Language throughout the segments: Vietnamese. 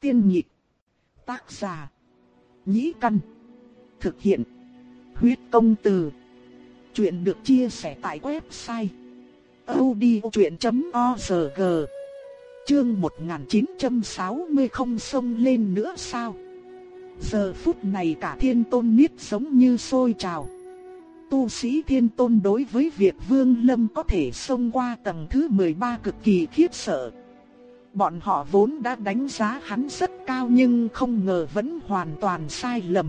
Tiên nhị Tác giả. Nhĩ căn. Thực hiện. Huyết công từ. Chuyện được chia sẻ tại website. odchuyện.org Chương 1960 không sông lên nữa sao? Giờ phút này cả thiên tôn niết giống như sôi trào. Tu sĩ thiên tôn đối với việc Vương Lâm có thể xông qua tầng thứ 13 cực kỳ khiếp sợ. Bọn họ vốn đã đánh giá hắn rất cao nhưng không ngờ vẫn hoàn toàn sai lầm.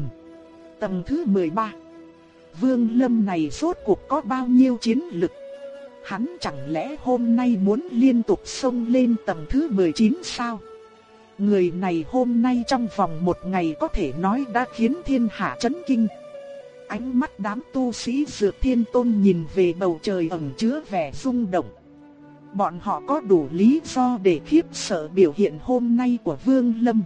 Tầng thứ 13 Vương Lâm này rốt cuộc có bao nhiêu chiến lực? Hắn chẳng lẽ hôm nay muốn liên tục xông lên tầng thứ 19 sao? Người này hôm nay trong vòng một ngày có thể nói đã khiến thiên hạ chấn kinh. Ánh mắt đám tu sĩ dược thiên tôn nhìn về bầu trời ẩn chứa vẻ rung động. Bọn họ có đủ lý do để khiếp sợ biểu hiện hôm nay của Vương Lâm.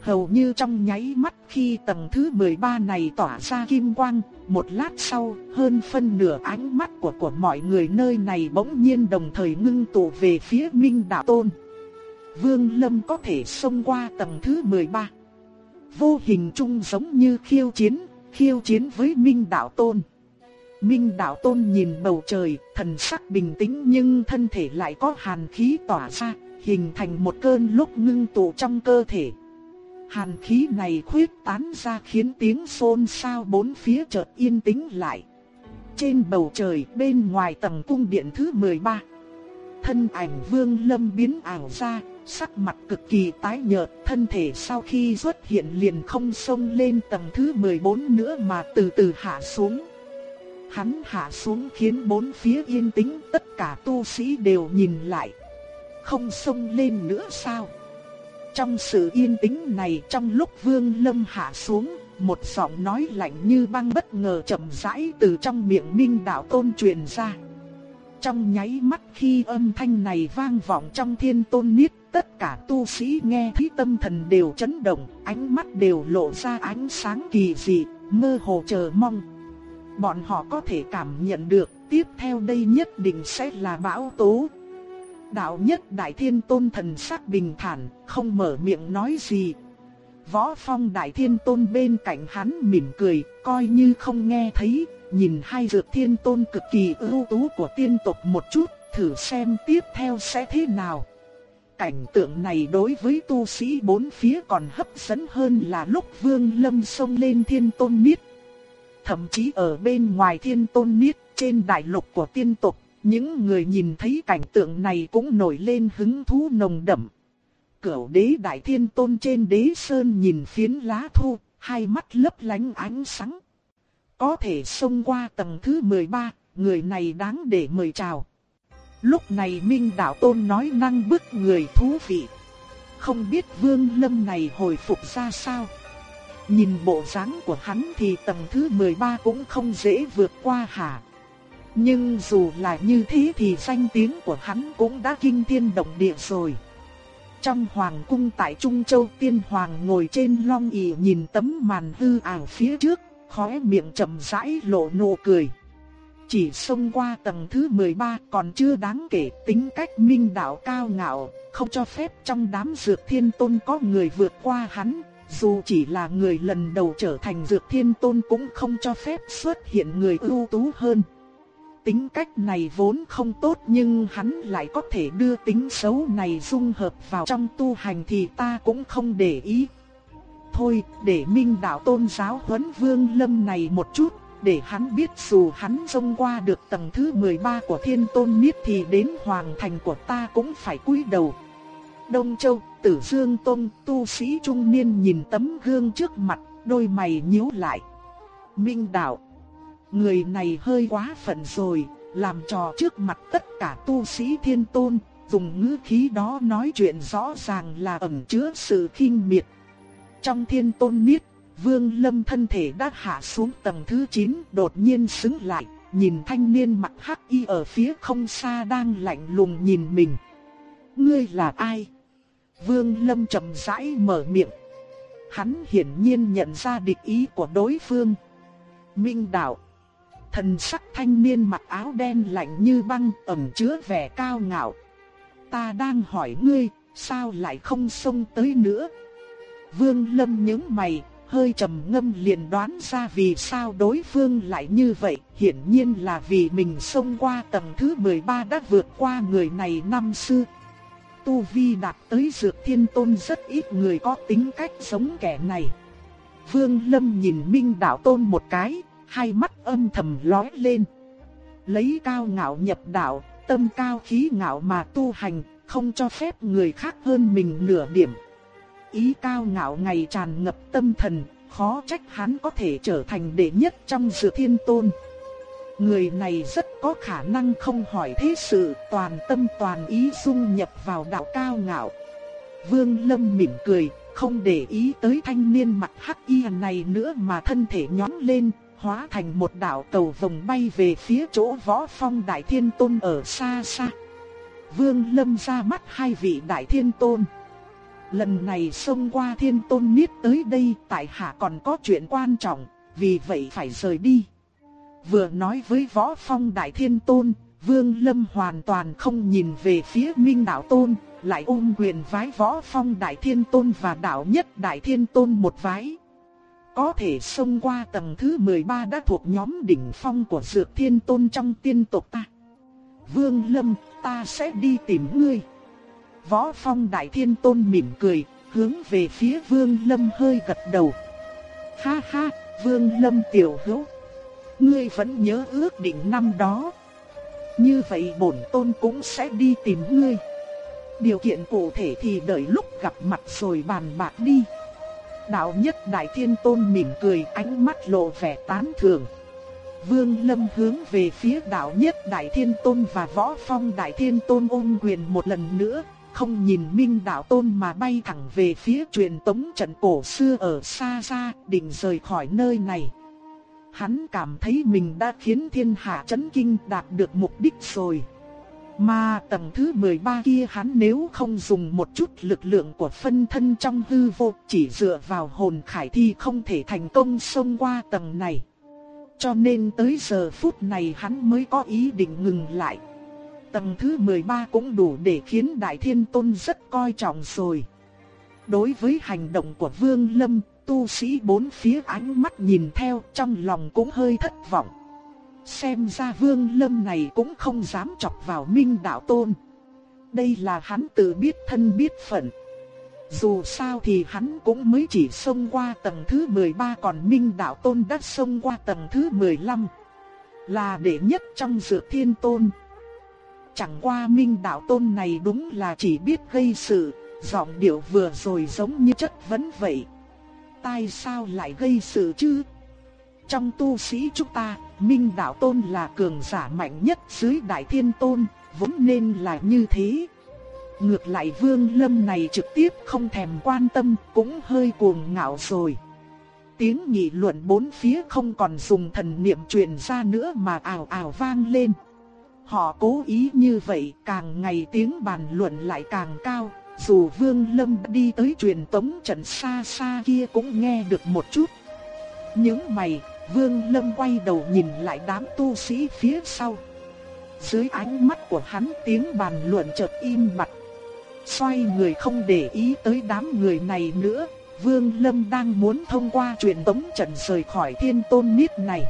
Hầu như trong nháy mắt khi tầng thứ 13 này tỏa ra kim quang, một lát sau, hơn phân nửa ánh mắt của của mọi người nơi này bỗng nhiên đồng thời ngưng tụ về phía Minh Đạo Tôn. Vương Lâm có thể xông qua tầng thứ 13. Vô hình chung giống như khiêu chiến, khiêu chiến với Minh Đạo Tôn. Minh Đạo Tôn nhìn bầu trời, thần sắc bình tĩnh nhưng thân thể lại có hàn khí tỏa ra, hình thành một cơn lốc ngưng tụ trong cơ thể. Hàn khí này khuyết tán ra khiến tiếng xôn xao bốn phía chợt yên tĩnh lại. Trên bầu trời bên ngoài tầng cung điện thứ 13, thân ảnh Vương Lâm biến ảo ra, sắc mặt cực kỳ tái nhợt, thân thể sau khi xuất hiện liền không xông lên tầng thứ 14 nữa mà từ từ hạ xuống. Hắn hạ xuống khiến bốn phía yên tĩnh, tất cả tu sĩ đều nhìn lại. Không xông lên nữa sao? Trong sự yên tĩnh này trong lúc Vương Lâm hạ xuống, một giọng nói lạnh như băng bất ngờ chậm rãi từ trong miệng Minh Đạo Tôn truyền ra. Trong nháy mắt khi âm thanh này vang vọng trong thiên tôn niết, tất cả tu sĩ nghe thấy tâm thần đều chấn động, ánh mắt đều lộ ra ánh sáng kỳ dị, mơ hồ chờ mong. Bọn họ có thể cảm nhận được, tiếp theo đây nhất định sẽ là bão tố. Đạo nhất đại thiên tôn thần sắc bình thản, không mở miệng nói gì. Võ phong đại thiên tôn bên cạnh hắn mỉm cười, coi như không nghe thấy, nhìn hai dược thiên tôn cực kỳ ưu tú của tiên tộc một chút, thử xem tiếp theo sẽ thế nào. Cảnh tượng này đối với tu sĩ bốn phía còn hấp dẫn hơn là lúc vương lâm xông lên thiên tôn miết Thậm chí ở bên ngoài thiên tôn niết trên đại lục của tiên tộc, những người nhìn thấy cảnh tượng này cũng nổi lên hứng thú nồng đậm. Cửu đế đại thiên tôn trên đế sơn nhìn phiến lá thu, hai mắt lấp lánh ánh sáng. Có thể xông qua tầng thứ 13, người này đáng để mời chào. Lúc này Minh Đạo Tôn nói năng bức người thú vị. Không biết Vương Lâm này hồi phục ra sao. Nhìn bộ dáng của hắn thì tầng thứ 13 cũng không dễ vượt qua hả. Nhưng dù là như thế thì danh tiếng của hắn cũng đã kinh thiên động địa rồi. Trong hoàng cung tại Trung Châu Tiên Hoàng ngồi trên long ỷ nhìn tấm màn hư ảo phía trước, khóe miệng chậm rãi lộ nụ cười. Chỉ xông qua tầng thứ 13 còn chưa đáng kể tính cách minh đạo cao ngạo, không cho phép trong đám dược thiên tôn có người vượt qua hắn, dù chỉ là người lần đầu trở thành dược thiên tôn cũng không cho phép xuất hiện người ưu tú hơn. Tính cách này vốn không tốt nhưng hắn lại có thể đưa tính xấu này dung hợp vào trong tu hành thì ta cũng không để ý. Thôi, để minh đạo tôn giáo huấn vương lâm này một chút, để hắn biết dù hắn xông qua được tầng thứ 13 của thiên tôn miết thì đến hoàng thành của ta cũng phải cúi đầu. Đông Châu, Tử Dương Tông, tu sĩ trung niên nhìn tấm gương trước mặt, đôi mày nhíu lại. Minh đạo, người này hơi quá phận rồi, làm trò trước mặt tất cả tu sĩ thiên tôn, dùng ngữ khí đó nói chuyện rõ ràng là ẩn chứa sự khinh miệt. Trong thiên tôn niết, Vương Lâm thân thể đã hạ xuống tầng thứ 9, đột nhiên sững lại, nhìn thanh niên mặc hắc y ở phía không xa đang lạnh lùng nhìn mình. Ngươi là ai? Vương Lâm chậm rãi mở miệng. Hắn hiển nhiên nhận ra địch ý của đối phương. Minh đạo. Thần sắc thanh niên mặc áo đen lạnh như băng ẩn chứa vẻ cao ngạo. Ta đang hỏi ngươi, sao lại không xông tới nữa? Vương Lâm nhướng mày, hơi trầm ngâm liền đoán ra vì sao đối phương lại như vậy, hiển nhiên là vì mình xông qua tầng thứ 13 đã vượt qua người này năm xưa. Tu Vi đạt tới dược thiên tôn rất ít người có tính cách giống kẻ này. Vương Lâm nhìn Minh Đạo Tôn một cái, hai mắt âm thầm lóe lên. Lấy cao ngạo nhập đạo, tâm cao khí ngạo mà tu hành, không cho phép người khác hơn mình nửa điểm. Ý cao ngạo ngày tràn ngập tâm thần, khó trách hắn có thể trở thành đệ nhất trong dược thiên tôn. Người này rất có khả năng không hỏi thế sự, toàn tâm toàn ý dung nhập vào đạo cao ngạo. Vương Lâm mỉm cười, không để ý tới thanh niên mặt hắc y này nữa mà thân thể nhón lên, hóa thành một đạo cầu vồng bay về phía chỗ võ phong đại thiên tôn ở xa xa. Vương Lâm ra mắt hai vị đại thiên tôn. Lần này xông qua thiên tôn niết tới đây tại hạ còn có chuyện quan trọng, vì vậy phải rời đi. Vừa nói với võ phong đại thiên tôn, Vương Lâm hoàn toàn không nhìn về phía Minh Đạo Tôn, lại ôm quyền vái võ phong đại thiên tôn và đạo nhất đại thiên tôn một vái. Có thể xông qua tầng thứ 13 đã thuộc nhóm đỉnh phong của dược thiên tôn trong tiên tộc ta. Vương Lâm, ta sẽ đi tìm ngươi. Võ phong đại thiên tôn mỉm cười, hướng về phía Vương Lâm hơi gật đầu. Ha ha, Vương Lâm tiểu hữu. Ngươi vẫn nhớ ước định năm đó. Như vậy bổn tôn cũng sẽ đi tìm ngươi. Điều kiện cụ thể thì đợi lúc gặp mặt rồi bàn bạc đi. Đạo nhất đại thiên tôn mỉm cười ánh mắt lộ vẻ tán thưởng. Vương Lâm hướng về phía đạo nhất đại thiên tôn và võ phong đại thiên tôn ôm quyền một lần nữa, không nhìn minh đạo tôn mà bay thẳng về phía truyền tống trận cổ xưa ở xa xa, định rời khỏi nơi này. Hắn cảm thấy mình đã khiến thiên hạ chấn kinh đạt được mục đích rồi. Mà tầng thứ 13 kia hắn nếu không dùng một chút lực lượng của phân thân trong hư vô chỉ dựa vào hồn khải thì không thể thành công xông qua tầng này. Cho nên tới giờ phút này hắn mới có ý định ngừng lại. Tầng thứ 13 cũng đủ để khiến Đại Thiên Tôn rất coi trọng rồi. Đối với hành động của Vương Lâm, tu sĩ bốn phía ánh mắt nhìn theo trong lòng cũng hơi thất vọng. Xem ra Vương Lâm này cũng không dám chọc vào Minh Đạo Tôn. Đây là hắn tự biết thân biết phận. Dù sao thì hắn cũng mới chỉ xông qua tầng thứ 13 còn Minh Đạo Tôn đã xông qua tầng thứ 15. Là đệ nhất trong dược thiên tôn. Chẳng qua Minh Đạo Tôn này đúng là chỉ biết gây sự, giọng điệu vừa rồi giống như chất vấn vậy. Tại sao lại gây sự chứ? Trong tu sĩ chúng ta, Minh Đạo Tôn là cường giả mạnh nhất dưới Đại Thiên Tôn, vốn nên là như thế. Ngược lại Vương Lâm này trực tiếp không thèm quan tâm, cũng hơi cuồng ngạo rồi. Tiếng nghị luận bốn phía không còn dùng thần niệm truyền ra nữa mà ảo ảo vang lên. Họ cố ý như vậy, càng ngày tiếng bàn luận lại càng cao, dù Vương Lâm đi tới truyền tống trận xa xa kia cũng nghe được một chút. Những mày, Vương Lâm quay đầu nhìn lại đám tu sĩ phía sau. Dưới ánh mắt của hắn tiếng bàn luận chợt im bặt. Xoay người không để ý tới đám người này nữa, Vương Lâm đang muốn thông qua truyền tống trận rời khỏi thiên tôn niết này.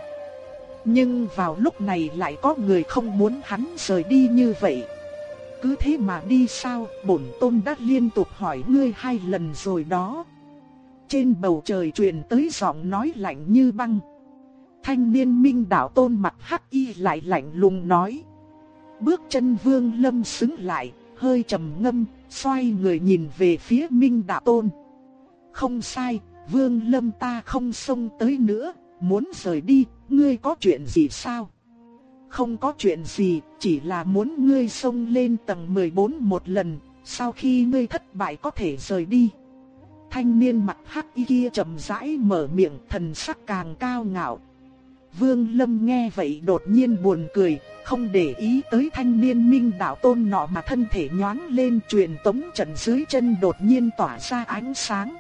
Nhưng vào lúc này lại có người không muốn hắn rời đi như vậy. Cứ thế mà đi sao, bổn tôn đã liên tục hỏi ngươi hai lần rồi đó. Trên bầu trời truyền tới giọng nói lạnh như băng. Thanh niên minh đạo tôn mặt hắc y lại lạnh lùng nói. Bước chân vương lâm xứng lại, hơi trầm ngâm, xoay người nhìn về phía minh đạo tôn. Không sai, vương lâm ta không xông tới nữa, muốn rời đi, ngươi có chuyện gì sao? Không có chuyện gì, chỉ là muốn ngươi xông lên tầng 14 một lần, sau khi ngươi thất bại có thể rời đi. Thanh niên mặt hắc y kia chậm rãi mở miệng, thần sắc càng cao ngạo, Vương Lâm nghe vậy đột nhiên buồn cười, không để ý tới thanh niên minh đạo tôn nọ mà thân thể nhoáng lên truyền tống trận dưới chân đột nhiên tỏa ra ánh sáng.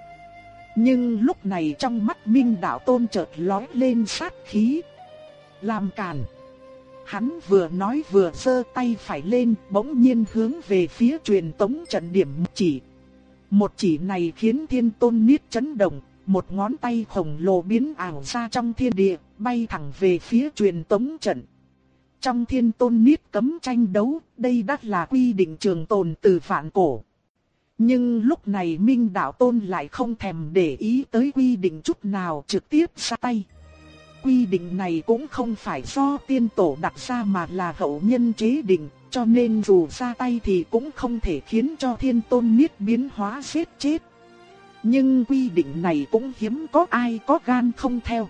Nhưng lúc này trong mắt minh đạo tôn chợt lóe lên sát khí. Làm càn. Hắn vừa nói vừa giơ tay phải lên, bỗng nhiên hướng về phía truyền tống trận điểm chỉ. Một chỉ này khiến thiên tôn niết chấn động, một ngón tay khổng lồ biến ảo ra trong thiên địa, bay thẳng về phía truyền tống trận. Trong thiên tôn niết cấm tranh đấu, đây đắt là quy định trường tồn từ phản cổ. Nhưng lúc này Minh Đạo Tôn lại không thèm để ý tới quy định chút nào trực tiếp ra tay. Quy định này cũng không phải do tiên tổ đặt ra mà là hậu nhân chế định, cho nên dù ra tay thì cũng không thể khiến cho thiên tôn niết biến hóa giết chết. Nhưng quy định này cũng hiếm có ai có gan không theo.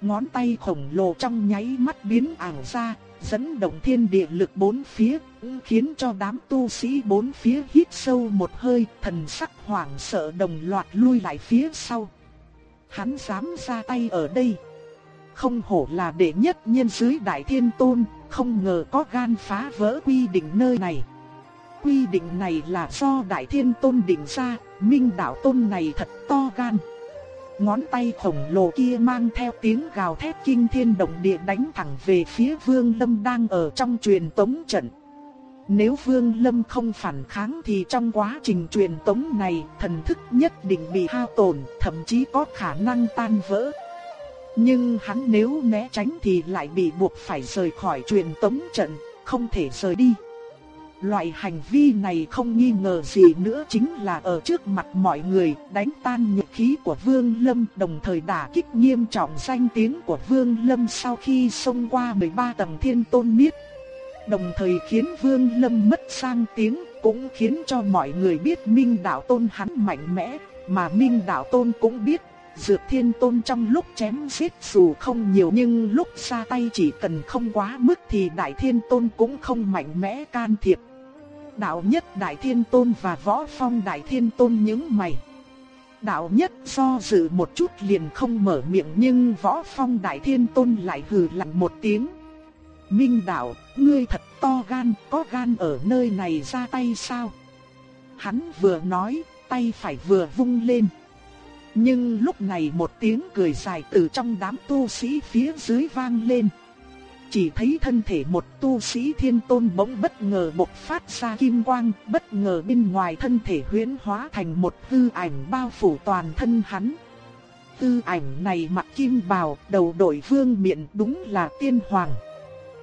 Ngón tay khổng lồ trong nháy mắt biến ảo ra, dẫn động thiên địa lực bốn phía, khiến cho đám tu sĩ bốn phía hít sâu một hơi, thần sắc hoảng sợ đồng loạt lui lại phía sau. Hắn dám ra tay ở đây. Không hổ là đệ nhất nhân dưới đại thiên tôn, không ngờ có gan phá vỡ quy định nơi này. Quy định này là do đại thiên tôn định ra, minh đạo tôn này thật to gan. Ngón tay khổng lồ kia mang theo tiếng gào thét kinh thiên động địa đánh thẳng về phía Vương Lâm đang ở trong truyền tống trận. Nếu Vương Lâm không phản kháng thì trong quá trình truyền tống này thần thức nhất định bị hao tổn, thậm chí có khả năng tan vỡ. Nhưng hắn nếu né tránh thì lại bị buộc phải rời khỏi truyền tống trận, không thể rời đi. Loại hành vi này không nghi ngờ gì nữa chính là ở trước mặt mọi người đánh tan nhiệt khí của Vương Lâm đồng thời đả kích nghiêm trọng danh tiếng của Vương Lâm sau khi xông qua 13 tầng thiên tôn miết. Đồng thời khiến Vương Lâm mất sang tiếng cũng khiến cho mọi người biết Minh Đạo Tôn hắn mạnh mẽ, mà Minh Đạo Tôn cũng biết Dược Thiên Tôn trong lúc chém giết dù không nhiều nhưng lúc ra tay chỉ cần không quá mức thì Đại Thiên Tôn cũng không mạnh mẽ can thiệp. Đạo nhất Đại Thiên Tôn và Võ Phong Đại Thiên Tôn những mày. Đạo nhất do dự một chút liền không mở miệng nhưng Võ Phong Đại Thiên Tôn lại hừ lạnh một tiếng. Minh Đạo, ngươi thật to gan, có gan ở nơi này ra tay sao? Hắn vừa nói, tay phải vừa vung lên. Nhưng lúc này một tiếng cười dài từ trong đám tu sĩ phía dưới vang lên. Chỉ thấy thân thể một tu sĩ thiên tôn bỗng bất ngờ bộc phát ra kim quang, bất ngờ bên ngoài thân thể huyễn hóa thành một tư ảnh bao phủ toàn thân hắn. Tư ảnh này mặc kim bào, đầu đội vương miện đúng là tiên hoàng.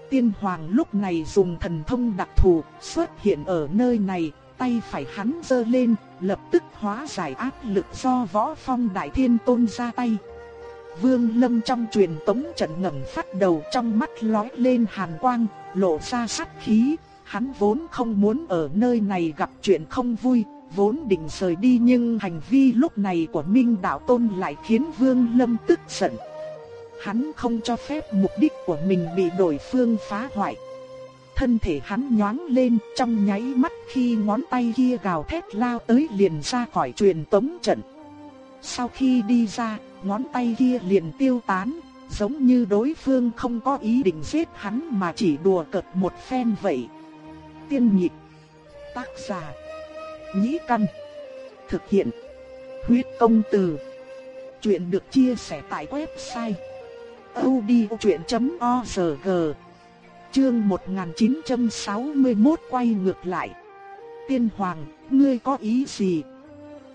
Tiên hoàng lúc này dùng thần thông đặc thù xuất hiện ở nơi này, tay phải hắn giơ lên, lập tức hóa giải áp lực do võ phong đại thiên tôn ra tay. Vương Lâm trong truyền tống trận ngẩng phát đầu trong mắt lóe lên hàn quang, lộ ra sát khí, hắn vốn không muốn ở nơi này gặp chuyện không vui, vốn định rời đi nhưng hành vi lúc này của Minh Đạo Tôn lại khiến Vương Lâm tức giận. Hắn không cho phép mục đích của mình bị đối phương phá hoại. Thân thể hắn nhoáng lên trong nháy mắt khi ngón tay kia gào thét lao tới liền ra khỏi truyền tống trận. Sau khi đi ra, ngón tay kia liền tiêu tán, giống như đối phương không có ý định giết hắn mà chỉ đùa cợt một phen vậy. Tiên nhịp, tác giả, nhĩ căn, thực hiện, huyết công từ. Chuyện được chia sẻ tại website odchuyện.org Chương 1961 quay ngược lại. Tiên Hoàng, ngươi có ý gì?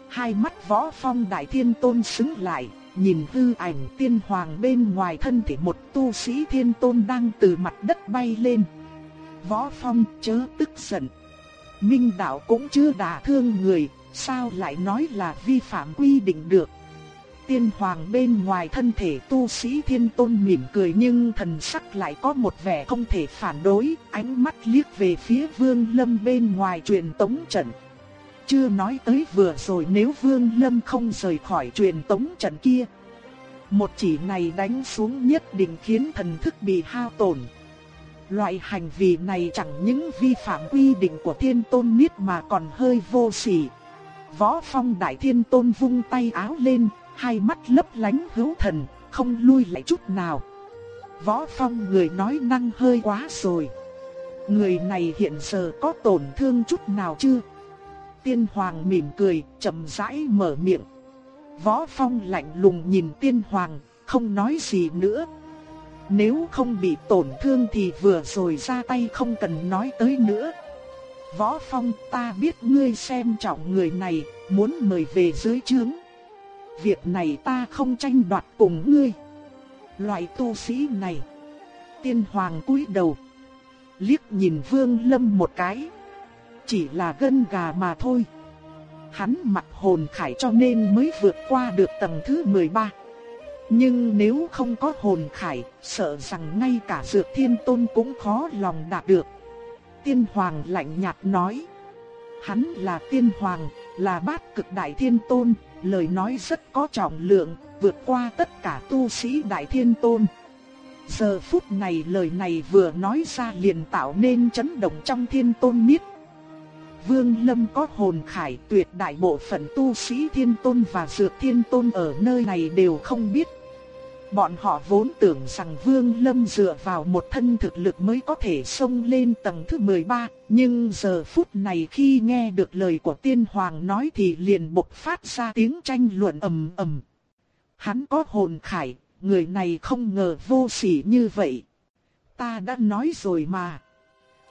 Hai mắt võ phong đại thiên tôn xứng lại, nhìn hư ảnh tiên hoàng bên ngoài thân thể một tu sĩ thiên tôn đang từ mặt đất bay lên. Võ phong chớ tức giận. Minh đạo cũng chưa đả thương người, sao lại nói là vi phạm quy định được tiên hoàng bên ngoài thân thể tu sĩ thiên tôn mỉm cười nhưng thần sắc lại có một vẻ không thể phản đối, ánh mắt liếc về phía vương lâm bên ngoài truyền tống trận. Chưa nói tới vừa rồi nếu vương lâm không rời khỏi truyền tống trận kia. Một chỉ này đánh xuống nhất định khiến thần thức bị hao tổn. Loại hành vi này chẳng những vi phạm quy định của thiên tôn niết mà còn hơi vô sỉ. Võ phong đại thiên tôn vung tay áo lên, hai mắt lấp lánh hữu thần, không lui lại chút nào. Võ Phong người nói năng hơi quá rồi. Người này hiện giờ có tổn thương chút nào chưa? Tiên Hoàng mỉm cười, chậm rãi mở miệng. Võ Phong lạnh lùng nhìn Tiên Hoàng, không nói gì nữa. Nếu không bị tổn thương thì vừa rồi ra tay không cần nói tới nữa. Võ Phong ta biết ngươi xem trọng người này, muốn mời về dưới trướng. Việc này ta không tranh đoạt cùng ngươi. Loại tu sĩ này. Tiên hoàng cúi đầu. Liếc nhìn Vương Lâm một cái. Chỉ là gân gà mà thôi. Hắn mặc hồn khải cho nên mới vượt qua được tầng thứ 13. Nhưng nếu không có hồn khải, sợ rằng ngay cả dược thiên tôn cũng khó lòng đạt được. Tiên hoàng lạnh nhạt nói. Hắn là tiên hoàng, là bát cực đại thiên tôn, lời nói rất có trọng lượng, vượt qua tất cả tu sĩ đại thiên tôn. Giờ phút này lời này vừa nói ra liền tạo nên chấn động trong thiên tôn miết. Vương Lâm có hồn khải tuyệt đại bộ phận tu sĩ thiên tôn và dược thiên tôn ở nơi này đều không biết. Bọn họ vốn tưởng rằng Vương Lâm dựa vào một thân thực lực mới có thể xông lên tầng thứ 13, nhưng giờ phút này khi nghe được lời của tiên hoàng nói thì liền bộc phát ra tiếng tranh luận ầm ầm. Hắn có hồn khải, người này không ngờ vô sỉ như vậy. Ta đã nói rồi mà.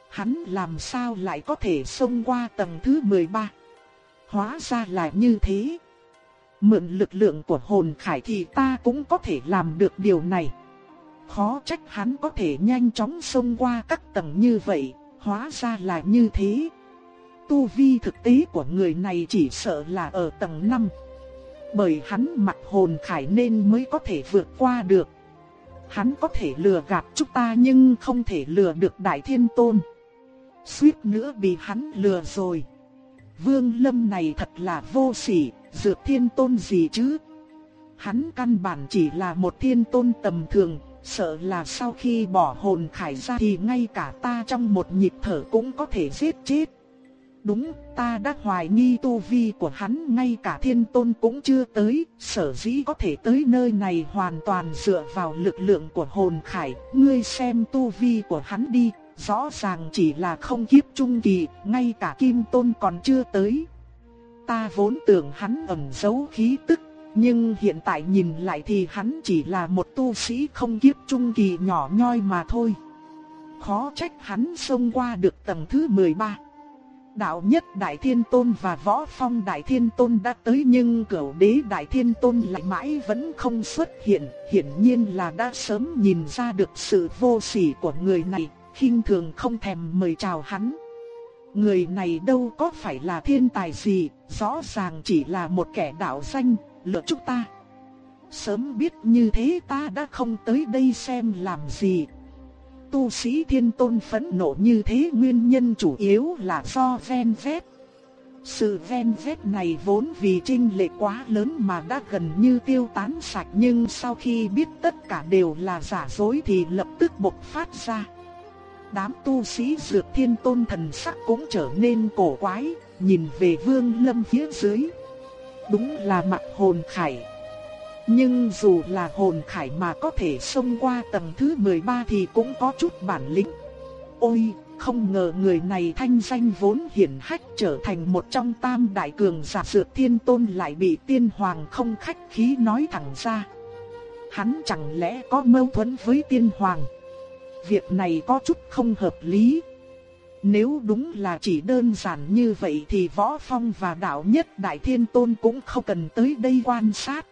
Hắn làm sao lại có thể xông qua tầng thứ 13? Hóa ra là như thế. Mượn lực lượng của hồn khải thì ta cũng có thể làm được điều này. Khó trách hắn có thể nhanh chóng xông qua các tầng như vậy, hóa ra là như thế. Tu vi thực tế của người này chỉ sợ là ở tầng 5. Bởi hắn mặc hồn khải nên mới có thể vượt qua được. Hắn có thể lừa gạt chúng ta nhưng không thể lừa được Đại Thiên Tôn. Suýt nữa bị hắn lừa rồi. Vương Lâm này thật là vô sỉ, dược thiên tôn gì chứ? Hắn căn bản chỉ là một thiên tôn tầm thường, sợ là sau khi bỏ hồn khải ra thì ngay cả ta trong một nhịp thở cũng có thể giết chết. Đúng, ta đã hoài nghi tu vi của hắn ngay cả thiên tôn cũng chưa tới, sở dĩ có thể tới nơi này hoàn toàn dựa vào lực lượng của hồn khải, ngươi xem tu vi của hắn đi, rõ ràng chỉ là không kiếp trung kỳ, ngay cả kim tôn còn chưa tới. Ta vốn tưởng hắn ẩn giấu khí tức, nhưng hiện tại nhìn lại thì hắn chỉ là một tu sĩ không kiếp trung kỳ nhỏ nhoi mà thôi. Khó trách hắn xông qua được tầng thứ 13. Đạo nhất Đại Thiên Tôn và Võ Phong Đại Thiên Tôn đã tới nhưng cửu đế Đại Thiên Tôn lại mãi vẫn không xuất hiện, hiển nhiên là đã sớm nhìn ra được sự vô sỉ của người này, khinh thường không thèm mời chào hắn. Người này đâu có phải là thiên tài gì, rõ ràng chỉ là một kẻ đạo danh, lựa chúng ta. Sớm biết như thế ta đã không tới đây xem làm gì. Tu sĩ thiên tôn phẫn nộ như thế nguyên nhân chủ yếu là do ven vét. Sự ven vét này vốn vì trinh lệ quá lớn mà đã gần như tiêu tán sạch nhưng sau khi biết tất cả đều là giả dối thì lập tức bộc phát ra. Đám tu sĩ dược thiên tôn thần sắc cũng trở nên cổ quái, nhìn về vương lâm phía dưới. Đúng là mặt hồn khải. Nhưng dù là hồn khải mà có thể xông qua tầng thứ 13 thì cũng có chút bản lĩnh. Ôi, không ngờ người này thanh danh vốn hiển hách trở thành một trong tam đại cường giả dược thiên tôn lại bị tiên hoàng không khách khí nói thẳng ra. Hắn chẳng lẽ có mâu thuẫn với tiên hoàng? Việc này có chút không hợp lý. Nếu đúng là chỉ đơn giản như vậy thì Võ Phong và Đạo Nhất Đại Thiên Tôn cũng không cần tới đây quan sát.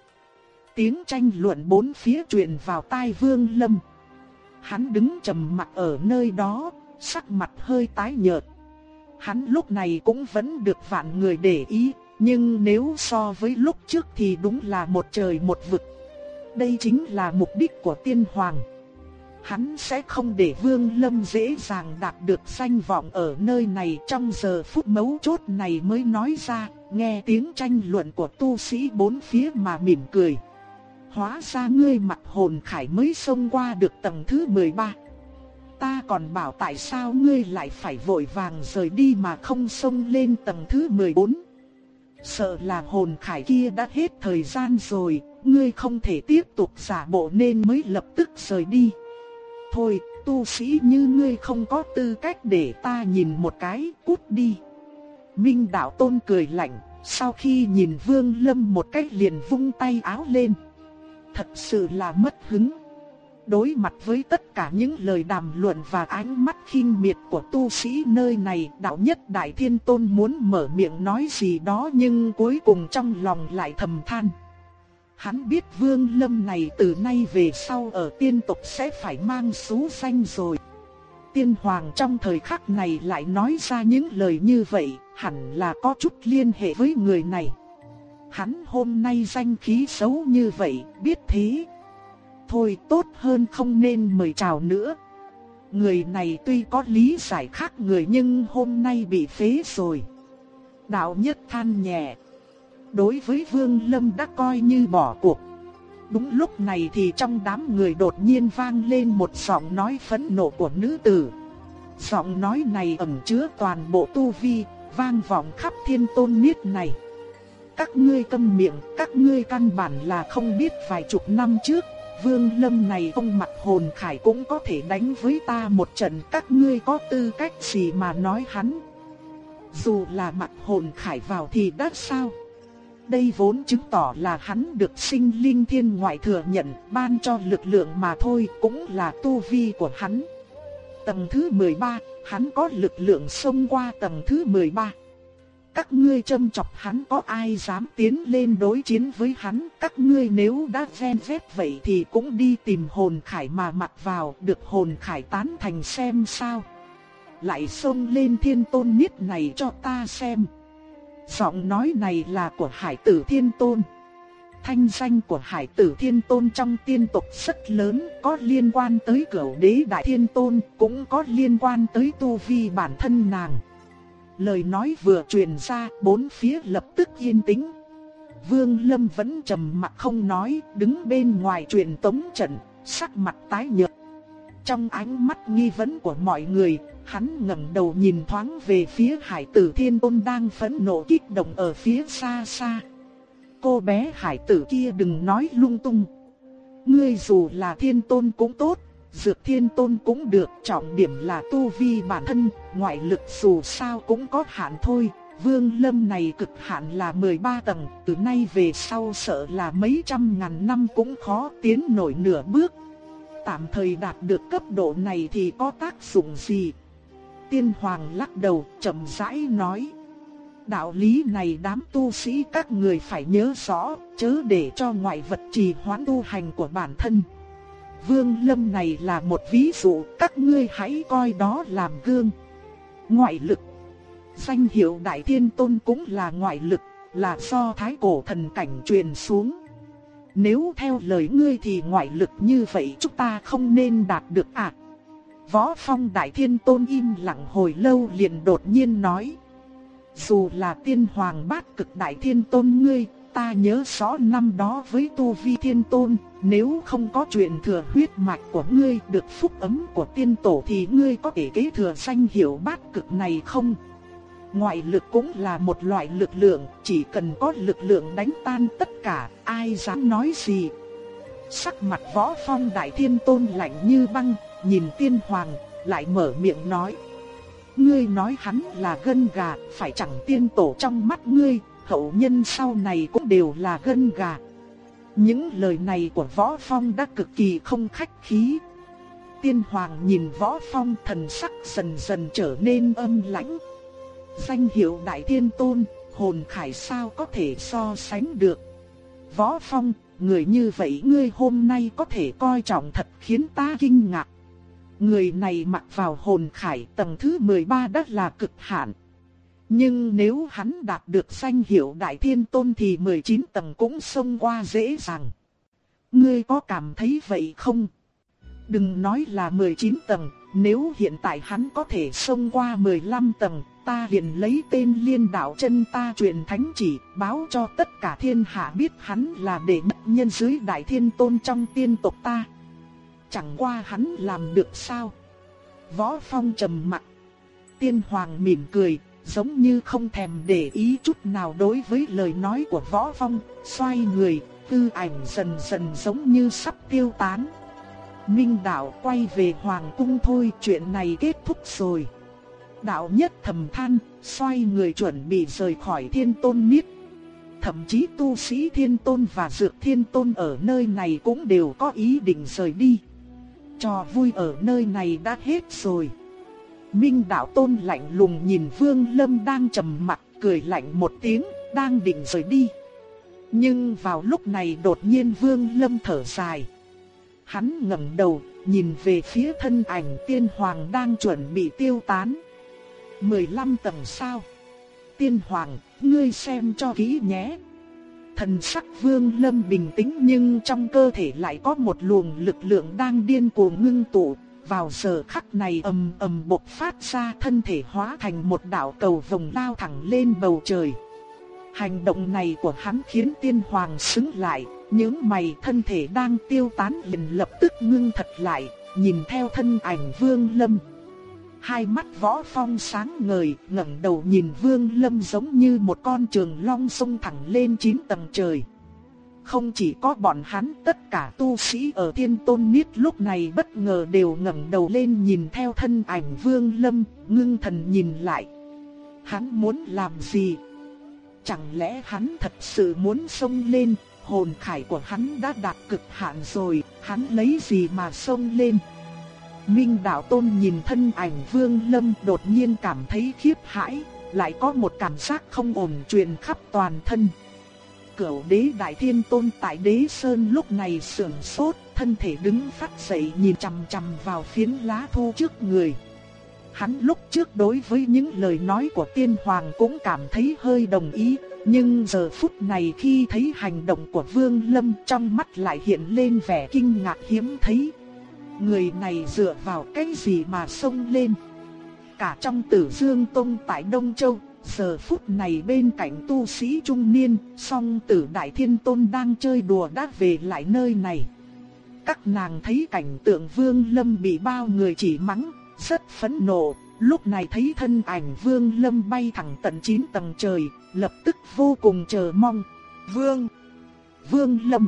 Tiếng tranh luận bốn phía truyền vào tai Vương Lâm. Hắn đứng trầm mặt ở nơi đó, sắc mặt hơi tái nhợt. Hắn lúc này cũng vẫn được vạn người để ý, nhưng nếu so với lúc trước thì đúng là một trời một vực. Đây chính là mục đích của tiên hoàng hắn sẽ không để Vương Lâm dễ dàng đạt được danh vọng ở nơi này trong giờ phút mấu chốt này mới nói ra, nghe tiếng tranh luận của tu sĩ bốn phía mà mỉm cười. Hóa ra ngươi mặt hồn khải mới xông qua được tầng thứ 13. Ta còn bảo tại sao ngươi lại phải vội vàng rời đi mà không xông lên tầng thứ 14. Sợ là hồn khải kia đã hết thời gian rồi, ngươi không thể tiếp tục giả bộ nên mới lập tức rời đi thôi, tu sĩ như ngươi không có tư cách để ta nhìn một cái, cút đi. Minh đạo tôn cười lạnh, sau khi nhìn vương lâm một cách liền vung tay áo lên. Thật sự là mất hứng. Đối mặt với tất cả những lời đàm luận và ánh mắt khinh miệt của tu sĩ nơi này, đạo nhất Đại Thiên Tôn muốn mở miệng nói gì đó nhưng cuối cùng trong lòng lại thầm than. Hắn biết Vương Lâm này từ nay về sau ở tiên tộc sẽ phải mang số danh rồi. Tiên Hoàng trong thời khắc này lại nói ra những lời như vậy, hẳn là có chút liên hệ với người này. Hắn hôm nay danh khí xấu như vậy, biết thế. Thôi tốt hơn không nên mời chào nữa. Người này tuy có lý giải khác người nhưng hôm nay bị phế rồi. Đạo nhất than nhẹ. Đối với Vương Lâm đã coi như bỏ cuộc. Đúng lúc này thì trong đám người đột nhiên vang lên một giọng nói phẫn nộ của nữ tử. Giọng nói này ẩn chứa toàn bộ tu vi, vang vọng khắp thiên tôn miết này. Các ngươi câm miệng, các ngươi căn bản là không biết vài chục năm trước, Vương Lâm này ông mặt hồn khải cũng có thể đánh với ta một trận, các ngươi có tư cách gì mà nói hắn. Dù là mặt hồn khải vào thì đã sao? Đây vốn chứng tỏ là hắn được sinh linh thiên ngoại thừa nhận, ban cho lực lượng mà thôi, cũng là tu vi của hắn. Tầng thứ 13, hắn có lực lượng xông qua tầng thứ 13. Các ngươi châm chọc hắn có ai dám tiến lên đối chiến với hắn, các ngươi nếu đã ven vét vậy thì cũng đi tìm hồn khải mà mặc vào, được hồn khải tán thành xem sao. Lại xông lên thiên tôn niết này cho ta xem. Giọng nói này là của hải tử thiên tôn. Thanh danh của hải tử thiên tôn trong tiên tộc rất lớn, có liên quan tới cửu đế đại thiên tôn, cũng có liên quan tới tu vi bản thân nàng. Lời nói vừa truyền ra, bốn phía lập tức yên tĩnh. Vương Lâm vẫn trầm mặc không nói, đứng bên ngoài truyền tống trận, sắc mặt tái nhợt. Trong ánh mắt nghi vấn của mọi người, hắn ngẩng đầu nhìn thoáng về phía Hải Tử Thiên Tôn đang phẫn nộ kích động ở phía xa xa. Cô bé Hải Tử kia đừng nói lung tung. Ngươi dù là Thiên Tôn cũng tốt, Dược Thiên Tôn cũng được, trọng điểm là tu vi bản thân, ngoại lực dù sao cũng có hạn thôi. Vương Lâm này cực hạn là 13 tầng, từ nay về sau sợ là mấy trăm ngàn năm cũng khó tiến nổi nửa bước. Tạm thời đạt được cấp độ này thì có tác dụng gì? Tiên Hoàng lắc đầu, chậm rãi nói. Đạo lý này đám tu sĩ các người phải nhớ rõ, chớ để cho ngoại vật trì hoãn tu hành của bản thân. Vương Lâm này là một ví dụ, các ngươi hãy coi đó làm gương. Ngoại lực Danh hiệu Đại Thiên Tôn cũng là ngoại lực, là do thái cổ thần cảnh truyền xuống. Nếu theo lời ngươi thì ngoại lực như vậy chúng ta không nên đạt được ạ. À? Võ Phong Đại Thiên Tôn im lặng hồi lâu liền đột nhiên nói. Dù là tiên hoàng bát cực Đại Thiên Tôn ngươi, ta nhớ rõ năm đó với Tu Vi Thiên Tôn, nếu không có chuyện thừa huyết mạch của ngươi được phúc ấm của tiên tổ thì ngươi có thể kế thừa danh hiệu bát cực này không? Ngoại lực cũng là một loại lực lượng, chỉ cần có lực lượng đánh tan tất cả, ai dám nói gì. Sắc mặt võ phong đại thiên tôn lạnh như băng, nhìn tiên hoàng, lại mở miệng nói. Ngươi nói hắn là gân gà, phải chẳng tiên tổ trong mắt ngươi, hậu nhân sau này cũng đều là gân gà. Những lời này của Võ Phong đã cực kỳ không khách khí. Tiên Hoàng nhìn Võ Phong thần sắc dần dần trở nên âm lãnh. Danh hiệu Đại Thiên Tôn, hồn khải sao có thể so sánh được. Võ Phong, người như vậy ngươi hôm nay có thể coi trọng thật khiến ta kinh ngạc. Người này mặc vào hồn khải tầng thứ 13 đã là cực hạn. Nhưng nếu hắn đạt được danh hiệu Đại Thiên Tôn thì 19 tầng cũng xông qua dễ dàng. Ngươi có cảm thấy vậy không? Đừng nói là 19 tầng, nếu hiện tại hắn có thể xông qua 15 tầng, ta liền lấy tên liên đạo chân ta truyền thánh chỉ, báo cho tất cả thiên hạ biết hắn là đệ nhất nhân dưới đại thiên tôn trong tiên tộc ta. Chẳng qua hắn làm được sao? Võ Phong trầm mặt. Tiên Hoàng mỉm cười, giống như không thèm để ý chút nào đối với lời nói của Võ Phong, xoay người, tư ảnh dần dần giống như sắp tiêu tán. Minh đạo quay về Hoàng cung thôi, chuyện này kết thúc rồi. Đạo nhất thầm than, xoay người chuẩn bị rời khỏi thiên tôn miết. Thậm chí tu sĩ thiên tôn và dược thiên tôn ở nơi này cũng đều có ý định rời đi trò vui ở nơi này đã hết rồi. Minh đạo tôn lạnh lùng nhìn Vương Lâm đang trầm mặt, cười lạnh một tiếng, đang định rời đi. Nhưng vào lúc này đột nhiên Vương Lâm thở dài. Hắn ngẩng đầu, nhìn về phía thân ảnh tiên hoàng đang chuẩn bị tiêu tán. 15 tầng sao? Tiên hoàng, ngươi xem cho kỹ nhé. Thần sắc Vương Lâm bình tĩnh nhưng trong cơ thể lại có một luồng lực lượng đang điên cuồng ngưng tụ, vào giờ khắc này ầm ầm bộc phát ra thân thể hóa thành một đạo cầu vồng lao thẳng lên bầu trời. Hành động này của hắn khiến tiên hoàng sững lại, những mày thân thể đang tiêu tán liền lập tức ngưng thật lại, nhìn theo thân ảnh vương lâm. Hai mắt võ phong sáng ngời, ngẩng đầu nhìn vương lâm giống như một con trường long sông thẳng lên chín tầng trời. Không chỉ có bọn hắn, tất cả tu sĩ ở thiên tôn niết lúc này bất ngờ đều ngẩng đầu lên nhìn theo thân ảnh vương lâm, ngưng thần nhìn lại. Hắn muốn làm gì? Chẳng lẽ hắn thật sự muốn xông lên, hồn khải của hắn đã đạt cực hạn rồi, hắn lấy gì mà xông lên? Minh Đạo Tôn nhìn thân ảnh Vương Lâm đột nhiên cảm thấy khiếp hãi, lại có một cảm giác không ổn truyền khắp toàn thân. Cửu đế Đại Thiên Tôn tại đế sơn lúc này sườn sốt, thân thể đứng phát dậy nhìn chằm chằm vào phiến lá thu trước người. Hắn lúc trước đối với những lời nói của tiên hoàng cũng cảm thấy hơi đồng ý, nhưng giờ phút này khi thấy hành động của Vương Lâm trong mắt lại hiện lên vẻ kinh ngạc hiếm thấy. Người này dựa vào cái gì mà xông lên? Cả trong tử dương tông tại Đông Châu, giờ phút này bên cạnh tu sĩ trung niên, song tử đại thiên tôn đang chơi đùa đã về lại nơi này. Các nàng thấy cảnh tượng Vương Lâm bị bao người chỉ mắng, rất phẫn nộ, lúc này thấy thân ảnh Vương Lâm bay thẳng tận 9 tầng trời, lập tức vô cùng chờ mong. Vương! Vương Lâm!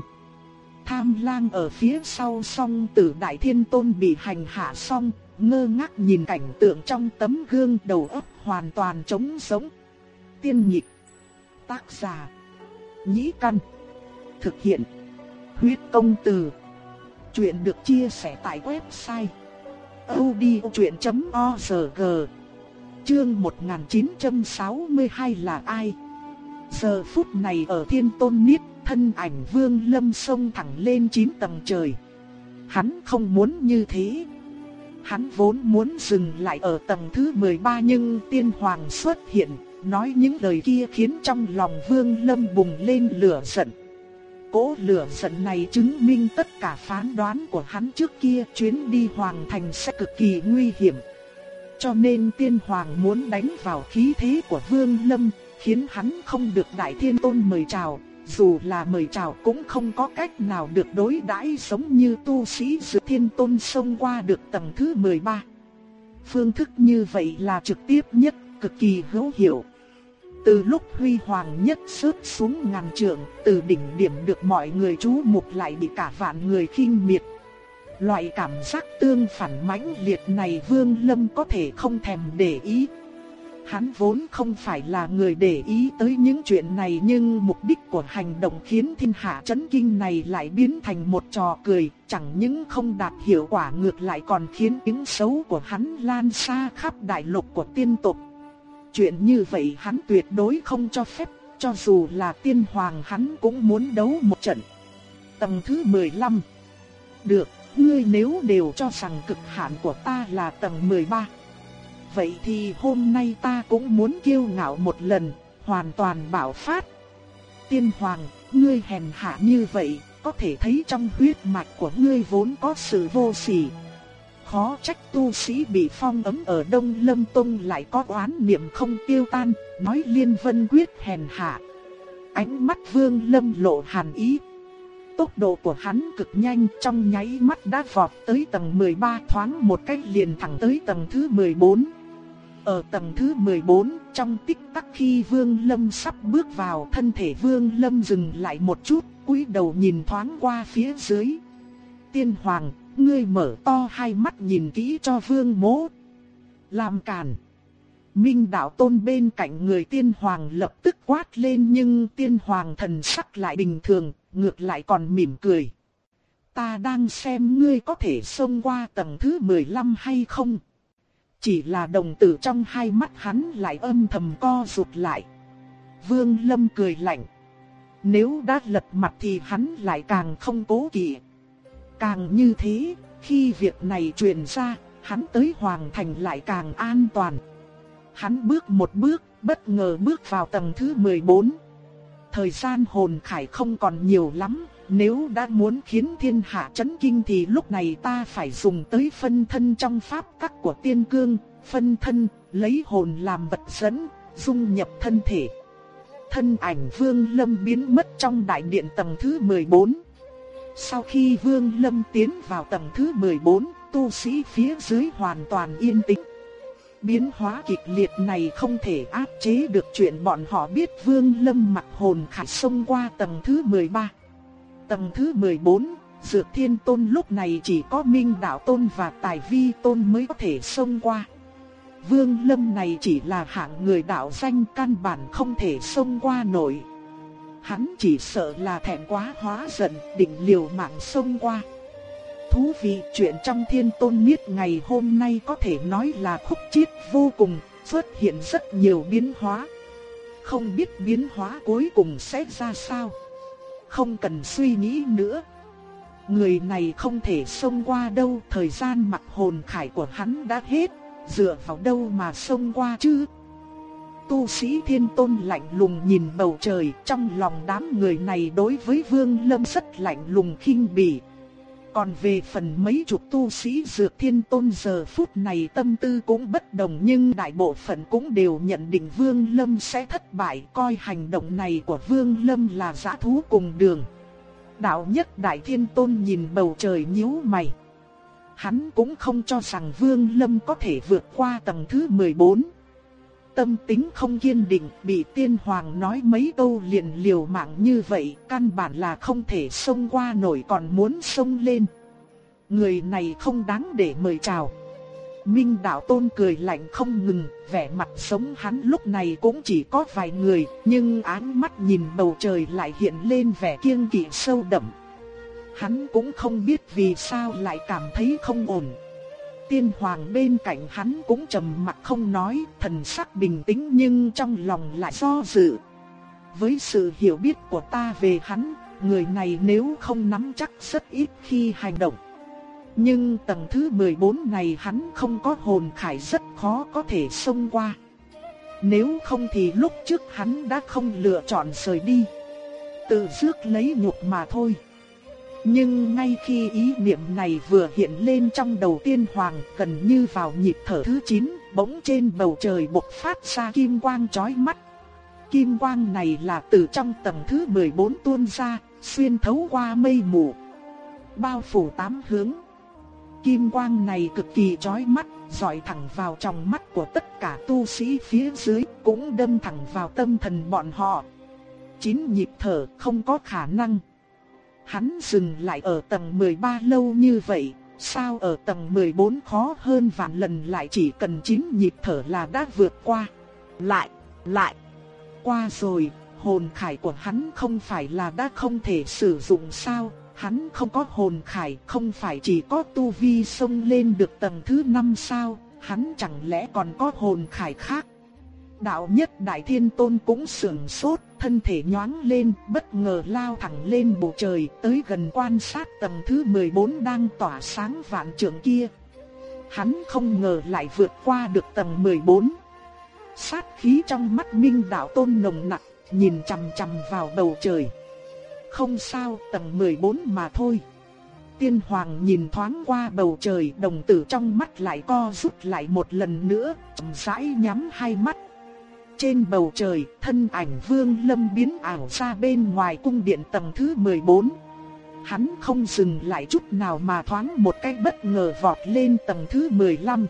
Tham lang ở phía sau song tử đại thiên tôn bị hành hạ xong, ngơ ngác nhìn cảnh tượng trong tấm gương đầu óc hoàn toàn trống sống. Tiên nhịp, tác giả, nhĩ căn, thực hiện, huyết công từ. Chuyện được chia sẻ tại website odchuyện.org Chương 1962 là ai? Giờ phút này ở thiên tôn niết thân ảnh vương lâm sông thẳng lên 9 tầng trời. Hắn không muốn như thế. Hắn vốn muốn dừng lại ở tầng thứ 13 nhưng tiên hoàng xuất hiện, nói những lời kia khiến trong lòng vương lâm bùng lên lửa giận. Cố lửa giận này chứng minh tất cả phán đoán của hắn trước kia chuyến đi hoàng thành sẽ cực kỳ nguy hiểm. Cho nên tiên hoàng muốn đánh vào khí thế của vương lâm, khiến hắn không được đại thiên tôn mời chào, dù là mời chào cũng không có cách nào được đối đãi giống như tu sĩ dự thiên tôn xông qua được tầng thứ 13. Phương thức như vậy là trực tiếp nhất, cực kỳ hữu hiệu. Từ lúc huy hoàng nhất sướt xuống ngàn trượng, từ đỉnh điểm được mọi người chú mục lại bị cả vạn người khinh miệt. Loại cảm giác tương phản mãnh liệt này Vương Lâm có thể không thèm để ý, Hắn vốn không phải là người để ý tới những chuyện này nhưng mục đích của hành động khiến thiên hạ chấn kinh này lại biến thành một trò cười, chẳng những không đạt hiệu quả ngược lại còn khiến tiếng xấu của hắn lan xa khắp đại lục của tiên tộc. Chuyện như vậy hắn tuyệt đối không cho phép, cho dù là tiên hoàng hắn cũng muốn đấu một trận. Tầng thứ 15 Được, ngươi nếu đều cho rằng cực hạn của ta là tầng 13 vậy thì hôm nay ta cũng muốn kiêu ngạo một lần, hoàn toàn bảo phát. Tiên hoàng, ngươi hèn hạ như vậy, có thể thấy trong huyết mạch của ngươi vốn có sự vô sỉ. Khó trách tu sĩ bị phong ấm ở Đông Lâm Tông lại có oán niệm không tiêu tan, nói liên vân quyết hèn hạ. Ánh mắt vương lâm lộ hàn ý. Tốc độ của hắn cực nhanh trong nháy mắt đã vọt tới tầng 13 thoáng một cách liền thẳng tới tầng thứ 14. Ở tầng thứ 14, trong tích tắc khi Vương Lâm sắp bước vào, thân thể Vương Lâm dừng lại một chút, cúi đầu nhìn thoáng qua phía dưới. Tiên Hoàng, ngươi mở to hai mắt nhìn kỹ cho Vương Mỗ. Làm càn. Minh đạo tôn bên cạnh người tiên hoàng lập tức quát lên nhưng tiên hoàng thần sắc lại bình thường, ngược lại còn mỉm cười. ta đang xem ngươi có thể xông qua tầng thứ 15 hay không. Chỉ là đồng tử trong hai mắt hắn lại âm thầm co rụt lại. Vương Lâm cười lạnh. Nếu đã lật mặt thì hắn lại càng không cố kỵ. Càng như thế, khi việc này truyền ra, hắn tới Hoàng Thành lại càng an toàn. Hắn bước một bước, bất ngờ bước vào tầng thứ 14. Thời gian hồn khải không còn nhiều lắm, nếu đã muốn khiến thiên hạ chấn kinh thì lúc này ta phải dùng tới phân thân trong pháp các của tiên cương, phân thân, lấy hồn làm vật dẫn, dung nhập thân thể. Thân ảnh Vương Lâm biến mất trong đại điện tầng thứ 14. Sau khi Vương Lâm tiến vào tầng thứ 14, tu sĩ phía dưới hoàn toàn yên tĩnh. Biến hóa kịch liệt này không thể áp chế được chuyện bọn họ biết Vương Lâm mặc hồn khải xông qua tầng thứ 13. Tầng thứ 14, Dược Thiên Tôn lúc này chỉ có Minh Đạo Tôn và Tài Vi Tôn mới có thể xông qua. Vương Lâm này chỉ là hạng người đạo danh căn bản không thể xông qua nổi. Hắn chỉ sợ là thẹn quá hóa giận, định liều mạng xông qua. Thú vị chuyện trong thiên tôn miết ngày hôm nay có thể nói là khúc chiết vô cùng, xuất hiện rất nhiều biến hóa. Không biết biến hóa cuối cùng sẽ ra sao. Không cần suy nghĩ nữa. Người này không thể xông qua đâu, thời gian mặc hồn khải của hắn đã hết, dựa vào đâu mà xông qua chứ? Tu sĩ thiên tôn lạnh lùng nhìn bầu trời, trong lòng đám người này đối với Vương Lâm rất lạnh lùng khinh bỉ. Còn về phần mấy chục tu sĩ dược thiên tôn giờ phút này tâm tư cũng bất đồng nhưng đại bộ phận cũng đều nhận định Vương Lâm sẽ thất bại coi hành động này của Vương Lâm là giã thú cùng đường. Đạo nhất đại thiên tôn nhìn bầu trời nhíu mày. Hắn cũng không cho rằng Vương Lâm có thể vượt qua tầng thứ 14 tâm tính không kiên định, bị tiên hoàng nói mấy câu liền liều mạng như vậy, căn bản là không thể xông qua nổi còn muốn xông lên. Người này không đáng để mời chào. Minh đạo tôn cười lạnh không ngừng, vẻ mặt sống hắn lúc này cũng chỉ có vài người, nhưng ánh mắt nhìn bầu trời lại hiện lên vẻ kiêng kỵ sâu đậm. Hắn cũng không biết vì sao lại cảm thấy không ổn, Tiên hoàng bên cạnh hắn cũng trầm mặt không nói, thần sắc bình tĩnh nhưng trong lòng lại do dự. Với sự hiểu biết của ta về hắn, người này nếu không nắm chắc rất ít khi hành động. Nhưng tầng thứ 14 này hắn không có hồn khải rất khó có thể xông qua. Nếu không thì lúc trước hắn đã không lựa chọn rời đi. Tự rước lấy nhục mà thôi. Nhưng ngay khi ý niệm này vừa hiện lên trong đầu tiên hoàng gần như vào nhịp thở thứ 9, bỗng trên bầu trời bộc phát ra kim quang chói mắt. Kim quang này là từ trong tầng thứ 14 tuôn ra, xuyên thấu qua mây mù, bao phủ tám hướng. Kim quang này cực kỳ chói mắt, dọi thẳng vào trong mắt của tất cả tu sĩ phía dưới, cũng đâm thẳng vào tâm thần bọn họ. Chín nhịp thở không có khả năng. Hắn dừng lại ở tầng 13 lâu như vậy, sao ở tầng 14 khó hơn vạn lần lại chỉ cần 9 nhịp thở là đã vượt qua. Lại, lại, qua rồi, hồn khải của hắn không phải là đã không thể sử dụng sao, hắn không có hồn khải không phải chỉ có tu vi xông lên được tầng thứ 5 sao, hắn chẳng lẽ còn có hồn khải khác. Đạo nhất Đại Thiên Tôn cũng sườn sốt, thân thể nhoáng lên, bất ngờ lao thẳng lên bầu trời, tới gần quan sát tầng thứ 14 đang tỏa sáng vạn trượng kia. Hắn không ngờ lại vượt qua được tầng 14. Sát khí trong mắt Minh Đạo Tôn nồng nặc, nhìn chằm chằm vào bầu trời. Không sao, tầng 14 mà thôi. Tiên Hoàng nhìn thoáng qua bầu trời, đồng tử trong mắt lại co rút lại một lần nữa, chậm rãi nhắm hai mắt. Trên bầu trời, thân ảnh Vương Lâm biến ảo ra bên ngoài cung điện tầng thứ 14. Hắn không dừng lại chút nào mà thoáng một cái bất ngờ vọt lên tầng thứ 15.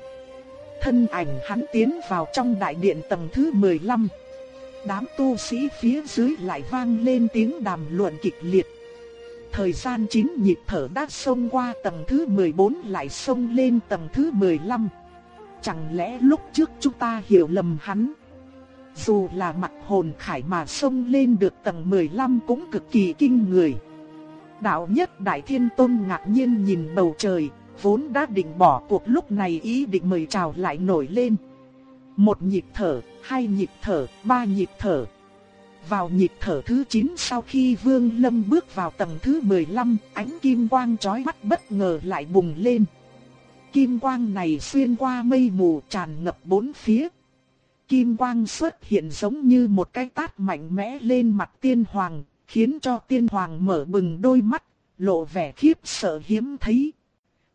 Thân ảnh hắn tiến vào trong đại điện tầng thứ 15. Đám tu sĩ phía dưới lại vang lên tiếng đàm luận kịch liệt. Thời gian chín nhịp thở đã xông qua tầng thứ 14 lại xông lên tầng thứ 15. Chẳng lẽ lúc trước chúng ta hiểu lầm hắn? Dù là mặt hồn khải mà xông lên được tầng 15 cũng cực kỳ kinh người. Đạo nhất Đại Thiên Tôn ngạc nhiên nhìn bầu trời, vốn đã định bỏ cuộc lúc này ý định mời chào lại nổi lên. Một nhịp thở, hai nhịp thở, ba nhịp thở. Vào nhịp thở thứ 9 sau khi Vương Lâm bước vào tầng thứ 15, ánh kim quang chói mắt bất ngờ lại bùng lên. Kim quang này xuyên qua mây mù tràn ngập bốn phía. Kim quang xuất hiện giống như một cái tát mạnh mẽ lên mặt tiên hoàng, khiến cho tiên hoàng mở bừng đôi mắt, lộ vẻ khiếp sợ hiếm thấy.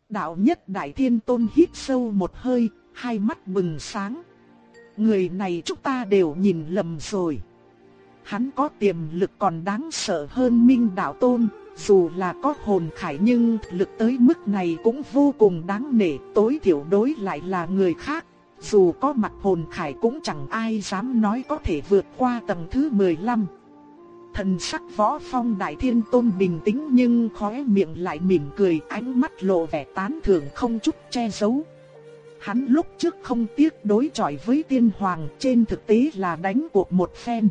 Đạo nhất đại thiên tôn hít sâu một hơi, hai mắt bừng sáng. Người này chúng ta đều nhìn lầm rồi. Hắn có tiềm lực còn đáng sợ hơn Minh Đạo Tôn, dù là có hồn khải nhưng lực tới mức này cũng vô cùng đáng nể, tối thiểu đối lại là người khác. Dù có mặt hồn khải cũng chẳng ai dám nói có thể vượt qua tầng thứ 15. Thần sắc võ phong đại thiên tôn bình tĩnh nhưng khóe miệng lại mỉm cười ánh mắt lộ vẻ tán thưởng không chút che giấu. Hắn lúc trước không tiếc đối chọi với tiên hoàng trên thực tế là đánh cuộc một phen.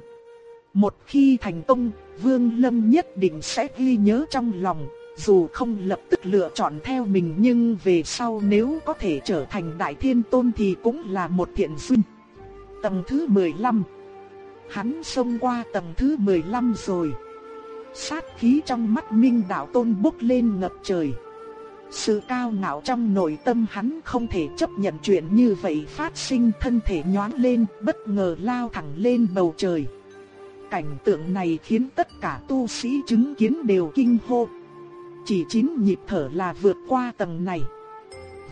Một khi thành công, Vương Lâm nhất định sẽ ghi nhớ trong lòng, dù không lập tức lựa chọn theo mình nhưng về sau nếu có thể trở thành Đại Thiên Tôn thì cũng là một thiện duyên. Tầng thứ 15 Hắn xông qua tầng thứ 15 rồi. Sát khí trong mắt Minh Đạo Tôn bốc lên ngập trời. Sự cao ngạo trong nội tâm hắn không thể chấp nhận chuyện như vậy phát sinh thân thể nhoáng lên, bất ngờ lao thẳng lên bầu trời. Cảnh tượng này khiến tất cả tu sĩ chứng kiến đều kinh hô. Chỉ chín nhịp thở là vượt qua tầng này.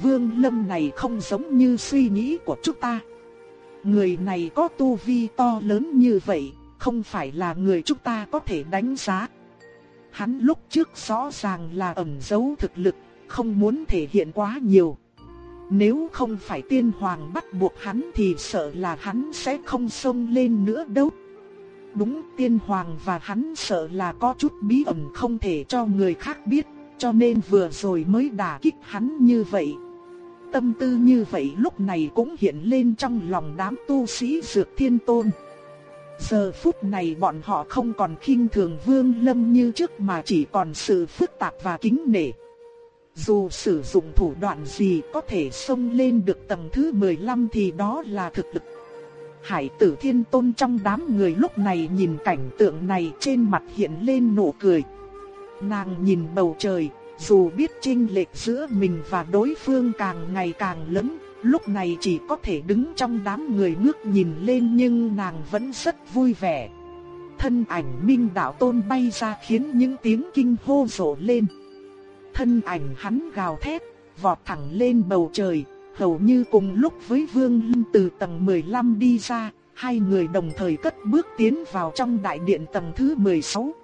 Vương lâm này không giống như suy nghĩ của chúng ta. Người này có tu vi to lớn như vậy, không phải là người chúng ta có thể đánh giá. Hắn lúc trước rõ ràng là ẩn giấu thực lực, không muốn thể hiện quá nhiều. Nếu không phải tiên hoàng bắt buộc hắn thì sợ là hắn sẽ không xông lên nữa đâu. Đúng tiên hoàng và hắn sợ là có chút bí ẩn không thể cho người khác biết, cho nên vừa rồi mới đả kích hắn như vậy. Tâm tư như vậy lúc này cũng hiện lên trong lòng đám tu sĩ dược thiên tôn. Giờ phút này bọn họ không còn khinh thường vương lâm như trước mà chỉ còn sự phức tạp và kính nể. Dù sử dụng thủ đoạn gì có thể xông lên được tầng thứ 15 thì đó là thực lực. Hải tử thiên tôn trong đám người lúc này nhìn cảnh tượng này trên mặt hiện lên nụ cười. Nàng nhìn bầu trời, dù biết chênh lệch giữa mình và đối phương càng ngày càng lớn, lúc này chỉ có thể đứng trong đám người ngước nhìn lên nhưng nàng vẫn rất vui vẻ. Thân ảnh minh đạo tôn bay ra khiến những tiếng kinh hô rộ lên. Thân ảnh hắn gào thét, vọt thẳng lên bầu trời, hầu như cùng lúc với Vương Lâm từ tầng 15 đi ra, hai người đồng thời cất bước tiến vào trong đại điện tầng thứ 16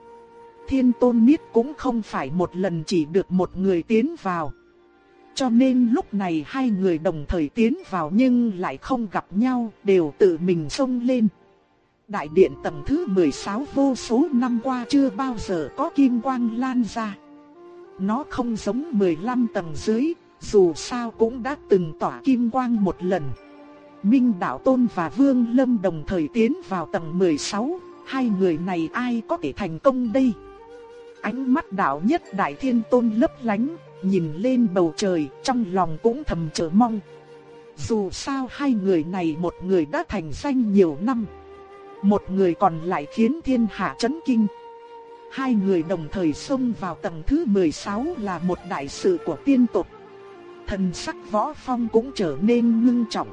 thiên tôn niết cũng không phải một lần chỉ được một người tiến vào. Cho nên lúc này hai người đồng thời tiến vào nhưng lại không gặp nhau, đều tự mình xông lên. Đại điện tầng thứ 16 vô số năm qua chưa bao giờ có kim quang lan ra. Nó không giống 15 tầng dưới, dù sao cũng đã từng tỏa kim quang một lần. Minh Đạo Tôn và Vương Lâm đồng thời tiến vào tầng 16, hai người này ai có thể thành công đây? Ánh mắt đạo nhất đại thiên tôn lấp lánh, nhìn lên bầu trời, trong lòng cũng thầm chờ mong. Dù sao hai người này một người đã thành danh nhiều năm, một người còn lại khiến thiên hạ chấn kinh. Hai người đồng thời xông vào tầng thứ 16 là một đại sự của tiên tộc. Thần sắc võ phong cũng trở nên ngưng trọng.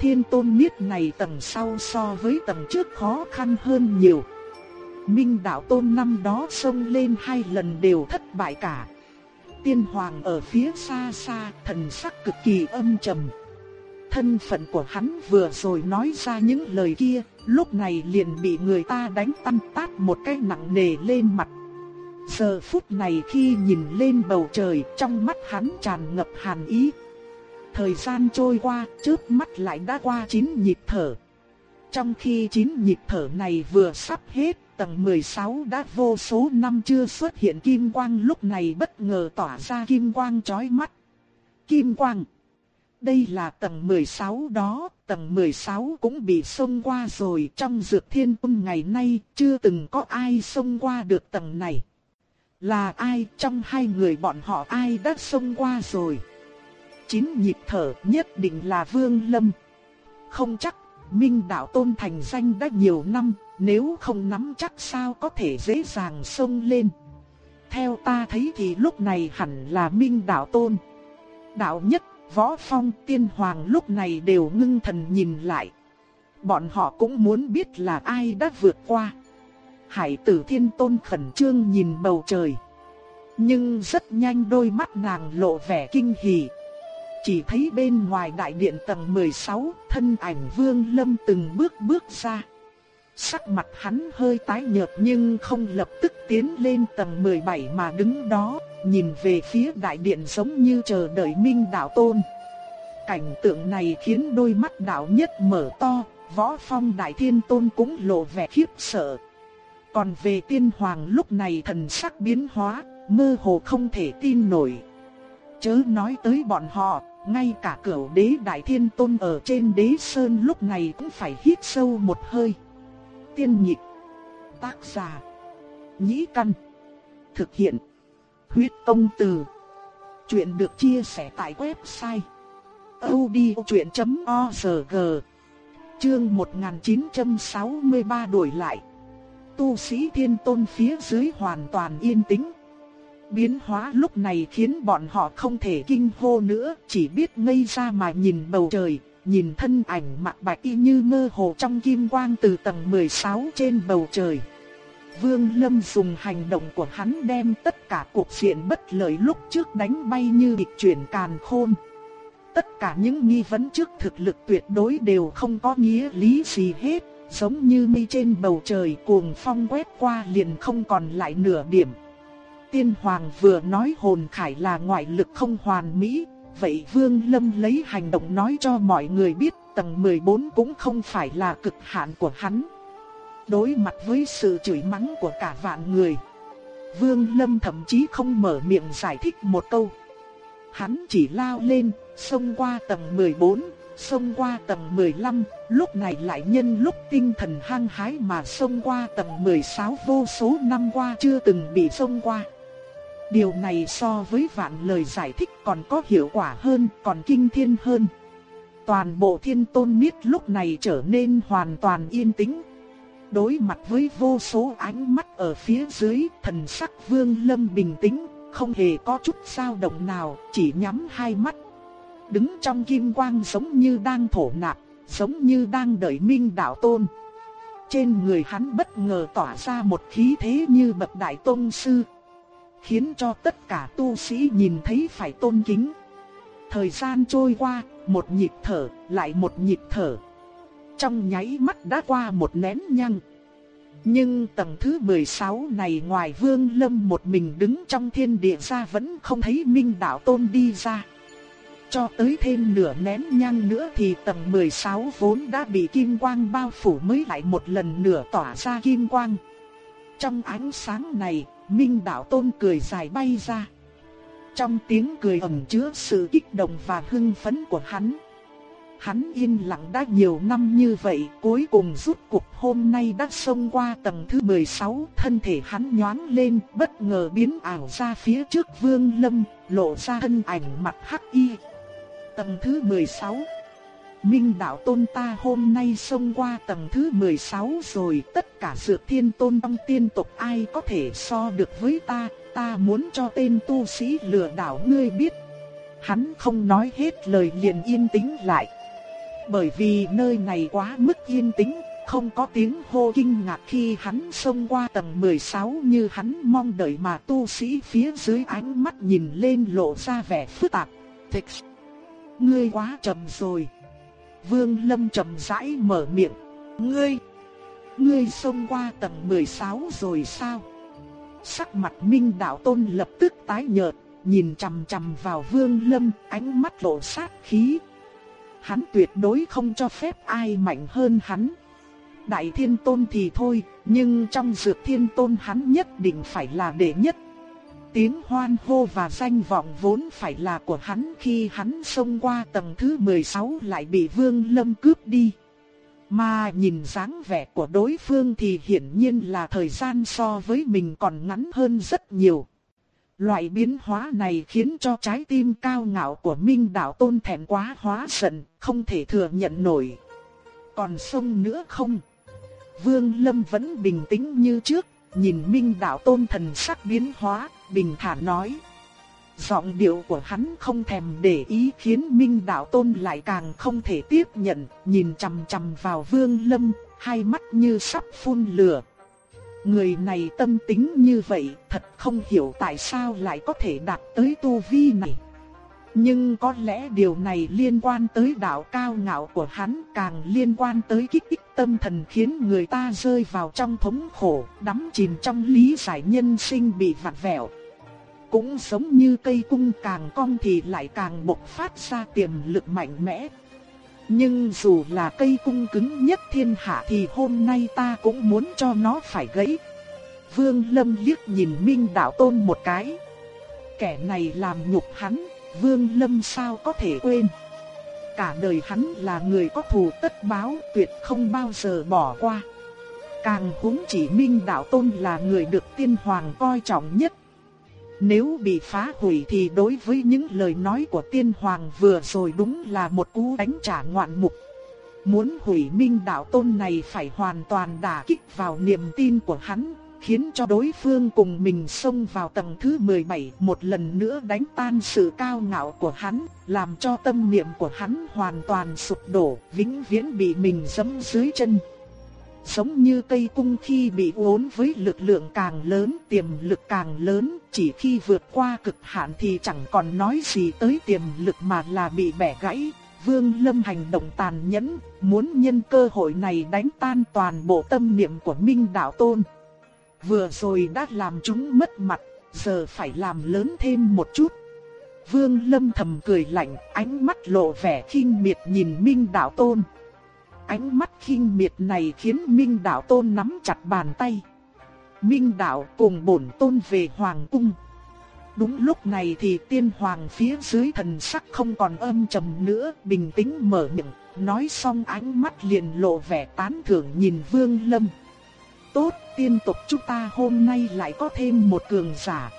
Thiên tôn niết này tầng sau so với tầng trước khó khăn hơn nhiều. Minh đạo tôn năm đó xông lên hai lần đều thất bại cả. Tiên hoàng ở phía xa xa, thần sắc cực kỳ âm trầm. Thân phận của hắn vừa rồi nói ra những lời kia, lúc này liền bị người ta đánh tăm tát một cái nặng nề lên mặt. Giờ phút này khi nhìn lên bầu trời, trong mắt hắn tràn ngập hàn ý. Thời gian trôi qua, trước mắt lại đã qua chín nhịp thở. Trong khi chín nhịp thở này vừa sắp hết, tầng 16 đã vô số năm chưa xuất hiện kim quang lúc này bất ngờ tỏa ra kim quang chói mắt. Kim quang. Đây là tầng 16 đó, tầng 16 cũng bị xông qua rồi trong dược thiên cung ngày nay chưa từng có ai xông qua được tầng này. Là ai trong hai người bọn họ ai đã xông qua rồi? Chín nhịp thở nhất định là Vương Lâm. Không chắc, Minh Đạo Tôn thành danh đã nhiều năm, nếu không nắm chắc sao có thể dễ dàng xông lên. Theo ta thấy thì lúc này hẳn là Minh Đạo Tôn. Đạo nhất, Võ Phong, Tiên Hoàng lúc này đều ngưng thần nhìn lại. Bọn họ cũng muốn biết là ai đã vượt qua. Hải tử thiên tôn khẩn trương nhìn bầu trời. Nhưng rất nhanh đôi mắt nàng lộ vẻ kinh hỉ. Chỉ thấy bên ngoài đại điện tầng 16, thân ảnh vương lâm từng bước bước ra. Sắc mặt hắn hơi tái nhợt nhưng không lập tức tiến lên tầng 17 mà đứng đó, nhìn về phía đại điện giống như chờ đợi minh đạo tôn. Cảnh tượng này khiến đôi mắt đạo nhất mở to, võ phong đại thiên tôn cũng lộ vẻ khiếp sợ. Còn về tiên hoàng lúc này thần sắc biến hóa, mơ hồ không thể tin nổi. Chớ nói tới bọn họ, ngay cả cửu đế đại thiên tôn ở trên đế sơn lúc này cũng phải hít sâu một hơi. Tiên nhịp, tác giả, nhĩ căn, thực hiện, huyết công từ. Chuyện được chia sẻ tại website odchuyện.org Chương 1963 đổi lại Tu sĩ thiên tôn phía dưới hoàn toàn yên tĩnh. Biến hóa lúc này khiến bọn họ không thể kinh hô nữa Chỉ biết ngây ra mà nhìn bầu trời Nhìn thân ảnh mặt bạch y như mơ hồ trong kim quang từ tầng 16 trên bầu trời. Vương Lâm dùng hành động của hắn đem tất cả cuộc diện bất lợi lúc trước đánh bay như địch chuyển càn khôn. Tất cả những nghi vấn trước thực lực tuyệt đối đều không có nghĩa lý gì hết, giống như mây trên bầu trời cuồng phong quét qua liền không còn lại nửa điểm. Tiên Hoàng vừa nói hồn khải là ngoại lực không hoàn mỹ, vậy Vương Lâm lấy hành động nói cho mọi người biết tầng 14 cũng không phải là cực hạn của hắn. Đối mặt với sự chửi mắng của cả vạn người, Vương Lâm thậm chí không mở miệng giải thích một câu. Hắn chỉ lao lên, xông qua tầng 14, xông qua tầng 15, lúc này lại nhân lúc tinh thần hăng hái mà xông qua tầng 16 vô số năm qua chưa từng bị xông qua. Điều này so với vạn lời giải thích còn có hiệu quả hơn, còn kinh thiên hơn. Toàn bộ thiên tôn niết lúc này trở nên hoàn toàn yên tĩnh. Đối mặt với vô số ánh mắt ở phía dưới, thần sắc vương lâm bình tĩnh, không hề có chút dao động nào, chỉ nhắm hai mắt. Đứng trong kim quang giống như đang thổ nạp, giống như đang đợi minh đạo tôn. Trên người hắn bất ngờ tỏa ra một khí thế như bậc đại tôn sư, khiến cho tất cả tu sĩ nhìn thấy phải tôn kính. Thời gian trôi qua, một nhịp thở, lại một nhịp thở. Trong nháy mắt đã qua một nén nhang. Nhưng tầng thứ 16 này ngoài Vương Lâm một mình đứng trong thiên địa ra vẫn không thấy Minh Đạo Tôn đi ra. Cho tới thêm nửa nén nhang nữa thì tầng 16 vốn đã bị kim quang bao phủ mới lại một lần nữa tỏa ra kim quang. Trong ánh sáng này, Minh Đạo Tôn cười dài bay ra. Trong tiếng cười ẩn chứa sự kích động và hưng phấn của hắn. Hắn yên lặng đã nhiều năm như vậy, cuối cùng rút cục hôm nay đã xông qua tầng thứ 16, thân thể hắn nhoáng lên, bất ngờ biến ảo ra phía trước Vương Lâm, lộ ra thân ảnh mặt hắc y. Tầng thứ 16 Minh đạo tôn ta hôm nay xông qua tầng thứ 16 rồi, tất cả dược thiên tôn trong tiên tộc ai có thể so được với ta, ta muốn cho tên tu sĩ lừa đảo ngươi biết. Hắn không nói hết lời liền yên tĩnh lại. Bởi vì nơi này quá mức yên tĩnh, không có tiếng hô kinh ngạc khi hắn xông qua tầng 16 như hắn mong đợi mà tu sĩ phía dưới ánh mắt nhìn lên lộ ra vẻ phức tạp. Thích! Ngươi quá chậm rồi. Vương Lâm chậm rãi mở miệng. Ngươi! Ngươi xông qua tầng 16 rồi sao? Sắc mặt Minh Đạo Tôn lập tức tái nhợt, nhìn chằm chằm vào Vương Lâm, ánh mắt lộ sát khí, hắn tuyệt đối không cho phép ai mạnh hơn hắn. Đại thiên tôn thì thôi, nhưng trong dược thiên tôn hắn nhất định phải là đệ nhất. Tiếng hoan hô và danh vọng vốn phải là của hắn khi hắn xông qua tầng thứ 16 lại bị Vương Lâm cướp đi. Mà nhìn dáng vẻ của đối phương thì hiển nhiên là thời gian so với mình còn ngắn hơn rất nhiều. Loại biến hóa này khiến cho trái tim cao ngạo của Minh Đạo Tôn thẹn quá hóa giận, không thể thừa nhận nổi. Còn sông nữa không? Vương Lâm vẫn bình tĩnh như trước, nhìn Minh Đạo Tôn thần sắc biến hóa, bình thản nói. Giọng điệu của hắn không thèm để ý khiến Minh Đạo Tôn lại càng không thể tiếp nhận, nhìn chằm chằm vào Vương Lâm, hai mắt như sắp phun lửa. Người này tâm tính như vậy, thật không hiểu tại sao lại có thể đạt tới tu vi này. Nhưng có lẽ điều này liên quan tới đạo cao ngạo của hắn càng liên quan tới kích thích tâm thần khiến người ta rơi vào trong thống khổ, đắm chìm trong lý giải nhân sinh bị vặn vẹo. Cũng giống như cây cung càng cong thì lại càng bộc phát ra tiềm lực mạnh mẽ. Nhưng dù là cây cung cứng nhất thiên hạ thì hôm nay ta cũng muốn cho nó phải gãy. Vương Lâm liếc nhìn Minh Đạo Tôn một cái. Kẻ này làm nhục hắn, Vương Lâm sao có thể quên. Cả đời hắn là người có thù tất báo, tuyệt không bao giờ bỏ qua. Càng huống chỉ Minh Đạo Tôn là người được tiên hoàng coi trọng nhất. Nếu bị phá hủy thì đối với những lời nói của tiên hoàng vừa rồi đúng là một cú đánh trả ngoạn mục. Muốn hủy Minh Đạo Tôn này phải hoàn toàn đả kích vào niềm tin của hắn, khiến cho đối phương cùng mình xông vào tầng thứ 17 một lần nữa đánh tan sự cao ngạo của hắn, làm cho tâm niệm của hắn hoàn toàn sụp đổ, vĩnh viễn bị mình giẫm dưới chân. Giống như cây cung khi bị uốn với lực lượng càng lớn, tiềm lực càng lớn, chỉ khi vượt qua cực hạn thì chẳng còn nói gì tới tiềm lực mà là bị bẻ gãy. Vương Lâm hành động tàn nhẫn, muốn nhân cơ hội này đánh tan toàn bộ tâm niệm của Minh Đạo Tôn. Vừa rồi đã làm chúng mất mặt, giờ phải làm lớn thêm một chút. Vương Lâm thầm cười lạnh, ánh mắt lộ vẻ khinh miệt nhìn Minh Đạo Tôn. Ánh mắt khinh miệt này khiến Minh Đạo Tôn nắm chặt bàn tay. Minh Đạo cùng bổn tôn về Hoàng Cung. Đúng lúc này thì tiên hoàng phía dưới thần sắc không còn âm trầm nữa, bình tĩnh mở miệng, nói xong ánh mắt liền lộ vẻ tán thưởng nhìn Vương Lâm. Tốt, tiên tộc chúng ta hôm nay lại có thêm một cường giả.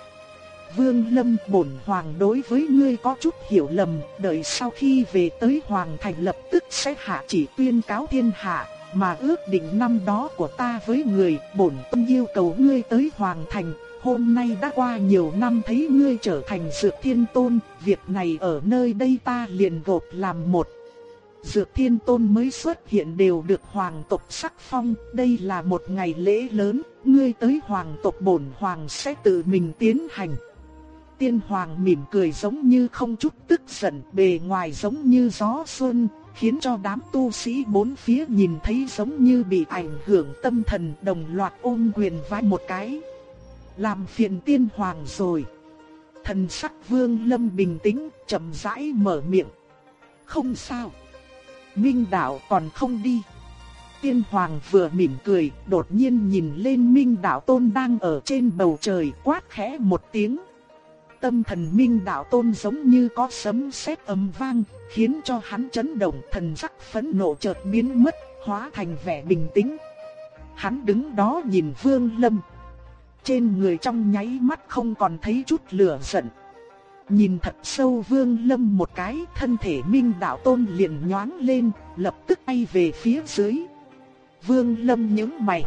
Vương Lâm bổn hoàng đối với ngươi có chút hiểu lầm, đợi sau khi về tới hoàng thành lập tức sẽ hạ chỉ tuyên cáo thiên hạ, mà ước định năm đó của ta với người, bổn tôn yêu cầu ngươi tới hoàng thành. Hôm nay đã qua nhiều năm thấy ngươi trở thành dược thiên tôn, việc này ở nơi đây ta liền gộp làm một. Dược Thiên Tôn mới xuất hiện đều được hoàng tộc sắc phong, đây là một ngày lễ lớn, ngươi tới hoàng tộc bổn hoàng sẽ tự mình tiến hành. Tiên hoàng mỉm cười giống như không chút tức giận, bề ngoài giống như gió xuân, khiến cho đám tu sĩ bốn phía nhìn thấy giống như bị ảnh hưởng tâm thần đồng loạt ôm quyền vái một cái. Làm phiền tiên hoàng rồi. Thần sắc vương lâm bình tĩnh, chậm rãi mở miệng. Không sao. Minh đạo còn không đi. Tiên hoàng vừa mỉm cười, đột nhiên nhìn lên Minh đạo tôn đang ở trên bầu trời quát khẽ một tiếng. Tâm thần Minh đạo tôn giống như có sấm sét ầm vang, khiến cho hắn chấn động thần sắc phẫn nộ chợt biến mất, hóa thành vẻ bình tĩnh. Hắn đứng đó nhìn Vương Lâm. Trên người trong nháy mắt không còn thấy chút lửa giận. Nhìn thật sâu Vương Lâm một cái, thân thể Minh Đạo Tôn liền nhoáng lên, lập tức bay về phía dưới. Vương Lâm nhướng mày.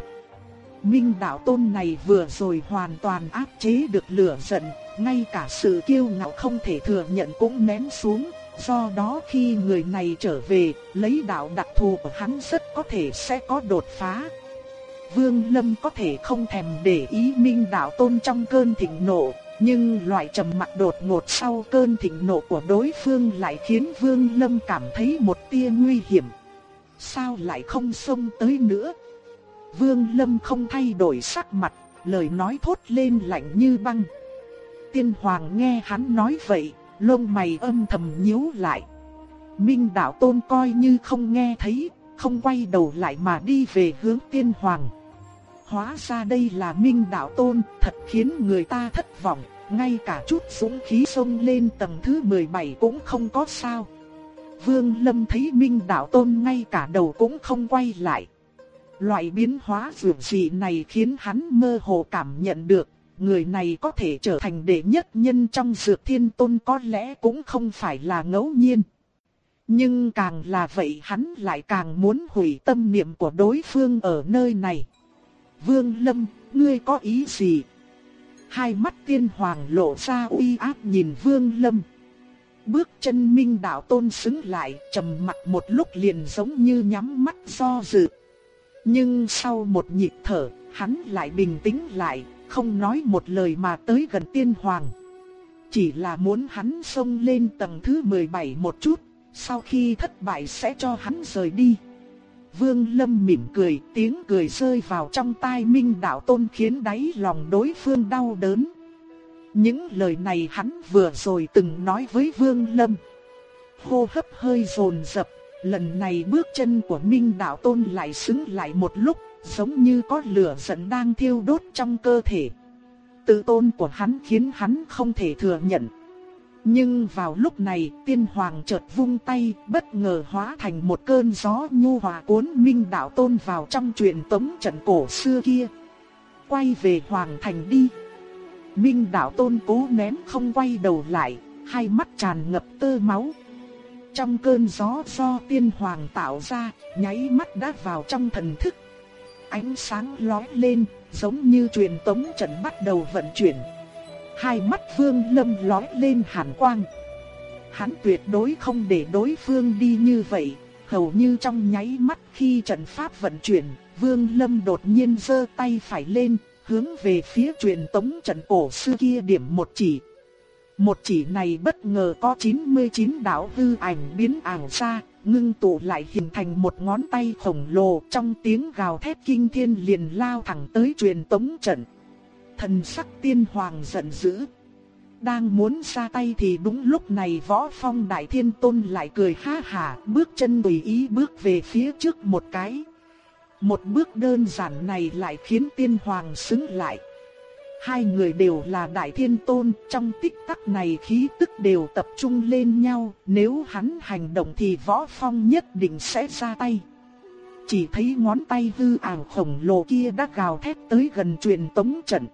Minh Đạo Tôn này vừa rồi hoàn toàn áp chế được lửa giận, ngay cả sự kiêu ngạo không thể thừa nhận cũng nén xuống. Do đó khi người này trở về, lấy đạo đặc thù của hắn rất có thể sẽ có đột phá. Vương Lâm có thể không thèm để ý Minh Đạo Tôn trong cơn thịnh nộ, nhưng loại trầm mặc đột ngột sau cơn thịnh nộ của đối phương lại khiến Vương Lâm cảm thấy một tia nguy hiểm. Sao lại không xông tới nữa? Vương Lâm không thay đổi sắc mặt, lời nói thốt lên lạnh như băng. Tiên Hoàng nghe hắn nói vậy, lông mày âm thầm nhíu lại. Minh Đạo Tôn coi như không nghe thấy, không quay đầu lại mà đi về hướng Tiên Hoàng. Hóa ra đây là Minh Đạo Tôn, thật khiến người ta thất vọng, ngay cả chút dũng khí xông lên tầng thứ 17 cũng không có sao. Vương Lâm thấy Minh Đạo Tôn ngay cả đầu cũng không quay lại. Loại biến hóa dường dị này khiến hắn mơ hồ cảm nhận được, người này có thể trở thành đệ nhất nhân trong dược thiên tôn có lẽ cũng không phải là ngẫu nhiên. Nhưng càng là vậy hắn lại càng muốn hủy tâm niệm của đối phương ở nơi này. Vương Lâm, ngươi có ý gì? Hai mắt tiên hoàng lộ ra uy áp nhìn Vương Lâm. Bước chân minh đạo tôn xứng lại, trầm mặt một lúc liền giống như nhắm mắt do dự. Nhưng sau một nhịp thở, hắn lại bình tĩnh lại, không nói một lời mà tới gần tiên hoàng. Chỉ là muốn hắn xông lên tầng thứ 17 một chút, sau khi thất bại sẽ cho hắn rời đi. Vương Lâm mỉm cười, tiếng cười rơi vào trong tai Minh Đạo Tôn khiến đáy lòng đối phương đau đớn. Những lời này hắn vừa rồi từng nói với Vương Lâm. Hô hấp hơi dồn dập, lần này bước chân của Minh Đạo Tôn lại xứng lại một lúc, giống như có lửa giận đang thiêu đốt trong cơ thể. Tự tôn của hắn khiến hắn không thể thừa nhận. Nhưng vào lúc này, tiên hoàng chợt vung tay, bất ngờ hóa thành một cơn gió nhu hòa cuốn Minh Đạo Tôn vào trong truyền tống trận cổ xưa kia. Quay về hoàng thành đi. Minh Đạo Tôn cố nén không quay đầu lại, hai mắt tràn ngập tơ máu. Trong cơn gió do tiên hoàng tạo ra, nháy mắt đã vào trong thần thức. Ánh sáng lóe lên, giống như truyền tống trận bắt đầu vận chuyển. Hai mắt Vương Lâm lóe lên hàn quang. Hắn tuyệt đối không để đối phương đi như vậy, hầu như trong nháy mắt khi trận pháp vận chuyển, Vương Lâm đột nhiên giơ tay phải lên, hướng về phía truyền tống trận cổ xưa kia điểm một chỉ. Một chỉ này bất ngờ có 99 đạo hư ảnh biến ảo ra, ngưng tụ lại hình thành một ngón tay khổng lồ trong tiếng gào thét kinh thiên liền lao thẳng tới truyền tống trận. Thần sắc tiên hoàng giận dữ. Đang muốn ra tay thì đúng lúc này võ phong đại thiên tôn lại cười ha hà bước chân tùy ý bước về phía trước một cái. Một bước đơn giản này lại khiến tiên hoàng xứng lại. Hai người đều là đại thiên tôn, trong tích tắc này khí tức đều tập trung lên nhau, nếu hắn hành động thì võ phong nhất định sẽ ra tay. Chỉ thấy ngón tay hư ảo khổng lồ kia đã gào thét tới gần truyền tống trận.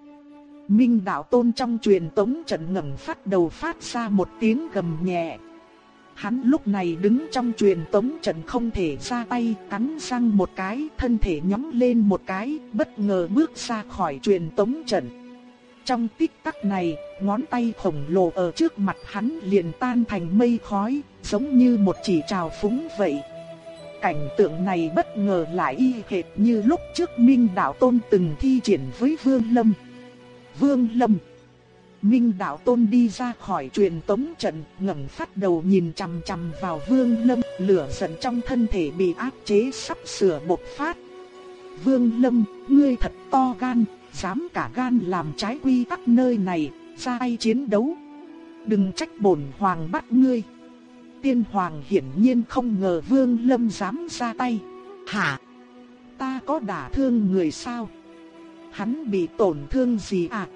Minh đạo tôn trong truyền tống trận ngẩng phát đầu phát ra một tiếng gầm nhẹ. Hắn lúc này đứng trong truyền tống trận không thể ra tay, cắn răng một cái, thân thể nhóng lên một cái, bất ngờ bước ra khỏi truyền tống trận. Trong tích tắc này, ngón tay khổng lồ ở trước mặt hắn liền tan thành mây khói, giống như một chỉ trào phúng vậy. Cảnh tượng này bất ngờ lại y hệt như lúc trước Minh Đạo Tôn từng thi triển với Vương Lâm. Vương Lâm Minh Đạo Tôn đi ra khỏi truyền tống trận, ngẩng phát đầu nhìn chằm chằm vào Vương Lâm, lửa giận trong thân thể bị áp chế sắp sửa bộc phát. Vương Lâm, ngươi thật to gan, dám cả gan làm trái quy tắc nơi này, ra tay chiến đấu. Đừng trách bổn hoàng bắt ngươi. Tiên hoàng hiển nhiên không ngờ Vương Lâm dám ra tay. Hả? Ta có đả thương người sao? Hắn bị tổn thương gì à?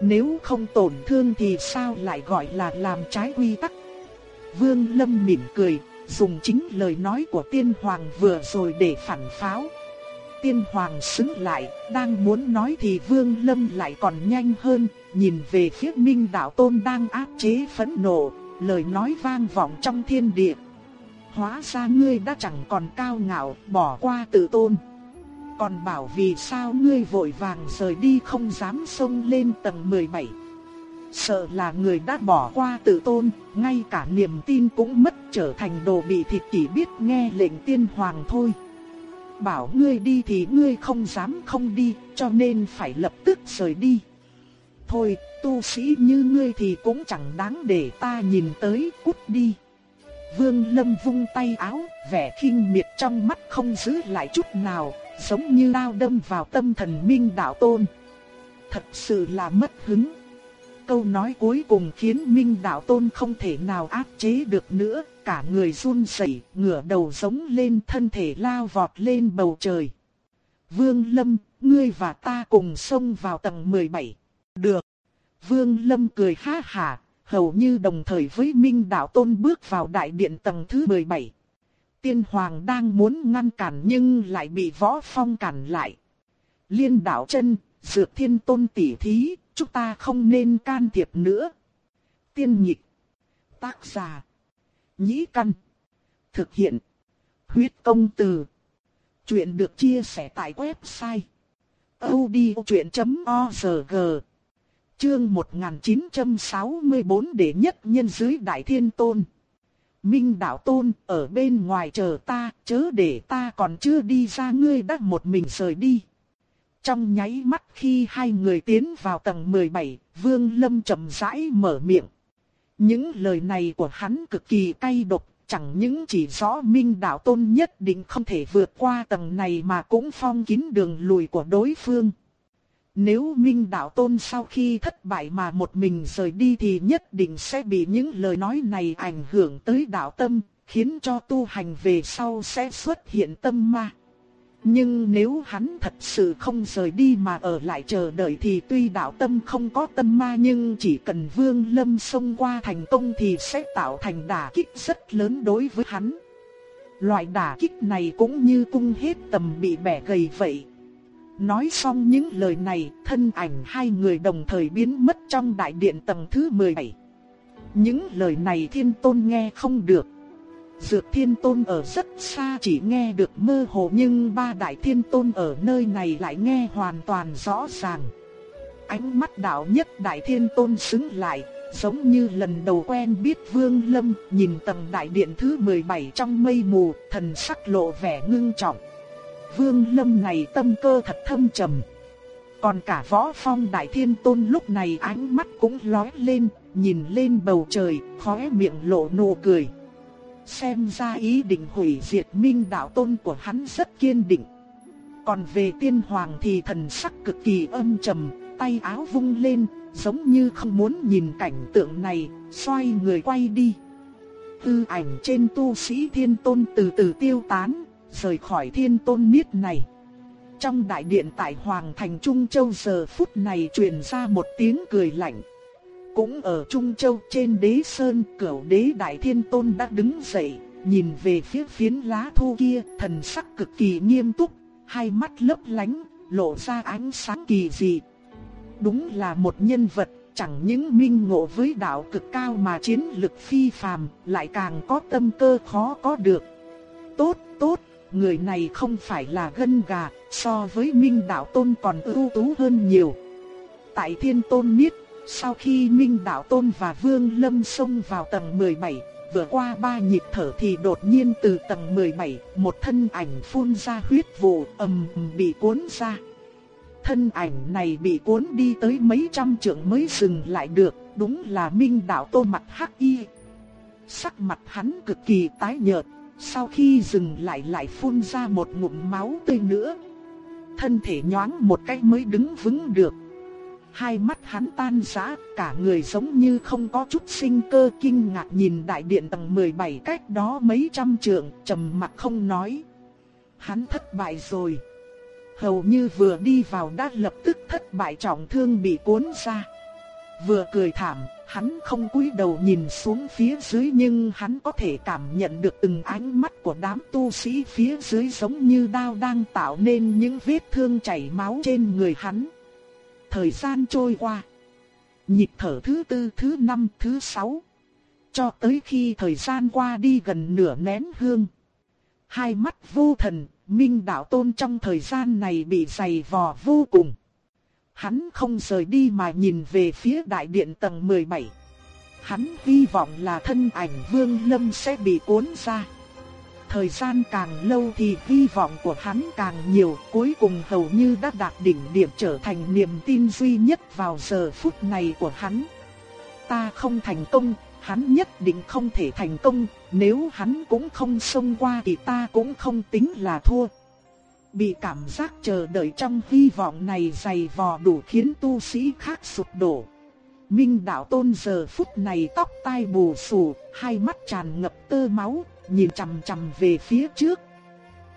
Nếu không tổn thương thì sao lại gọi là làm trái quy tắc? Vương Lâm mỉm cười, dùng chính lời nói của tiên hoàng vừa rồi để phản pháo tiên hoàng xứng lại, đang muốn nói thì vương lâm lại còn nhanh hơn, nhìn về phía minh đạo tôn đang áp chế phẫn nộ, lời nói vang vọng trong thiên địa. Hóa ra ngươi đã chẳng còn cao ngạo, bỏ qua tự tôn. Còn bảo vì sao ngươi vội vàng rời đi không dám xông lên tầng 17. Sợ là người đã bỏ qua tự tôn, ngay cả niềm tin cũng mất trở thành đồ bị thịt chỉ biết nghe lệnh tiên hoàng thôi bảo ngươi đi thì ngươi không dám không đi, cho nên phải lập tức rời đi. Thôi, tu sĩ như ngươi thì cũng chẳng đáng để ta nhìn tới, cút đi. Vương Lâm vung tay áo, vẻ khinh miệt trong mắt không giữ lại chút nào, giống như đao đâm vào tâm thần minh đạo tôn. Thật sự là mất hứng. Câu nói cuối cùng khiến Minh Đạo Tôn không thể nào áp chế được nữa, cả người run rẩy, ngửa đầu giống lên thân thể lao vọt lên bầu trời. Vương Lâm, ngươi và ta cùng xông vào tầng 17. Được. Vương Lâm cười ha hà, hầu như đồng thời với Minh Đạo Tôn bước vào đại điện tầng thứ 17. Tiên Hoàng đang muốn ngăn cản nhưng lại bị Võ Phong cản lại. Liên Đạo chân, Dược Thiên Tôn tỉ thí, chúng ta không nên can thiệp nữa. Tiên nhịch. Tác giả. Nhĩ căn. Thực hiện. Huyết công từ. Chuyện được chia sẻ tại website. odchuyện.org Chương 1964 để nhất nhân dưới Đại Thiên Tôn. Minh Đạo Tôn ở bên ngoài chờ ta, chớ để ta còn chưa đi ra ngươi đã một mình rời đi. Trong nháy mắt khi hai người tiến vào tầng 17, Vương Lâm chậm rãi mở miệng. Những lời này của hắn cực kỳ cay độc, chẳng những chỉ rõ Minh Đạo Tôn nhất định không thể vượt qua tầng này mà cũng phong kín đường lùi của đối phương. Nếu Minh Đạo Tôn sau khi thất bại mà một mình rời đi thì nhất định sẽ bị những lời nói này ảnh hưởng tới đạo tâm, khiến cho tu hành về sau sẽ xuất hiện tâm ma. Nhưng nếu hắn thật sự không rời đi mà ở lại chờ đợi thì tuy đạo tâm không có tâm ma nhưng chỉ cần vương lâm xông qua thành công thì sẽ tạo thành đả kích rất lớn đối với hắn. Loại đả kích này cũng như cung hết tầm bị bẻ gầy vậy. Nói xong những lời này, thân ảnh hai người đồng thời biến mất trong đại điện tầng thứ 17. Những lời này thiên tôn nghe không được. Dược thiên tôn ở rất xa chỉ nghe được mơ hồ nhưng ba đại thiên tôn ở nơi này lại nghe hoàn toàn rõ ràng. Ánh mắt đạo nhất đại thiên tôn xứng lại, giống như lần đầu quen biết vương lâm, nhìn tầng đại điện thứ 17 trong mây mù, thần sắc lộ vẻ ngưng trọng. Vương lâm này tâm cơ thật thâm trầm. Còn cả võ phong đại thiên tôn lúc này ánh mắt cũng lóe lên, nhìn lên bầu trời, khóe miệng lộ nụ cười. Xem ra ý định hủy diệt minh đạo tôn của hắn rất kiên định. Còn về tiên hoàng thì thần sắc cực kỳ âm trầm, tay áo vung lên, giống như không muốn nhìn cảnh tượng này, xoay người quay đi. Tư ảnh trên tu sĩ thiên tôn từ từ tiêu tán, rời khỏi thiên tôn niết này. Trong đại điện tại Hoàng thành Trung Châu giờ phút này truyền ra một tiếng cười lạnh. Cũng ở Trung Châu trên đế sơn cửu đế đại thiên tôn đã đứng dậy, nhìn về phía phiến lá thu kia, thần sắc cực kỳ nghiêm túc, hai mắt lấp lánh, lộ ra ánh sáng kỳ dị. Đúng là một nhân vật, chẳng những minh ngộ với đạo cực cao mà chiến lực phi phàm, lại càng có tâm cơ khó có được. Tốt, tốt, người này không phải là gân gà, so với Minh Đạo Tôn còn ưu tú hơn nhiều. Tại Thiên Tôn Niết, sau khi Minh Đạo Tôn và Vương Lâm xông vào tầng 17, vừa qua ba nhịp thở thì đột nhiên từ tầng 17, một thân ảnh phun ra huyết vụ ầm bị cuốn ra. Thân ảnh này bị cuốn đi tới mấy trăm trượng mới dừng lại được, đúng là Minh Đạo Tôn mặt hắc y. Sắc mặt hắn cực kỳ tái nhợt, sau khi dừng lại lại phun ra một ngụm máu tươi nữa. Thân thể nhoáng một cái mới đứng vững được. Hai mắt hắn tan rã, cả người giống như không có chút sinh cơ kinh ngạc nhìn đại điện tầng 17 cách đó mấy trăm trượng, trầm mặc không nói. Hắn thất bại rồi. Hầu như vừa đi vào đã lập tức thất bại trọng thương bị cuốn ra. Vừa cười thảm, Hắn không cúi đầu nhìn xuống phía dưới nhưng hắn có thể cảm nhận được từng ánh mắt của đám tu sĩ phía dưới giống như đao đang tạo nên những vết thương chảy máu trên người hắn. Thời gian trôi qua. Nhịp thở thứ tư, thứ năm, thứ sáu. Cho tới khi thời gian qua đi gần nửa nén hương. Hai mắt vô thần, minh đạo tôn trong thời gian này bị dày vò vô cùng. Hắn không rời đi mà nhìn về phía đại điện tầng 17. Hắn hy vọng là thân ảnh Vương Lâm sẽ bị cuốn ra. Thời gian càng lâu thì hy vọng của hắn càng nhiều, cuối cùng hầu như đã đạt đỉnh điểm trở thành niềm tin duy nhất vào giờ phút này của hắn. Ta không thành công, hắn nhất định không thể thành công, nếu hắn cũng không xông qua thì ta cũng không tính là thua. Bị cảm giác chờ đợi trong hy vọng này dày vò đủ khiến tu sĩ khác sụp đổ. Minh đạo tôn giờ phút này tóc tai bù xù, hai mắt tràn ngập tơ máu, nhìn chằm chằm về phía trước.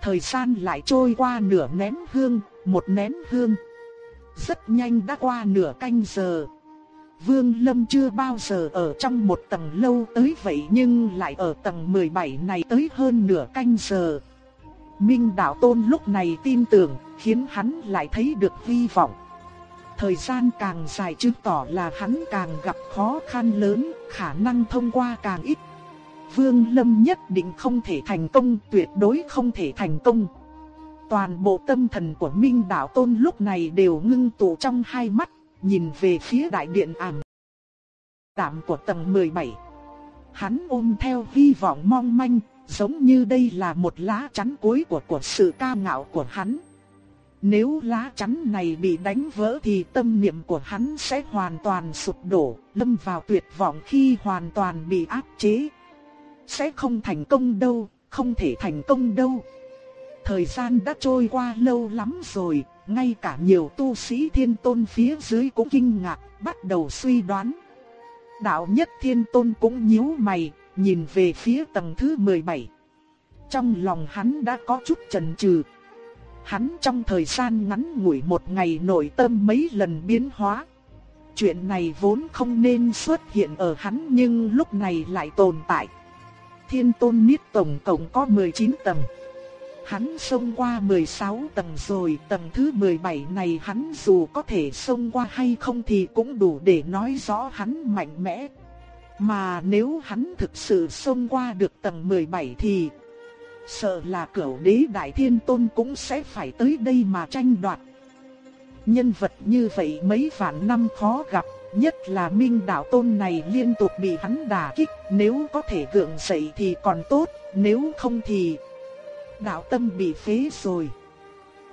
Thời gian lại trôi qua nửa nén hương, một nén hương. Rất nhanh đã qua nửa canh giờ. Vương Lâm chưa bao giờ ở trong một tầng lâu tới vậy nhưng lại ở tầng 17 này tới hơn nửa canh giờ. Minh Đạo Tôn lúc này tin tưởng, khiến hắn lại thấy được hy vọng. Thời gian càng dài chứng tỏ là hắn càng gặp khó khăn lớn, khả năng thông qua càng ít. Vương Lâm nhất định không thể thành công, tuyệt đối không thể thành công. Toàn bộ tâm thần của Minh Đạo Tôn lúc này đều ngưng tụ trong hai mắt, nhìn về phía đại điện ảm. Đạm của tầng 17. Hắn ôm theo hy vọng mong manh, giống như đây là một lá chắn cuối của của sự ca ngạo của hắn. Nếu lá chắn này bị đánh vỡ thì tâm niệm của hắn sẽ hoàn toàn sụp đổ, lâm vào tuyệt vọng khi hoàn toàn bị áp chế. Sẽ không thành công đâu, không thể thành công đâu. Thời gian đã trôi qua lâu lắm rồi, ngay cả nhiều tu sĩ thiên tôn phía dưới cũng kinh ngạc, bắt đầu suy đoán. Đạo nhất thiên tôn cũng nhíu mày, nhìn về phía tầng thứ 17. Trong lòng hắn đã có chút chần chừ. Hắn trong thời gian ngắn ngủi một ngày nội tâm mấy lần biến hóa. Chuyện này vốn không nên xuất hiện ở hắn nhưng lúc này lại tồn tại. Thiên tôn niết tổng cộng có 19 tầng. Hắn xông qua 16 tầng rồi, tầng thứ 17 này hắn dù có thể xông qua hay không thì cũng đủ để nói rõ hắn mạnh mẽ. Mà nếu hắn thực sự xông qua được tầng 17 thì sợ là cửu đế đại thiên tôn cũng sẽ phải tới đây mà tranh đoạt. Nhân vật như vậy mấy vạn năm khó gặp, nhất là minh đạo tôn này liên tục bị hắn đả kích, nếu có thể gượng dậy thì còn tốt, nếu không thì đạo tâm bị phế rồi.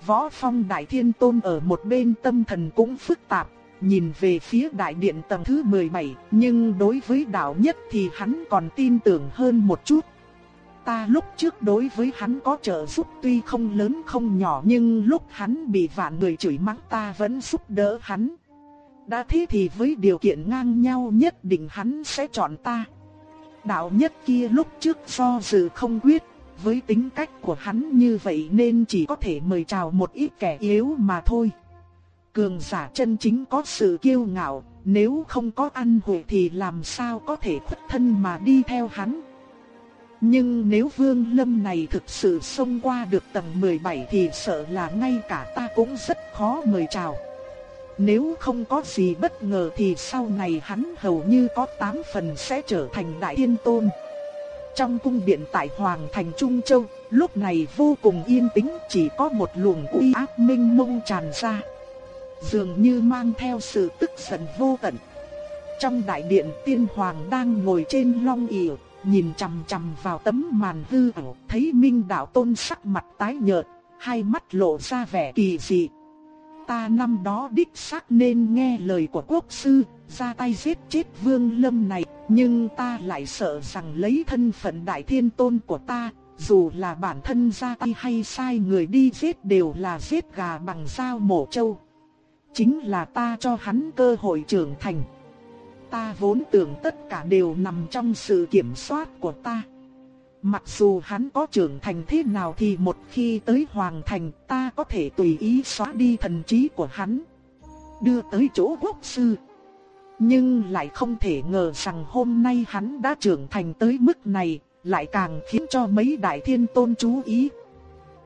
Võ phong đại thiên tôn ở một bên tâm thần cũng phức tạp, nhìn về phía đại điện tầng thứ 17, nhưng đối với đạo nhất thì hắn còn tin tưởng hơn một chút. Ta lúc trước đối với hắn có trợ giúp tuy không lớn không nhỏ nhưng lúc hắn bị vạn người chửi mắng ta vẫn giúp đỡ hắn. Đã thế thì với điều kiện ngang nhau nhất định hắn sẽ chọn ta. Đạo nhất kia lúc trước do dự không quyết, với tính cách của hắn như vậy nên chỉ có thể mời chào một ít kẻ yếu mà thôi. Cường giả chân chính có sự kiêu ngạo, nếu không có ăn hội thì làm sao có thể khuất thân mà đi theo hắn. Nhưng nếu Vương Lâm này thực sự xông qua được tầng 17 thì sợ là ngay cả ta cũng rất khó mời chào. Nếu không có gì bất ngờ thì sau này hắn hầu như có 8 phần sẽ trở thành Đại Thiên Tôn. Trong cung điện tại Hoàng thành Trung Châu, lúc này vô cùng yên tĩnh chỉ có một luồng uy áp minh mông tràn ra. Dường như mang theo sự tức giận vô tận. Trong đại điện tiên hoàng đang ngồi trên long ỷ nhìn chằm chằm vào tấm màn hư ảo, thấy Minh đạo tôn sắc mặt tái nhợt, hai mắt lộ ra vẻ kỳ dị. Ta năm đó đích xác nên nghe lời của quốc sư, ra tay giết chết Vương Lâm này, nhưng ta lại sợ rằng lấy thân phận đại thiên tôn của ta, dù là bản thân ra tay hay sai người đi giết đều là giết gà bằng dao mổ trâu. Chính là ta cho hắn cơ hội trưởng thành. Ta vốn tưởng tất cả đều nằm trong sự kiểm soát của ta. Mặc dù hắn có trưởng thành thế nào thì một khi tới hoàng thành ta có thể tùy ý xóa đi thần trí của hắn. Đưa tới chỗ quốc sư. Nhưng lại không thể ngờ rằng hôm nay hắn đã trưởng thành tới mức này, lại càng khiến cho mấy đại thiên tôn chú ý.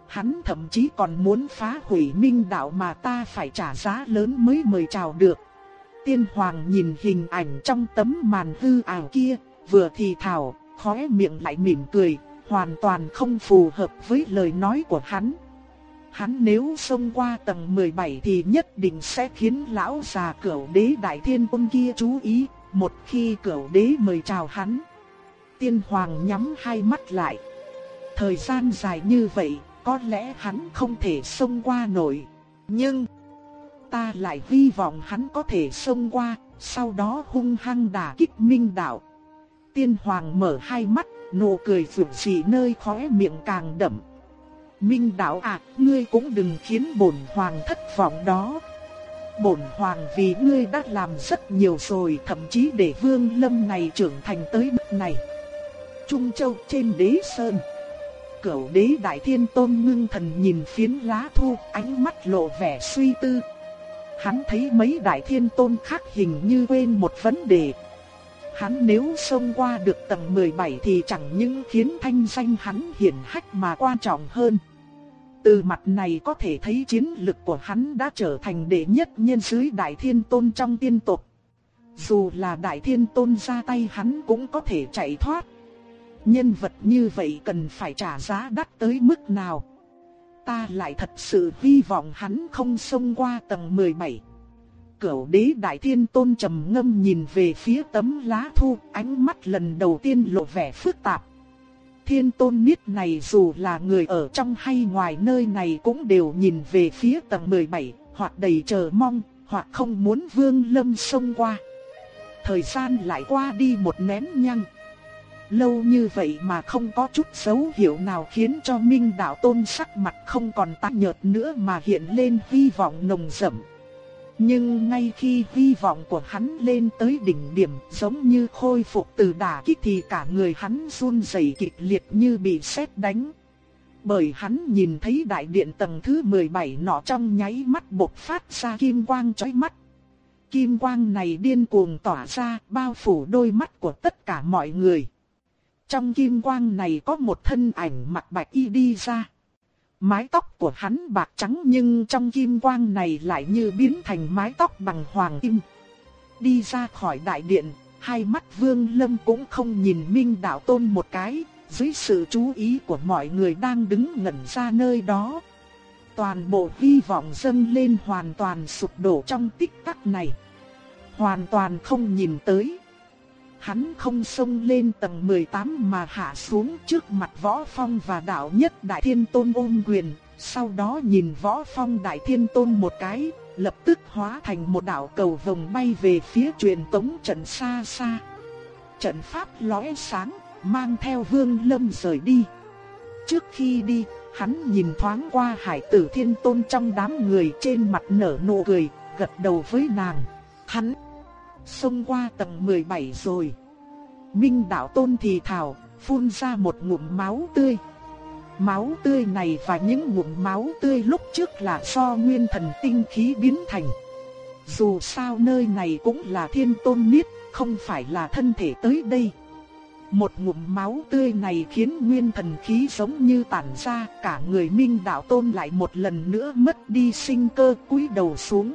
Hắn thậm chí còn muốn phá hủy minh đạo mà ta phải trả giá lớn mới mời chào được. Tiên hoàng nhìn hình ảnh trong tấm màn hư ảo kia, vừa thì thào, khóe miệng lại mỉm cười, hoàn toàn không phù hợp với lời nói của hắn. Hắn nếu xông qua tầng 17 thì nhất định sẽ khiến lão già cửu đế đại thiên quân kia chú ý, một khi cửu đế mời chào hắn. Tiên hoàng nhắm hai mắt lại. Thời gian dài như vậy, có lẽ hắn không thể xông qua nổi. Nhưng, ta lại hy vọng hắn có thể xông qua, sau đó hung hăng đả kích minh đạo. Tiên hoàng mở hai mắt, nụ cười rực rỡ nơi khóe miệng càng đậm. Minh đạo à, ngươi cũng đừng khiến bổn hoàng thất vọng đó. Bổn hoàng vì ngươi đã làm rất nhiều rồi, thậm chí để vương lâm này trưởng thành tới mức này. Trung Châu trên đế sơn. Cửu đế đại thiên tôn ngưng thần nhìn phiến lá thu, ánh mắt lộ vẻ suy tư. Hắn thấy mấy đại thiên tôn khác hình như quên một vấn đề. Hắn nếu xông qua được tầng 17 thì chẳng những khiến thanh danh hắn hiển hách mà quan trọng hơn. Từ mặt này có thể thấy chiến lực của hắn đã trở thành đệ nhất nhân dưới Đại Thiên Tôn trong tiên tộc. Dù là Đại Thiên Tôn ra tay hắn cũng có thể chạy thoát. Nhân vật như vậy cần phải trả giá đắt tới mức nào? Ta lại thật sự hy vọng hắn không xông qua tầng 17. Cửu đế Đại Thiên Tôn trầm ngâm nhìn về phía tấm lá thu, ánh mắt lần đầu tiên lộ vẻ phức tạp thiên tôn niết này dù là người ở trong hay ngoài nơi này cũng đều nhìn về phía tầng 17, hoặc đầy chờ mong, hoặc không muốn vương lâm xông qua. Thời gian lại qua đi một nén nhăng. Lâu như vậy mà không có chút dấu hiệu nào khiến cho Minh Đạo Tôn sắc mặt không còn tái nhợt nữa mà hiện lên hy vọng nồng rậm. Nhưng ngay khi hy vọng của hắn lên tới đỉnh điểm giống như khôi phục từ đả kích thì cả người hắn run rẩy kịch liệt như bị sét đánh. Bởi hắn nhìn thấy đại điện tầng thứ 17 nọ trong nháy mắt bộc phát ra kim quang chói mắt. Kim quang này điên cuồng tỏa ra, bao phủ đôi mắt của tất cả mọi người. Trong kim quang này có một thân ảnh mặt bạch y đi ra. Mái tóc của hắn bạc trắng nhưng trong kim quang này lại như biến thành mái tóc bằng hoàng kim. Đi ra khỏi đại điện, hai mắt vương lâm cũng không nhìn Minh Đạo Tôn một cái, dưới sự chú ý của mọi người đang đứng ngẩn ra nơi đó. Toàn bộ hy vọng dâng lên hoàn toàn sụp đổ trong tích tắc này. Hoàn toàn không nhìn tới. Hắn không xông lên tầng 18 mà hạ xuống trước mặt Võ Phong và đạo nhất Đại Thiên Tôn ôm quyền, sau đó nhìn Võ Phong Đại Thiên Tôn một cái, lập tức hóa thành một đạo cầu vồng bay về phía truyền tống trận xa xa. Trận pháp lóe sáng, mang theo Vương Lâm rời đi. Trước khi đi, hắn nhìn thoáng qua Hải Tử Thiên Tôn trong đám người trên mặt nở nụ cười, gật đầu với nàng. Hắn xông qua tầng 17 rồi. Minh đạo tôn thì thào, phun ra một ngụm máu tươi. Máu tươi này và những ngụm máu tươi lúc trước là do nguyên thần tinh khí biến thành. Dù sao nơi này cũng là thiên tôn niết, không phải là thân thể tới đây. Một ngụm máu tươi này khiến nguyên thần khí giống như tản ra, cả người minh đạo tôn lại một lần nữa mất đi sinh cơ cúi đầu xuống.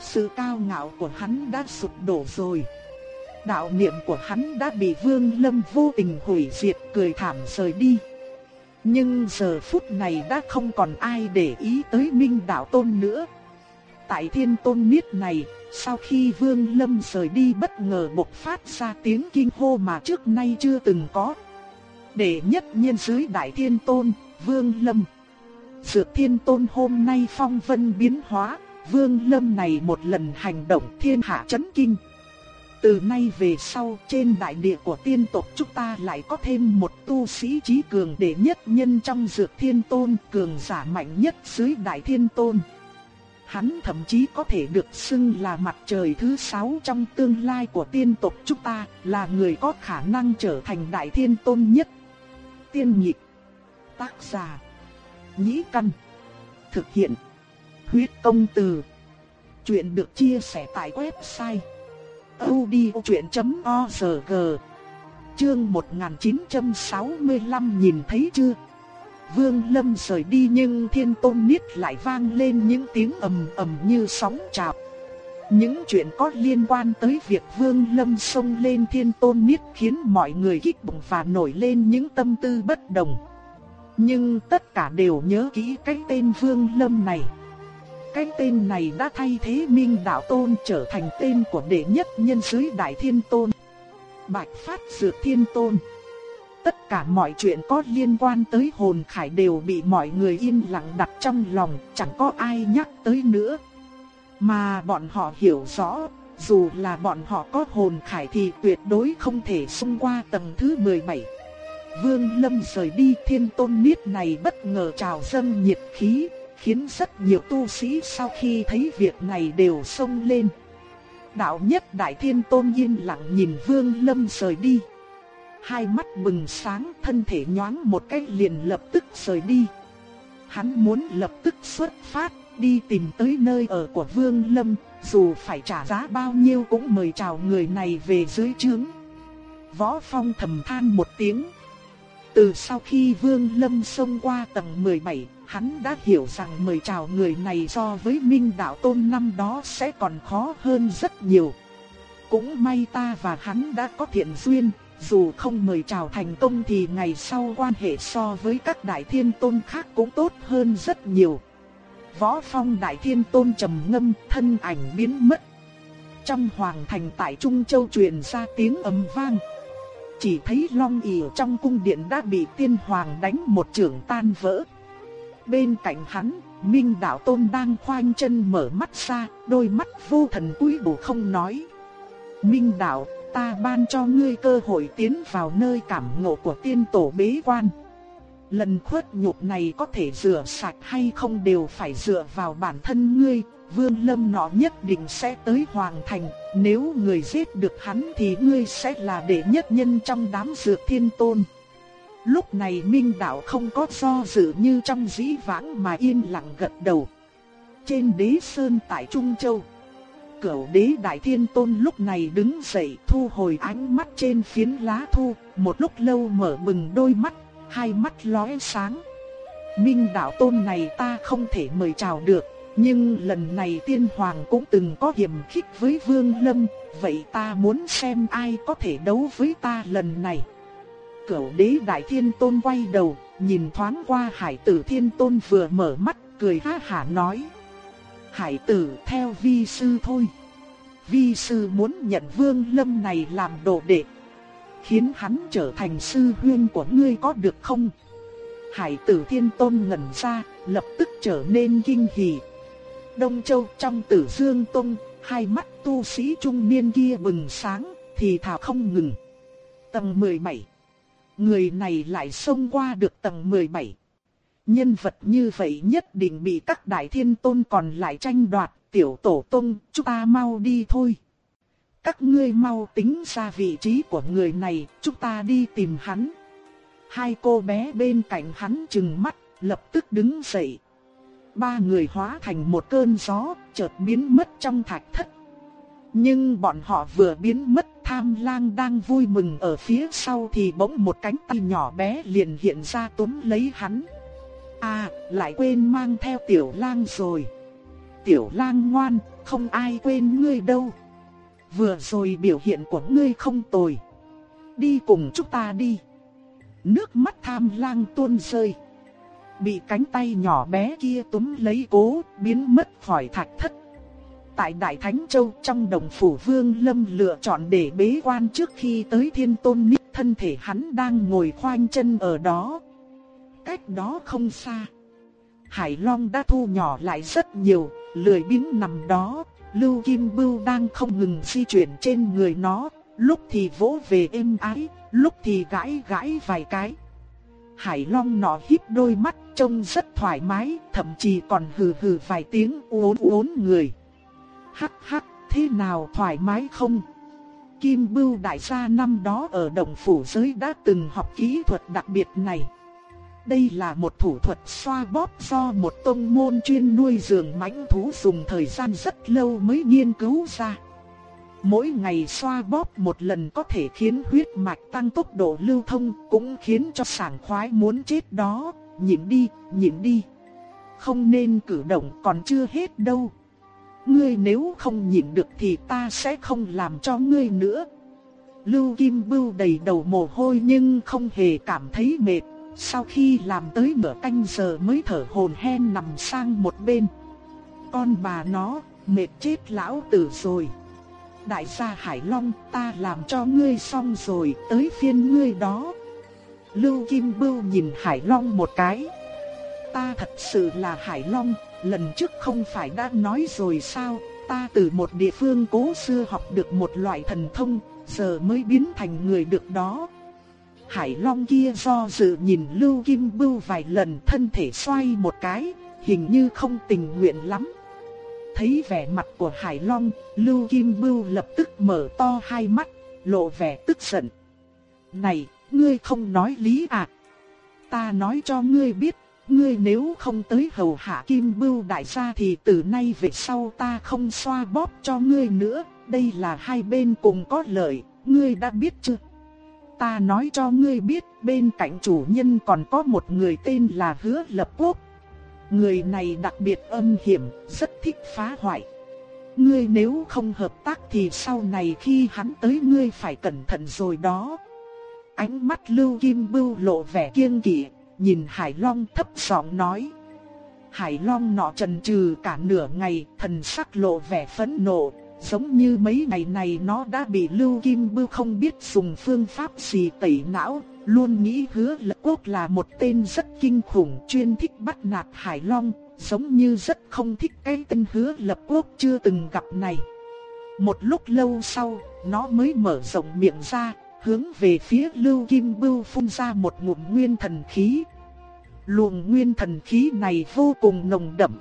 Sự cao ngạo của hắn đã sụp đổ rồi. Đạo niệm của hắn đã bị Vương Lâm vô tình hủy diệt cười thảm rời đi. Nhưng giờ phút này đã không còn ai để ý tới Minh Đạo Tôn nữa. Tại Thiên Tôn Niết này, sau khi Vương Lâm rời đi bất ngờ bộc phát ra tiếng kinh hô mà trước nay chưa từng có. Để nhất nhân dưới Đại Thiên Tôn, Vương Lâm. Dược Thiên Tôn hôm nay phong vân biến hóa, Vương Lâm này một lần hành động thiên hạ chấn kinh. Từ nay về sau trên đại địa của tiên tộc chúng ta lại có thêm một tu sĩ trí cường đệ nhất nhân trong dược thiên tôn cường giả mạnh nhất dưới đại thiên tôn. Hắn thậm chí có thể được xưng là mặt trời thứ sáu trong tương lai của tiên tộc chúng ta, là người có khả năng trở thành đại thiên tôn nhất. Tiên nhịp, tác giả, nhĩ căn, thực hiện Huyết công từ. Chuyện được chia sẻ tại website odchuyện.org. Chương 1965 nhìn thấy chưa? Vương Lâm rời đi nhưng Thiên Tôn Niết lại vang lên những tiếng ầm ầm như sóng trào. Những chuyện có liên quan tới việc Vương Lâm xông lên Thiên Tôn Niết khiến mọi người kích động và nổi lên những tâm tư bất đồng. Nhưng tất cả đều nhớ kỹ cái tên Vương Lâm này. Cái tên này đã thay thế Minh Đạo Tôn trở thành tên của đệ nhất nhân dưới Đại Thiên Tôn. Bạch Phát Dược Thiên Tôn. Tất cả mọi chuyện có liên quan tới hồn khải đều bị mọi người yên lặng đặt trong lòng, chẳng có ai nhắc tới nữa. Mà bọn họ hiểu rõ, dù là bọn họ có hồn khải thì tuyệt đối không thể xung qua tầng thứ 17. Vương Lâm rời đi thiên tôn niết này bất ngờ trào dâng nhiệt khí, khiến rất nhiều tu sĩ sau khi thấy việc này đều xông lên. Đạo nhất Đại Thiên Tôn yên lặng nhìn Vương Lâm rời đi. Hai mắt bừng sáng, thân thể nhoáng một cái liền lập tức rời đi. Hắn muốn lập tức xuất phát, đi tìm tới nơi ở của Vương Lâm, dù phải trả giá bao nhiêu cũng mời chào người này về dưới trướng. Võ Phong thầm than một tiếng. Từ sau khi Vương Lâm xông qua tầng 17, hắn đã hiểu rằng mời chào người này so với Minh Đạo Tôn năm đó sẽ còn khó hơn rất nhiều. Cũng may ta và hắn đã có thiện duyên, dù không mời chào thành công thì ngày sau quan hệ so với các đại thiên tôn khác cũng tốt hơn rất nhiều. Võ phong đại thiên tôn trầm ngâm, thân ảnh biến mất. Trong hoàng thành tại Trung Châu truyền ra tiếng ầm vang. Chỉ thấy long ỉ trong cung điện đã bị tiên hoàng đánh một trường tan vỡ. Bên cạnh hắn, Minh Đạo Tôn đang khoanh chân mở mắt ra, đôi mắt vô thần cúi bổ không nói. Minh Đạo, ta ban cho ngươi cơ hội tiến vào nơi cảm ngộ của tiên tổ bế quan. Lần khuất nhục này có thể rửa sạch hay không đều phải dựa vào bản thân ngươi, vương lâm nọ nhất định sẽ tới hoàng thành, nếu người giết được hắn thì ngươi sẽ là đệ nhất nhân trong đám dược thiên tôn. Lúc này Minh Đạo không có do dự như trong dĩ vãng mà yên lặng gật đầu. Trên đế sơn tại Trung Châu, cửu đế Đại Thiên Tôn lúc này đứng dậy thu hồi ánh mắt trên phiến lá thu, một lúc lâu mở bừng đôi mắt, hai mắt lóe sáng. Minh Đạo Tôn này ta không thể mời chào được, nhưng lần này tiên hoàng cũng từng có hiểm khích với Vương Lâm, vậy ta muốn xem ai có thể đấu với ta lần này. Cửu đế đại thiên tôn quay đầu, nhìn thoáng qua hải tử thiên tôn vừa mở mắt, cười ha hả nói. Hải tử theo vi sư thôi. Vi sư muốn nhận vương lâm này làm đồ đệ. Khiến hắn trở thành sư huyên của ngươi có được không? Hải tử thiên tôn ngẩn ra, lập tức trở nên kinh hỉ, Đông Châu trong tử dương tông, hai mắt tu sĩ trung niên kia bừng sáng, thì thào không ngừng. Tầng 17 Người này lại xông qua được tầng 17. Nhân vật như vậy nhất định bị các đại thiên tôn còn lại tranh đoạt, tiểu tổ tông, chúng ta mau đi thôi. Các ngươi mau tính ra vị trí của người này, chúng ta đi tìm hắn. Hai cô bé bên cạnh hắn chừng mắt, lập tức đứng dậy, ba người hóa thành một cơn gió, chợt biến mất trong thạch thất. Nhưng bọn họ vừa biến mất, tham lang đang vui mừng ở phía sau thì bỗng một cánh tay nhỏ bé liền hiện ra túm lấy hắn. À, lại quên mang theo tiểu lang rồi. Tiểu lang ngoan, không ai quên ngươi đâu. Vừa rồi biểu hiện của ngươi không tồi. Đi cùng chúng ta đi. Nước mắt tham lang tuôn rơi bị cánh tay nhỏ bé kia túm lấy cố, biến mất khỏi thạch thất. Tại Đại Thánh Châu trong đồng phủ Vương Lâm lựa chọn để bế quan trước khi tới Thiên Tôn Nít thân thể hắn đang ngồi khoanh chân ở đó. Cách đó không xa. Hải Long đã thu nhỏ lại rất nhiều, lười biếng nằm đó, Lưu Kim Bưu đang không ngừng di chuyển trên người nó, lúc thì vỗ về êm ái, lúc thì gãi gãi vài cái. Hải Long nọ híp đôi mắt trông rất thoải mái, thậm chí còn hừ hừ vài tiếng uốn uốn người. Hắc hắc, thế nào thoải mái không? Kim Bưu đại gia năm đó ở đồng phủ giới đã từng học kỹ thuật đặc biệt này. Đây là một thủ thuật xoa bóp do một tông môn chuyên nuôi dưỡng mãnh thú dùng thời gian rất lâu mới nghiên cứu ra. Mỗi ngày xoa bóp một lần có thể khiến huyết mạch tăng tốc độ lưu thông, cũng khiến cho sảng khoái muốn chết đó, nhịn đi, nhịn đi. Không nên cử động còn chưa hết đâu. Ngươi nếu không nhịn được thì ta sẽ không làm cho ngươi nữa. Lưu Kim Bưu đầy đầu mồ hôi nhưng không hề cảm thấy mệt. Sau khi làm tới nửa canh giờ mới thở hồn hen nằm sang một bên. Con bà nó, mệt chết lão tử rồi đại gia Hải Long, ta làm cho ngươi xong rồi, tới phiên ngươi đó. Lưu Kim Bưu nhìn Hải Long một cái. Ta thật sự là Hải Long, lần trước không phải đã nói rồi sao, ta từ một địa phương cố xưa học được một loại thần thông, giờ mới biến thành người được đó. Hải Long kia do dự nhìn Lưu Kim Bưu vài lần thân thể xoay một cái, hình như không tình nguyện lắm thấy vẻ mặt của Hải Long, Lưu Kim Bưu lập tức mở to hai mắt, lộ vẻ tức giận. Này, ngươi không nói lý à? Ta nói cho ngươi biết, ngươi nếu không tới hầu hạ Kim Bưu đại gia thì từ nay về sau ta không xoa bóp cho ngươi nữa, đây là hai bên cùng có lợi, ngươi đã biết chưa? Ta nói cho ngươi biết, bên cạnh chủ nhân còn có một người tên là Hứa Lập Quốc. Người này đặc biệt âm hiểm, rất thích phá hoại. Ngươi nếu không hợp tác thì sau này khi hắn tới ngươi phải cẩn thận rồi đó. Ánh mắt Lưu Kim Bưu lộ vẻ kiêng kỵ, nhìn Hải Long thấp giọng nói. Hải Long nọ trần trừ cả nửa ngày, thần sắc lộ vẻ phẫn nộ, giống như mấy ngày này nó đã bị Lưu Kim Bưu không biết dùng phương pháp gì tẩy não, luôn nghĩ hứa lập quốc là một tên rất kinh khủng chuyên thích bắt nạt Hải Long, giống như rất không thích cái tên hứa lập quốc chưa từng gặp này. Một lúc lâu sau, nó mới mở rộng miệng ra, hướng về phía Lưu Kim Bưu phun ra một ngụm nguyên thần khí. Luồng nguyên thần khí này vô cùng nồng đậm.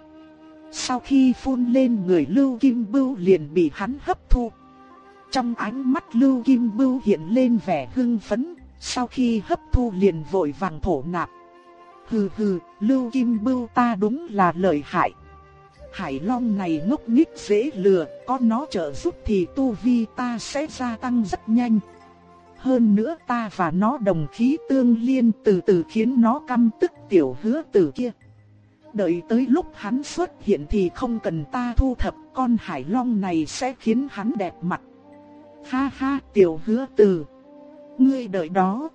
Sau khi phun lên người Lưu Kim Bưu liền bị hắn hấp thu. Trong ánh mắt Lưu Kim Bưu hiện lên vẻ hưng phấn, sau khi hấp thu liền vội vàng thổ nạp. Hừ hừ, Lưu Kim Bưu ta đúng là lợi hại. Hải Long này ngốc nghếch dễ lừa, có nó trợ giúp thì tu vi ta sẽ gia tăng rất nhanh. Hơn nữa ta và nó đồng khí tương liên từ từ khiến nó căm tức tiểu hứa tử kia. Đợi tới lúc hắn xuất hiện thì không cần ta thu thập con hải long này sẽ khiến hắn đẹp mặt. Ha ha tiểu hứa tử. Ngươi đợi đó.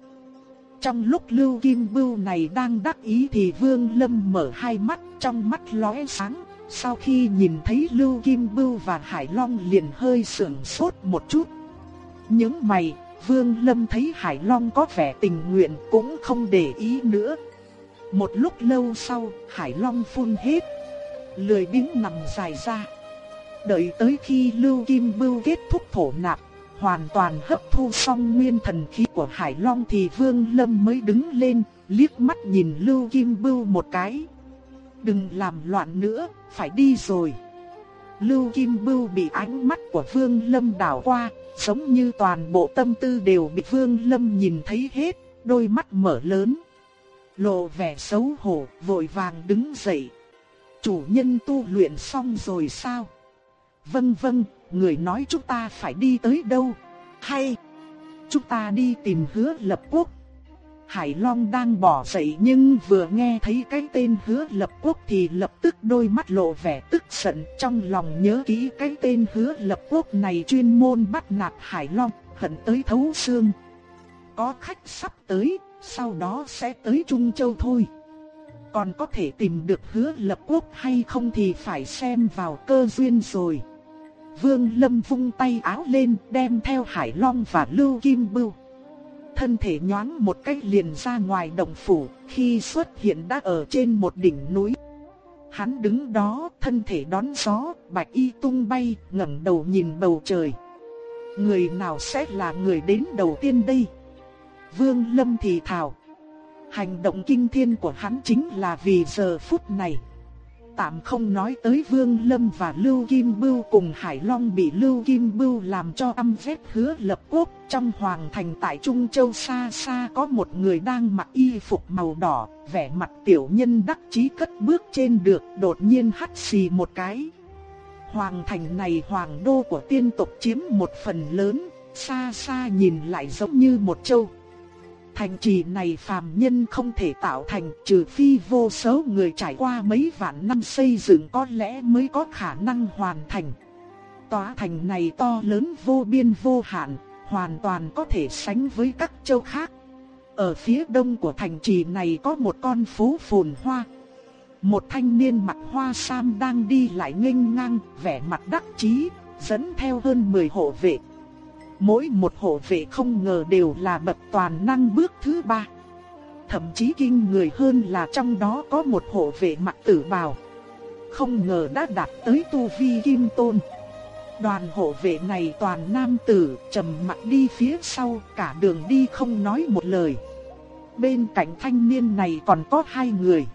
Trong lúc Lưu Kim Bưu này đang đắc ý thì Vương Lâm mở hai mắt trong mắt lóe sáng. Sau khi nhìn thấy Lưu Kim Bưu và Hải Long liền hơi sưởng sốt một chút. Những mày, Vương Lâm thấy Hải Long có vẻ tình nguyện cũng không để ý nữa. Một lúc lâu sau, Hải Long phun hết, lười biếng nằm dài ra. Đợi tới khi Lưu Kim Bưu kết thúc thổ nạp, hoàn toàn hấp thu xong nguyên thần khí của Hải Long thì Vương Lâm mới đứng lên, liếc mắt nhìn Lưu Kim Bưu một cái. Đừng làm loạn nữa, phải đi rồi. Lưu Kim Bưu bị ánh mắt của Vương Lâm đảo qua, giống như toàn bộ tâm tư đều bị Vương Lâm nhìn thấy hết, đôi mắt mở lớn. Lộ vẻ xấu hổ, vội vàng đứng dậy. Chủ nhân tu luyện xong rồi sao? Vâng vâng, người nói chúng ta phải đi tới đâu? Hay, chúng ta đi tìm hứa lập quốc. Hải Long đang bỏ dậy nhưng vừa nghe thấy cái tên hứa lập quốc thì lập tức đôi mắt lộ vẻ tức giận trong lòng nhớ kỹ cái tên hứa lập quốc này chuyên môn bắt nạt Hải Long, hận tới thấu xương. Có khách sắp tới, sau đó sẽ tới Trung Châu thôi. Còn có thể tìm được hứa lập quốc hay không thì phải xem vào cơ duyên rồi. Vương Lâm vung tay áo lên đem theo Hải Long và Lưu Kim Bưu. Thân thể nhoáng một cách liền ra ngoài động phủ, khi xuất hiện đã ở trên một đỉnh núi. Hắn đứng đó, thân thể đón gió, bạch y tung bay, ngẩng đầu nhìn bầu trời. Người nào sẽ là người đến đầu tiên đây? Vương Lâm thì thào. Hành động kinh thiên của hắn chính là vì giờ phút này. Tạm không nói tới Vương Lâm và Lưu Kim Bưu cùng Hải Long bị Lưu Kim Bưu làm cho âm vết hứa lập quốc. Trong hoàng thành tại Trung Châu xa xa có một người đang mặc y phục màu đỏ, vẻ mặt tiểu nhân đắc chí cất bước trên được đột nhiên hắt xì một cái. Hoàng thành này hoàng đô của tiên tộc chiếm một phần lớn, xa xa nhìn lại giống như một châu. Thành trì này phàm nhân không thể tạo thành trừ phi vô số người trải qua mấy vạn năm xây dựng có lẽ mới có khả năng hoàn thành. Tòa thành này to lớn vô biên vô hạn, hoàn toàn có thể sánh với các châu khác. Ở phía đông của thành trì này có một con phố phồn hoa. Một thanh niên mặc hoa sam đang đi lại nghênh ngang, vẻ mặt đắc chí, dẫn theo hơn 10 hộ vệ mỗi một hộ vệ không ngờ đều là bậc toàn năng bước thứ ba. Thậm chí kinh người hơn là trong đó có một hộ vệ mặc tử bào. Không ngờ đã đạt tới tu vi kim tôn. Đoàn hộ vệ này toàn nam tử, trầm mặt đi phía sau, cả đường đi không nói một lời. Bên cạnh thanh niên này còn có hai người.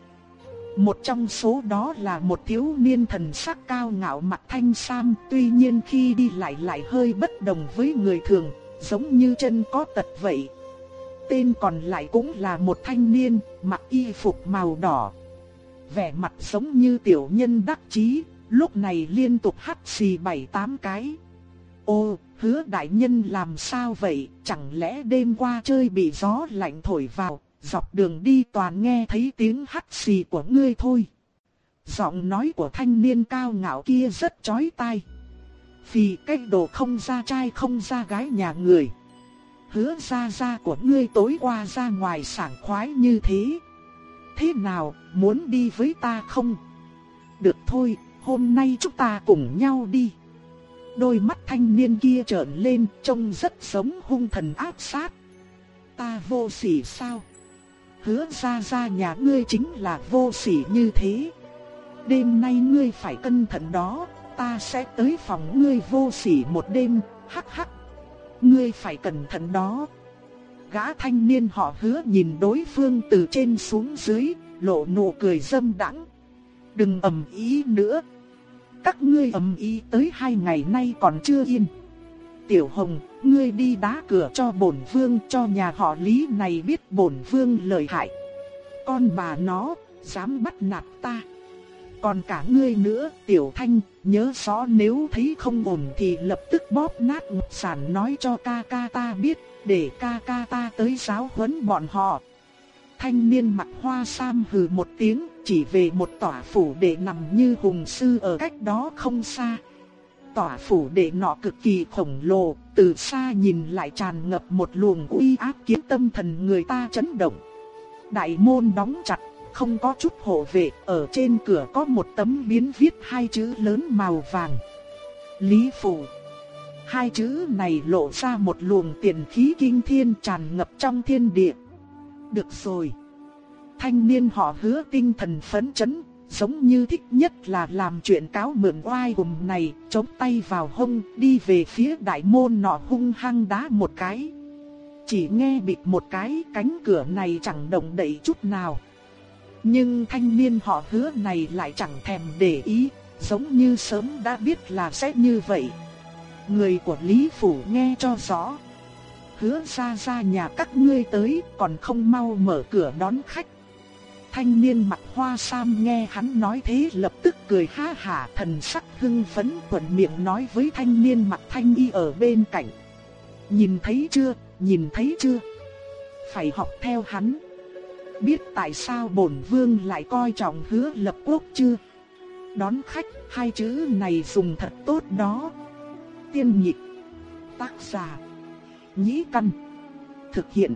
Một trong số đó là một thiếu niên thần sắc cao ngạo mặt thanh sam, tuy nhiên khi đi lại lại hơi bất đồng với người thường, giống như chân có tật vậy. Tên còn lại cũng là một thanh niên, mặc y phục màu đỏ. Vẻ mặt giống như tiểu nhân đắc chí, lúc này liên tục hắt xì bảy tám cái. Ô, hứa đại nhân làm sao vậy, chẳng lẽ đêm qua chơi bị gió lạnh thổi vào, dọc đường đi toàn nghe thấy tiếng hắt xì của ngươi thôi. Giọng nói của thanh niên cao ngạo kia rất chói tai. Vì cái đồ không ra trai không ra gái nhà người. Hứa ra ra của ngươi tối qua ra ngoài sảng khoái như thế. Thế nào, muốn đi với ta không? Được thôi, hôm nay chúng ta cùng nhau đi. Đôi mắt thanh niên kia trợn lên, trông rất giống hung thần áp sát. Ta vô sỉ sao? Hứa ra ra nhà ngươi chính là vô sỉ như thế. Đêm nay ngươi phải cẩn thận đó, ta sẽ tới phòng ngươi vô sỉ một đêm, hắc hắc. Ngươi phải cẩn thận đó. Gã thanh niên họ hứa nhìn đối phương từ trên xuống dưới, lộ nụ cười dâm đãng. Đừng ầm ý nữa. Các ngươi ầm ý tới hai ngày nay còn chưa yên. Tiểu Hồng, ngươi đi đá cửa cho bổn vương cho nhà họ Lý này biết bổn vương lợi hại. Con bà nó, dám bắt nạt ta. Còn cả ngươi nữa, Tiểu Thanh, nhớ rõ nếu thấy không ổn thì lập tức bóp nát ngọc sản nói cho ca ca ta biết, để ca ca ta tới giáo huấn bọn họ. Thanh niên mặt hoa sam hừ một tiếng, chỉ về một tòa phủ để nằm như hùng sư ở cách đó không xa tỏa phủ đệ nọ cực kỳ khổng lồ, từ xa nhìn lại tràn ngập một luồng uy áp khiến tâm thần người ta chấn động. Đại môn đóng chặt, không có chút hộ vệ, ở trên cửa có một tấm biến viết hai chữ lớn màu vàng. Lý Phủ Hai chữ này lộ ra một luồng tiền khí kinh thiên tràn ngập trong thiên địa. Được rồi. Thanh niên họ hứa tinh thần phấn chấn, giống như thích nhất là làm chuyện cáo mượn oai hùng này, chống tay vào hông, đi về phía đại môn nọ hung hăng đá một cái. Chỉ nghe bịt một cái, cánh cửa này chẳng động đậy chút nào. Nhưng thanh niên họ hứa này lại chẳng thèm để ý, giống như sớm đã biết là sẽ như vậy. Người của Lý Phủ nghe cho rõ. Hứa ra ra nhà các ngươi tới còn không mau mở cửa đón khách. Thanh niên mặt hoa sam nghe hắn nói thế lập tức cười ha hả thần sắc hưng phấn thuận miệng nói với thanh niên mặt thanh y ở bên cạnh. Nhìn thấy chưa, nhìn thấy chưa? Phải học theo hắn. Biết tại sao bổn vương lại coi trọng hứa lập quốc chưa? Đón khách, hai chữ này dùng thật tốt đó. Tiên nhịp, tác giả, nhĩ căn, thực hiện,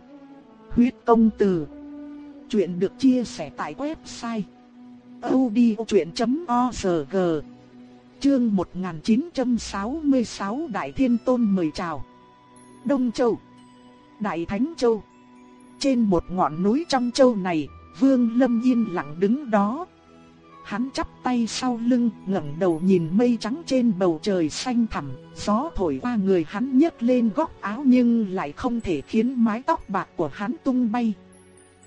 huyết công từ. Chuyện được chia sẻ tại website audiochuyen.org Chương 1966 Đại Thiên Tôn mời chào. Đông Châu. Đại Thánh Châu. Trên một ngọn núi trong châu này, Vương Lâm yên lặng đứng đó. Hắn chắp tay sau lưng, ngẩng đầu nhìn mây trắng trên bầu trời xanh thẳm, gió thổi qua người hắn nhấc lên góc áo nhưng lại không thể khiến mái tóc bạc của hắn tung bay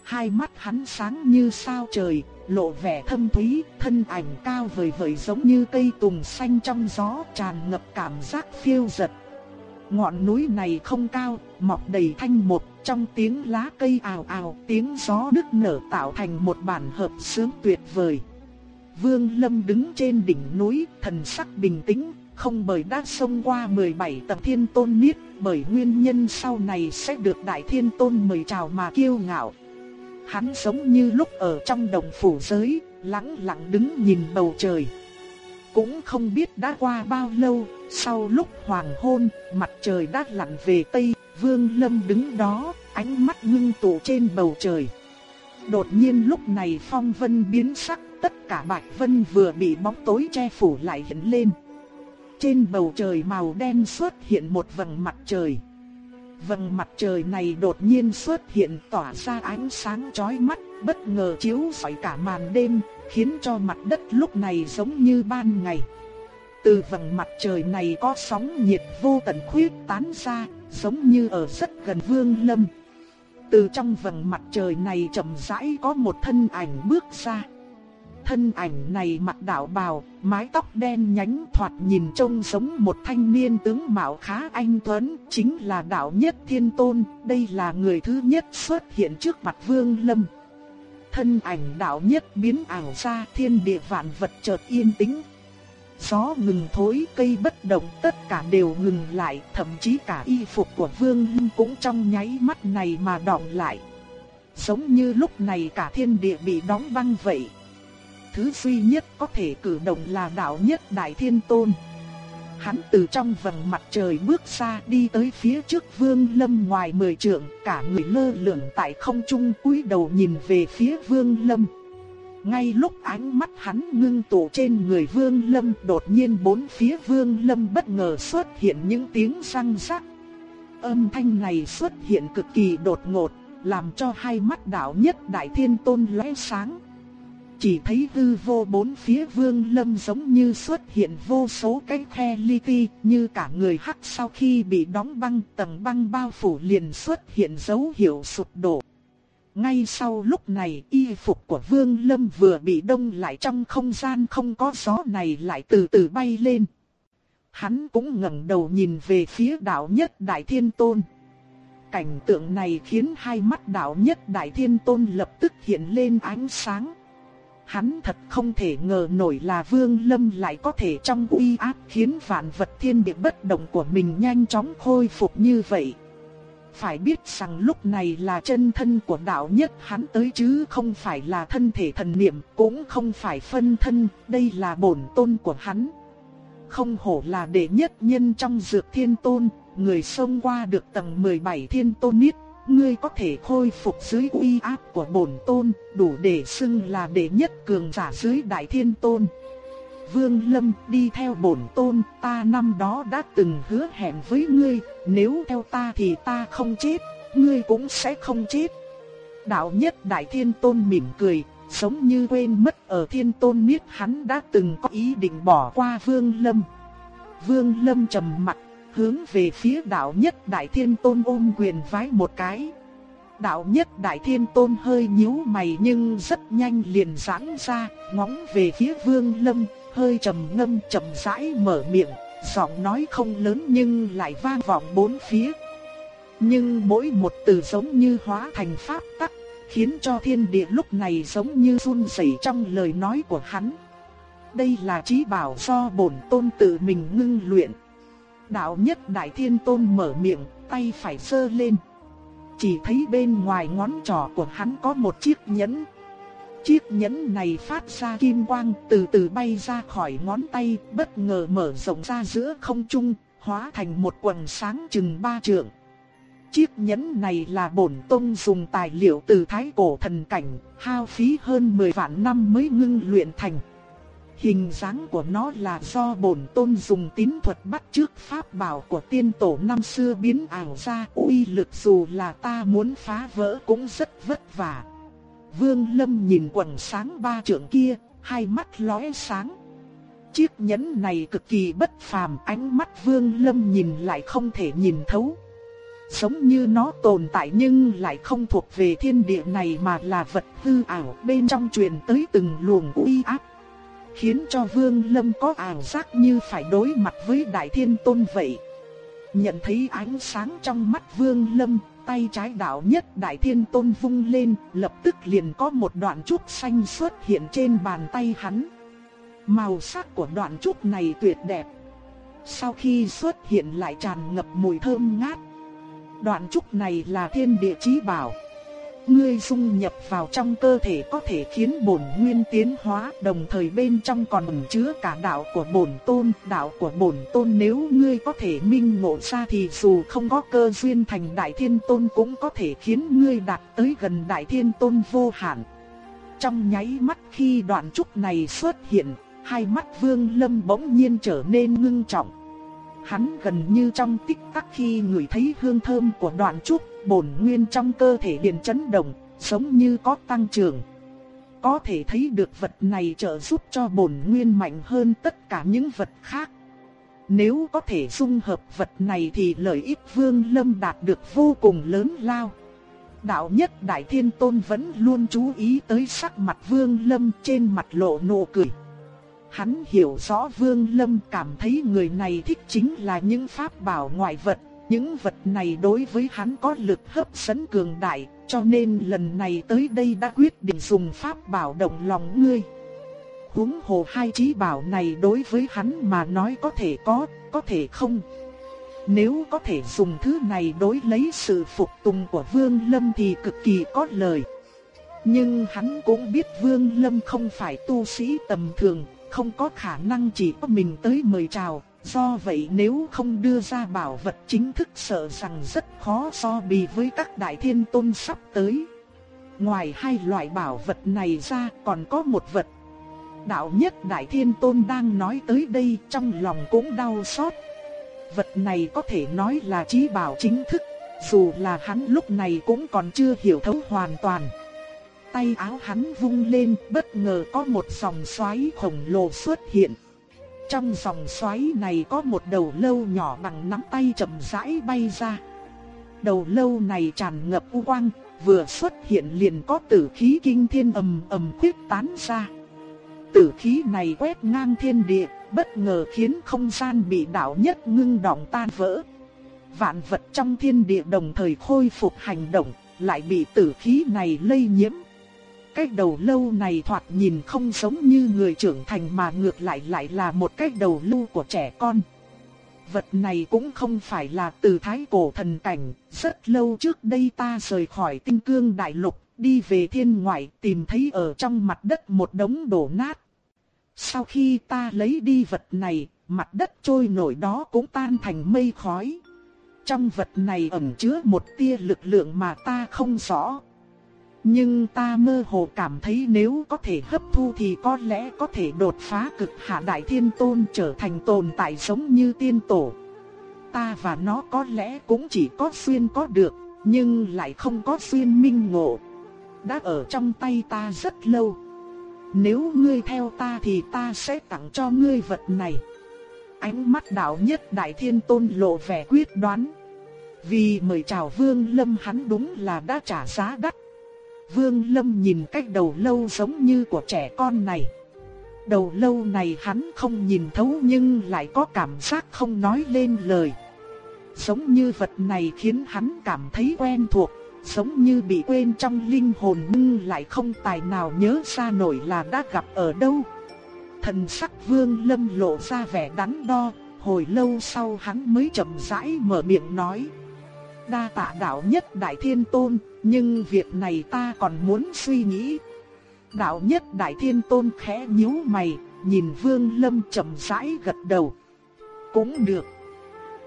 hai mắt hắn sáng như sao trời, lộ vẻ thâm thúy, thân ảnh cao vời vời giống như cây tùng xanh trong gió tràn ngập cảm giác phiêu dật. Ngọn núi này không cao, mọc đầy thanh một, trong tiếng lá cây ào ào, tiếng gió nức nở tạo thành một bản hợp sướng tuyệt vời. Vương Lâm đứng trên đỉnh núi, thần sắc bình tĩnh, không bởi đã xông qua 17 tầng thiên tôn niết, bởi nguyên nhân sau này sẽ được đại thiên tôn mời chào mà kiêu ngạo. Hắn giống như lúc ở trong đồng phủ giới, lặng lặng đứng nhìn bầu trời. Cũng không biết đã qua bao lâu, sau lúc hoàng hôn, mặt trời đã lặn về tây, Vương Lâm đứng đó, ánh mắt ngưng tụ trên bầu trời. Đột nhiên lúc này phong vân biến sắc, tất cả bạch vân vừa bị bóng tối che phủ lại hiện lên. Trên bầu trời màu đen xuất hiện một vầng mặt trời. Vầng mặt trời này đột nhiên xuất hiện tỏa ra ánh sáng chói mắt, bất ngờ chiếu rọi cả màn đêm, khiến cho mặt đất lúc này giống như ban ngày. Từ vầng mặt trời này có sóng nhiệt vô tận khuyết tán ra, giống như ở rất gần vương lâm. Từ trong vầng mặt trời này chậm rãi có một thân ảnh bước ra. Thân ảnh này mặc đạo bào, mái tóc đen nhánh thoạt nhìn trông giống một thanh niên tướng mạo khá anh tuấn, chính là đạo nhất thiên tôn, đây là người thứ nhất xuất hiện trước mặt vương lâm. Thân ảnh đạo nhất biến ảo ra thiên địa vạn vật chợt yên tĩnh. Gió ngừng thối cây bất động tất cả đều ngừng lại, thậm chí cả y phục của vương lâm cũng trong nháy mắt này mà đọng lại. Giống như lúc này cả thiên địa bị đóng băng vậy thứ duy nhất có thể cử động là đạo nhất Đại Thiên Tôn. Hắn từ trong vầng mặt trời bước ra đi tới phía trước Vương Lâm ngoài mười trượng, cả người lơ lửng tại không trung cúi đầu nhìn về phía Vương Lâm. Ngay lúc ánh mắt hắn ngưng tụ trên người Vương Lâm, đột nhiên bốn phía Vương Lâm bất ngờ xuất hiện những tiếng răng rắc. Âm thanh này xuất hiện cực kỳ đột ngột, làm cho hai mắt đạo nhất Đại Thiên Tôn lóe sáng. Chỉ thấy hư vô bốn phía vương lâm giống như xuất hiện vô số cái khe li ti, như cả người hắc sau khi bị đóng băng tầng băng bao phủ liền xuất hiện dấu hiệu sụp đổ. Ngay sau lúc này y phục của vương lâm vừa bị đông lại trong không gian không có gió này lại từ từ bay lên. Hắn cũng ngẩng đầu nhìn về phía đạo nhất Đại Thiên Tôn. Cảnh tượng này khiến hai mắt đạo nhất Đại Thiên Tôn lập tức hiện lên ánh sáng. Hắn thật không thể ngờ nổi là Vương Lâm lại có thể trong uy áp khiến vạn vật thiên địa bất động của mình nhanh chóng khôi phục như vậy. Phải biết rằng lúc này là chân thân của đạo nhất hắn tới chứ không phải là thân thể thần niệm, cũng không phải phân thân, đây là bổn tôn của hắn. Không hổ là đệ nhất nhân trong dược thiên tôn, người xông qua được tầng 17 thiên tôn niết ngươi có thể khôi phục dưới uy áp của bổn tôn, đủ để xưng là đệ nhất cường giả dưới đại thiên tôn. Vương Lâm đi theo bổn tôn, ta năm đó đã từng hứa hẹn với ngươi, nếu theo ta thì ta không chết, ngươi cũng sẽ không chết. Đạo nhất đại thiên tôn mỉm cười, giống như quên mất ở thiên tôn niết hắn đã từng có ý định bỏ qua Vương Lâm. Vương Lâm trầm mặt hướng về phía đạo nhất Đại Thiên Tôn ôm quyền vái một cái. Đạo nhất Đại Thiên Tôn hơi nhíu mày nhưng rất nhanh liền giãn ra, ngóng về phía Vương Lâm, hơi trầm ngâm chậm rãi mở miệng, giọng nói không lớn nhưng lại vang vọng bốn phía. Nhưng mỗi một từ giống như hóa thành pháp tắc, khiến cho thiên địa lúc này giống như run rẩy trong lời nói của hắn. Đây là trí bảo do bổn tôn tự mình ngưng luyện. Đạo nhất Đại Thiên Tôn mở miệng, tay phải sơ lên. Chỉ thấy bên ngoài ngón trỏ của hắn có một chiếc nhẫn. Chiếc nhẫn này phát ra kim quang từ từ bay ra khỏi ngón tay, bất ngờ mở rộng ra giữa không trung, hóa thành một quần sáng chừng ba trượng. Chiếc nhẫn này là bổn tông dùng tài liệu từ thái cổ thần cảnh, hao phí hơn 10 vạn năm mới ngưng luyện thành. Hình dáng của nó là do bổn tôn dùng tín thuật bắt trước pháp bảo của tiên tổ năm xưa biến ảo ra uy lực dù là ta muốn phá vỡ cũng rất vất vả. Vương Lâm nhìn quần sáng ba trượng kia, hai mắt lóe sáng. Chiếc nhẫn này cực kỳ bất phàm, ánh mắt Vương Lâm nhìn lại không thể nhìn thấu. Giống như nó tồn tại nhưng lại không thuộc về thiên địa này mà là vật hư ảo bên trong truyền tới từng luồng uy áp khiến cho Vương Lâm có ảo giác như phải đối mặt với Đại Thiên Tôn vậy. Nhận thấy ánh sáng trong mắt Vương Lâm, tay trái đạo nhất Đại Thiên Tôn vung lên, lập tức liền có một đoạn trúc xanh xuất hiện trên bàn tay hắn. Màu sắc của đoạn trúc này tuyệt đẹp. Sau khi xuất hiện lại tràn ngập mùi thơm ngát. Đoạn trúc này là thiên địa chí bảo. Ngươi dung nhập vào trong cơ thể có thể khiến bổn nguyên tiến hóa, đồng thời bên trong còn ẩn chứa cả đạo của bổn tôn, đạo của bổn tôn nếu ngươi có thể minh ngộ ra thì dù không có cơ duyên thành đại thiên tôn cũng có thể khiến ngươi đạt tới gần đại thiên tôn vô hạn. Trong nháy mắt khi đoạn trúc này xuất hiện, hai mắt Vương Lâm bỗng nhiên trở nên ngưng trọng. Hắn gần như trong tích tắc khi ngửi thấy hương thơm của đoạn trúc, bổn nguyên trong cơ thể liền chấn động, giống như có tăng trưởng. Có thể thấy được vật này trợ giúp cho bổn nguyên mạnh hơn tất cả những vật khác. Nếu có thể dung hợp vật này thì lợi ích Vương Lâm đạt được vô cùng lớn lao. Đạo nhất Đại Thiên Tôn vẫn luôn chú ý tới sắc mặt Vương Lâm trên mặt lộ nụ cười. Hắn hiểu rõ Vương Lâm cảm thấy người này thích chính là những pháp bảo ngoại vật, những vật này đối với hắn có lực hấp dẫn cường đại, cho nên lần này tới đây đã quyết định dùng pháp bảo động lòng ngươi. Húng hồ hai trí bảo này đối với hắn mà nói có thể có, có thể không. Nếu có thể dùng thứ này đối lấy sự phục tùng của Vương Lâm thì cực kỳ có lời. Nhưng hắn cũng biết Vương Lâm không phải tu sĩ tầm thường, không có khả năng chỉ có mình tới mời chào, do vậy nếu không đưa ra bảo vật chính thức sợ rằng rất khó so bì với các đại thiên tôn sắp tới. Ngoài hai loại bảo vật này ra còn có một vật. Đạo nhất đại thiên tôn đang nói tới đây trong lòng cũng đau xót. Vật này có thể nói là trí bảo chính thức, dù là hắn lúc này cũng còn chưa hiểu thấu hoàn toàn tay áo hắn vung lên, bất ngờ có một dòng xoáy khổng lồ xuất hiện. Trong dòng xoáy này có một đầu lâu nhỏ bằng nắm tay chậm rãi bay ra. Đầu lâu này tràn ngập u quang, vừa xuất hiện liền có tử khí kinh thiên ầm ầm khuyết tán ra. Tử khí này quét ngang thiên địa, bất ngờ khiến không gian bị đảo nhất ngưng động tan vỡ. Vạn vật trong thiên địa đồng thời khôi phục hành động, lại bị tử khí này lây nhiễm cái đầu lâu này thoạt nhìn không giống như người trưởng thành mà ngược lại lại là một cái đầu lâu của trẻ con. Vật này cũng không phải là từ thái cổ thần cảnh, rất lâu trước đây ta rời khỏi tinh cương đại lục, đi về thiên ngoại tìm thấy ở trong mặt đất một đống đổ nát. Sau khi ta lấy đi vật này, mặt đất trôi nổi đó cũng tan thành mây khói. Trong vật này ẩn chứa một tia lực lượng mà ta không rõ. Nhưng ta mơ hồ cảm thấy nếu có thể hấp thu thì có lẽ có thể đột phá cực hạ đại thiên tôn trở thành tồn tại giống như tiên tổ. Ta và nó có lẽ cũng chỉ có xuyên có được, nhưng lại không có xuyên minh ngộ. Đã ở trong tay ta rất lâu. Nếu ngươi theo ta thì ta sẽ tặng cho ngươi vật này. Ánh mắt đạo nhất đại thiên tôn lộ vẻ quyết đoán. Vì mời chào vương lâm hắn đúng là đã trả giá đắt. Vương Lâm nhìn cách đầu lâu giống như của trẻ con này. Đầu lâu này hắn không nhìn thấu nhưng lại có cảm giác không nói lên lời. Giống như vật này khiến hắn cảm thấy quen thuộc, giống như bị quên trong linh hồn nhưng lại không tài nào nhớ ra nổi là đã gặp ở đâu. Thần sắc Vương Lâm lộ ra vẻ đắn đo, hồi lâu sau hắn mới chậm rãi mở miệng nói: "Đa tạ đạo nhất đại thiên tôn, nhưng việc này ta còn muốn suy nghĩ. Đạo nhất đại thiên tôn khẽ nhíu mày, nhìn vương lâm chậm rãi gật đầu. Cũng được.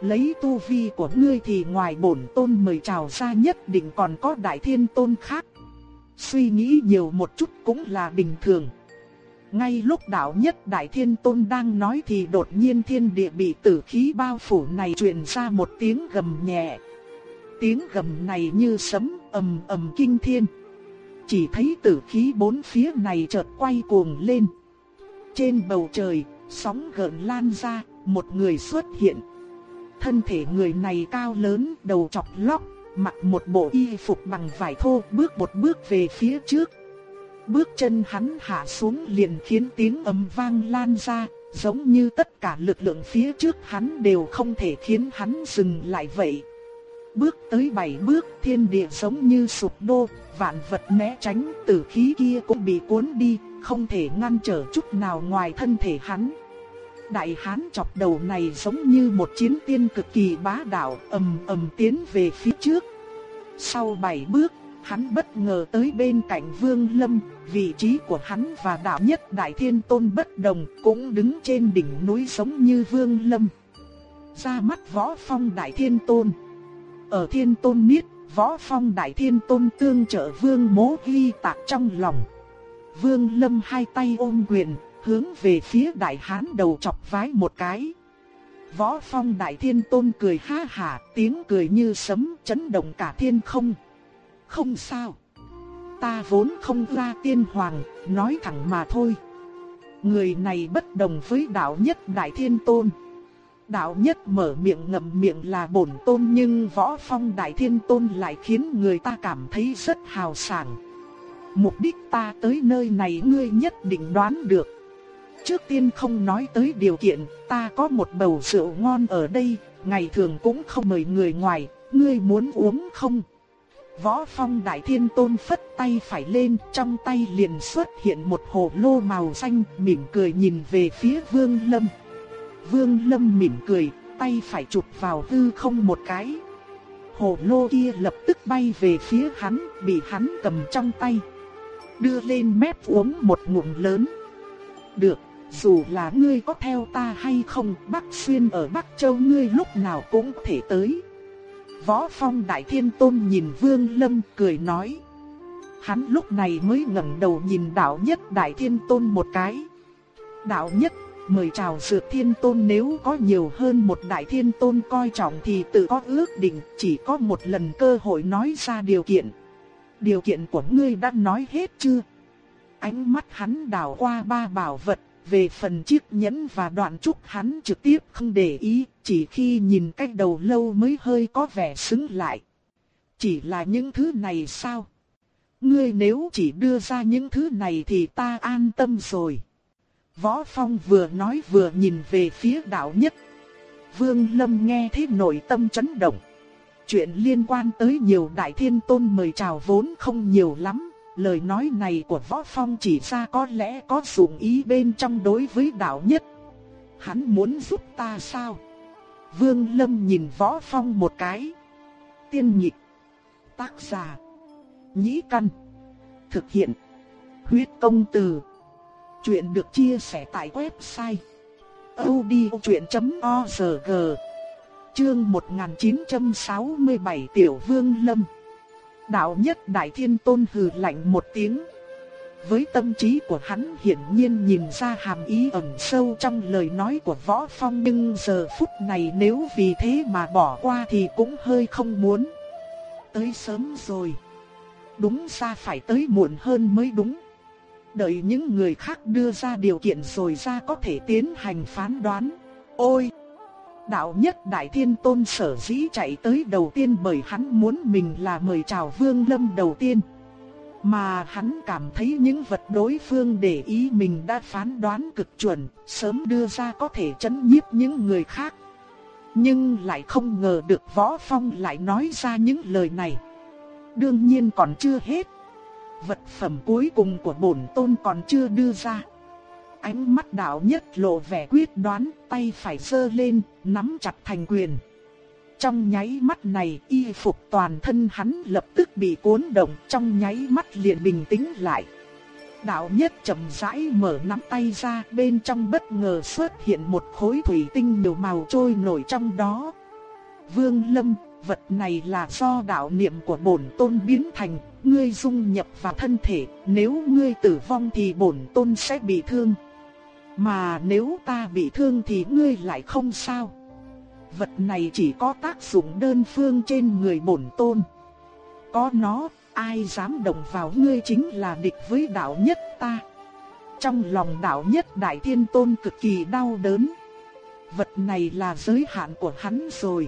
Lấy tu vi của ngươi thì ngoài bổn tôn mời chào ra nhất định còn có đại thiên tôn khác. Suy nghĩ nhiều một chút cũng là bình thường. Ngay lúc đạo nhất đại thiên tôn đang nói thì đột nhiên thiên địa bị tử khí bao phủ này truyền ra một tiếng gầm nhẹ. Tiếng gầm này như sấm ầm ầm kinh thiên. Chỉ thấy tử khí bốn phía này chợt quay cuồng lên. Trên bầu trời, sóng gợn lan ra, một người xuất hiện. Thân thể người này cao lớn, đầu chọc lóc, mặc một bộ y phục bằng vải thô, bước một bước về phía trước. Bước chân hắn hạ xuống liền khiến tiếng ầm vang lan ra, giống như tất cả lực lượng phía trước hắn đều không thể khiến hắn dừng lại vậy bước tới bảy bước thiên địa giống như sụp đổ, vạn vật né tránh tử khí kia cũng bị cuốn đi, không thể ngăn trở chút nào ngoài thân thể hắn. Đại hán chọc đầu này giống như một chiến tiên cực kỳ bá đạo, ầm ầm tiến về phía trước. Sau bảy bước, hắn bất ngờ tới bên cạnh Vương Lâm, vị trí của hắn và đạo nhất Đại Thiên Tôn bất đồng, cũng đứng trên đỉnh núi giống như Vương Lâm. Ra mắt võ phong Đại Thiên Tôn. Ở thiên tôn niết, võ phong đại thiên tôn tương trợ vương mố ghi tạc trong lòng. Vương lâm hai tay ôm quyền, hướng về phía đại hán đầu chọc vái một cái. Võ phong đại thiên tôn cười ha hà, tiếng cười như sấm chấn động cả thiên không. Không sao. Ta vốn không ra tiên hoàng, nói thẳng mà thôi. Người này bất đồng với đạo nhất đại thiên tôn. Đạo nhất mở miệng ngậm miệng là bổn tôn nhưng võ phong đại thiên tôn lại khiến người ta cảm thấy rất hào sảng. Mục đích ta tới nơi này ngươi nhất định đoán được. Trước tiên không nói tới điều kiện, ta có một bầu rượu ngon ở đây, ngày thường cũng không mời người ngoài, ngươi muốn uống không? Võ phong đại thiên tôn phất tay phải lên, trong tay liền xuất hiện một hồ lô màu xanh, mỉm cười nhìn về phía vương lâm. Vương Lâm mỉm cười, tay phải chụp vào hư không một cái. Hồ lô kia lập tức bay về phía hắn, bị hắn cầm trong tay. Đưa lên mép uống một ngụm lớn. Được, dù là ngươi có theo ta hay không, Bắc Xuyên ở Bắc Châu ngươi lúc nào cũng thể tới. Võ Phong Đại Thiên Tôn nhìn Vương Lâm cười nói. Hắn lúc này mới ngẩng đầu nhìn đạo nhất Đại Thiên Tôn một cái. Đạo nhất, mời chào Dược Thiên Tôn nếu có nhiều hơn một Đại Thiên Tôn coi trọng thì tự có ước định chỉ có một lần cơ hội nói ra điều kiện. Điều kiện của ngươi đã nói hết chưa? Ánh mắt hắn đảo qua ba bảo vật, về phần chiếc nhẫn và đoạn trúc hắn trực tiếp không để ý, chỉ khi nhìn cách đầu lâu mới hơi có vẻ xứng lại. Chỉ là những thứ này sao? Ngươi nếu chỉ đưa ra những thứ này thì ta an tâm rồi. Võ Phong vừa nói vừa nhìn về phía đạo nhất. Vương Lâm nghe thế nội tâm chấn động. Chuyện liên quan tới nhiều đại thiên tôn mời chào vốn không nhiều lắm. Lời nói này của Võ Phong chỉ ra có lẽ có dụng ý bên trong đối với đạo nhất. Hắn muốn giúp ta sao? Vương Lâm nhìn Võ Phong một cái. Tiên nhị Tác giả. Nhĩ căn. Thực hiện. Huyết công từ. Chuyện được chia sẻ tại website. odchuyện.org Chương 1967 Tiểu Vương Lâm Đạo nhất Đại Thiên Tôn hừ lạnh một tiếng. Với tâm trí của hắn hiển nhiên nhìn ra hàm ý ẩn sâu trong lời nói của Võ Phong, nhưng giờ phút này nếu vì thế mà bỏ qua thì cũng hơi không muốn. Tới sớm rồi. Đúng ra phải tới muộn hơn mới đúng. Đợi những người khác đưa ra điều kiện rồi ra có thể tiến hành phán đoán. Ôi! Đạo nhất Đại Thiên Tôn sở dĩ chạy tới đầu tiên bởi hắn muốn mình là mời chào Vương Lâm đầu tiên. Mà hắn cảm thấy những vật đối phương để ý mình đã phán đoán cực chuẩn, sớm đưa ra có thể chấn nhiếp những người khác. Nhưng lại không ngờ được Võ Phong lại nói ra những lời này. Đương nhiên còn chưa hết. Vật phẩm cuối cùng của bổn tôn còn chưa đưa ra. Ánh mắt đạo nhất lộ vẻ quyết đoán, tay phải giơ lên, nắm chặt thành quyền. Trong nháy mắt này, y phục toàn thân hắn lập tức bị cuốn động, trong nháy mắt liền bình tĩnh lại. Đạo nhất chậm rãi mở nắm tay ra, bên trong bất ngờ xuất hiện một khối thủy tinh nhiều màu trôi nổi trong đó. Vương Lâm, vật này là do đạo niệm của bổn tôn biến thành, ngươi dung nhập vào thân thể, nếu ngươi tử vong thì bổn tôn sẽ bị thương. Mà nếu ta bị thương thì ngươi lại không sao. Vật này chỉ có tác dụng đơn phương trên người bổn tôn. Có nó, ai dám động vào ngươi chính là địch với đạo nhất ta. Trong lòng đạo nhất đại thiên tôn cực kỳ đau đớn. Vật này là giới hạn của hắn rồi.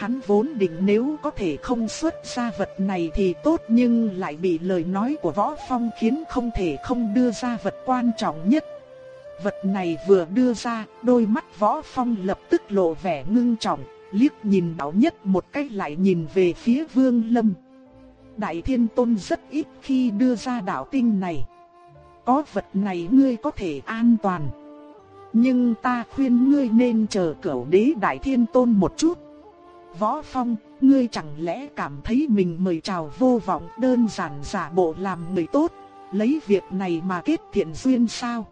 Hắn vốn định nếu có thể không xuất ra vật này thì tốt nhưng lại bị lời nói của Võ Phong khiến không thể không đưa ra vật quan trọng nhất. Vật này vừa đưa ra, đôi mắt Võ Phong lập tức lộ vẻ ngưng trọng, liếc nhìn đạo nhất một cách lại nhìn về phía Vương Lâm. Đại Thiên Tôn rất ít khi đưa ra đạo tinh này. Có vật này ngươi có thể an toàn. Nhưng ta khuyên ngươi nên chờ cửu đế Đại Thiên Tôn một chút. Võ Phong, ngươi chẳng lẽ cảm thấy mình mời chào vô vọng đơn giản giả bộ làm người tốt, lấy việc này mà kết thiện duyên sao?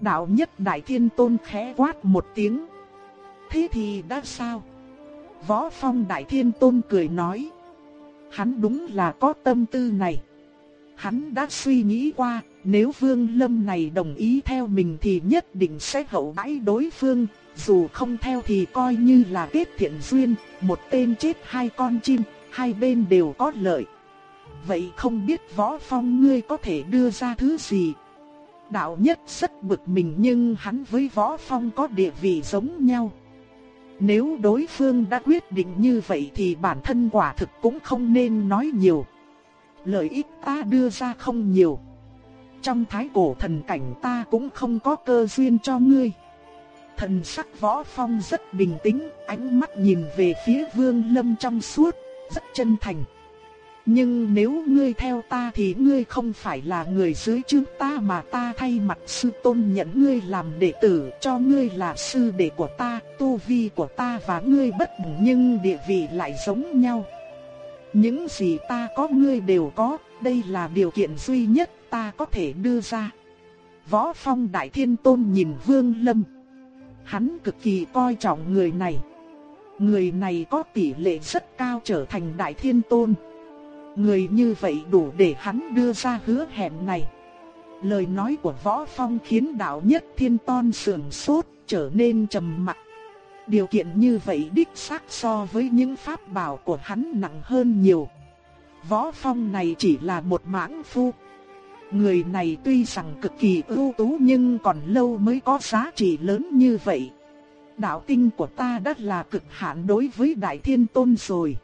Đạo nhất Đại Thiên Tôn khẽ quát một tiếng. Thế thì đã sao? Võ Phong Đại Thiên Tôn cười nói. Hắn đúng là có tâm tư này. Hắn đã suy nghĩ qua, nếu Vương Lâm này đồng ý theo mình thì nhất định sẽ hậu đãi đối phương, dù không theo thì coi như là kết thiện duyên, một tên chết hai con chim, hai bên đều có lợi. Vậy không biết Võ Phong ngươi có thể đưa ra thứ gì? Đạo nhất rất bực mình nhưng hắn với Võ Phong có địa vị giống nhau. Nếu đối phương đã quyết định như vậy thì bản thân quả thực cũng không nên nói nhiều. Lợi ích ta đưa ra không nhiều. Trong thái cổ thần cảnh ta cũng không có cơ duyên cho ngươi. Thần sắc võ phong rất bình tĩnh, ánh mắt nhìn về phía vương lâm trong suốt, rất chân thành. Nhưng nếu ngươi theo ta thì ngươi không phải là người dưới chương ta mà ta thay mặt sư tôn nhận ngươi làm đệ tử cho ngươi là sư đệ của ta, tu vi của ta và ngươi bất đồng nhưng địa vị lại giống nhau. Những gì ta có ngươi đều có, đây là điều kiện duy nhất ta có thể đưa ra. Võ Phong Đại Thiên Tôn nhìn Vương Lâm. Hắn cực kỳ coi trọng người này. Người này có tỷ lệ rất cao trở thành Đại Thiên Tôn. Người như vậy đủ để hắn đưa ra hứa hẹn này. Lời nói của Võ Phong khiến đạo nhất thiên tôn sườn sốt, trở nên trầm mặc. Điều kiện như vậy đích xác so với những pháp bảo của hắn nặng hơn nhiều. Võ Phong này chỉ là một mãng phu. Người này tuy rằng cực kỳ ưu tú nhưng còn lâu mới có giá trị lớn như vậy. Đạo tinh của ta đã là cực hạn đối với Đại Thiên Tôn rồi.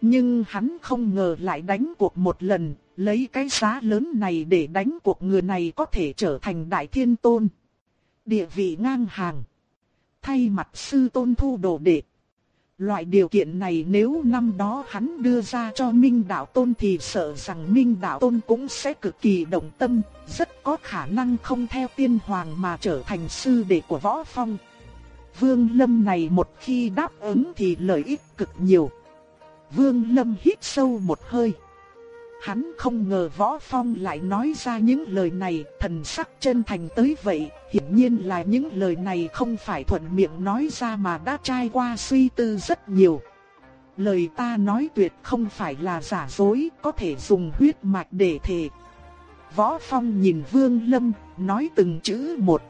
Nhưng hắn không ngờ lại đánh cuộc một lần, lấy cái giá lớn này để đánh cuộc người này có thể trở thành Đại Thiên Tôn. Địa vị ngang hàng. Thay mặt sư tôn thu đồ đệ. Loại điều kiện này nếu năm đó hắn đưa ra cho Minh Đạo Tôn thì sợ rằng Minh Đạo Tôn cũng sẽ cực kỳ động tâm, rất có khả năng không theo tiên hoàng mà trở thành sư đệ của Võ Phong. Vương Lâm này một khi đáp ứng thì lợi ích cực nhiều. Vương Lâm hít sâu một hơi. Hắn không ngờ Võ Phong lại nói ra những lời này, thần sắc chân thành tới vậy, hiển nhiên là những lời này không phải thuận miệng nói ra mà đã trải qua suy tư rất nhiều. Lời ta nói tuyệt không phải là giả dối, có thể dùng huyết mạch để thề. Võ Phong nhìn Vương Lâm, nói từng chữ một.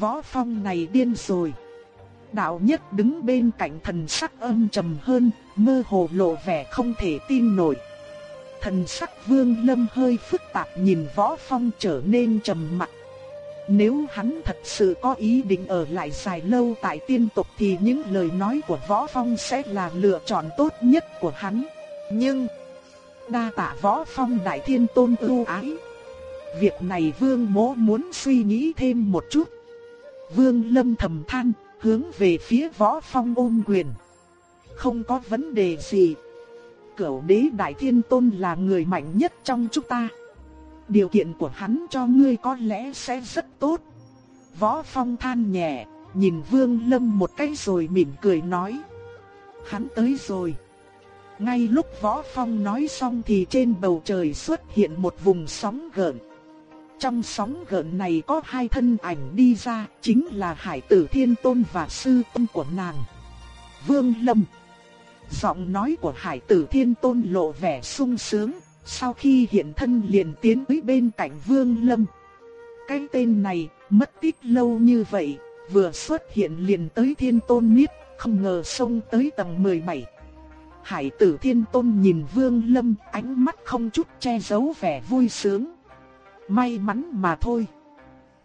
Võ Phong này điên rồi. Đạo nhất đứng bên cạnh thần sắc âm trầm hơn, mơ hồ lộ vẻ không thể tin nổi. Thần sắc vương lâm hơi phức tạp nhìn võ phong trở nên trầm mặc. Nếu hắn thật sự có ý định ở lại dài lâu tại tiên tộc thì những lời nói của võ phong sẽ là lựa chọn tốt nhất của hắn. Nhưng, đa tạ võ phong đại thiên tôn ưu ái. Việc này vương mỗ muốn suy nghĩ thêm một chút. Vương lâm thầm than, hướng về phía võ phong ôm quyền. Không có vấn đề gì. Cửu đế đại thiên tôn là người mạnh nhất trong chúng ta. Điều kiện của hắn cho ngươi có lẽ sẽ rất tốt. Võ phong than nhẹ, nhìn vương lâm một cái rồi mỉm cười nói. Hắn tới rồi. Ngay lúc võ phong nói xong thì trên bầu trời xuất hiện một vùng sóng gợn. Trong sóng gợn này có hai thân ảnh đi ra, chính là Hải Tử Thiên Tôn và sư tôn của nàng. Vương Lâm. Giọng nói của Hải Tử Thiên Tôn lộ vẻ sung sướng, sau khi hiện thân liền tiến tới bên cạnh Vương Lâm. Cái tên này, mất tích lâu như vậy, vừa xuất hiện liền tới Thiên Tôn miết không ngờ xông tới tầng 17. Hải Tử Thiên Tôn nhìn Vương Lâm, ánh mắt không chút che giấu vẻ vui sướng. May mắn mà thôi.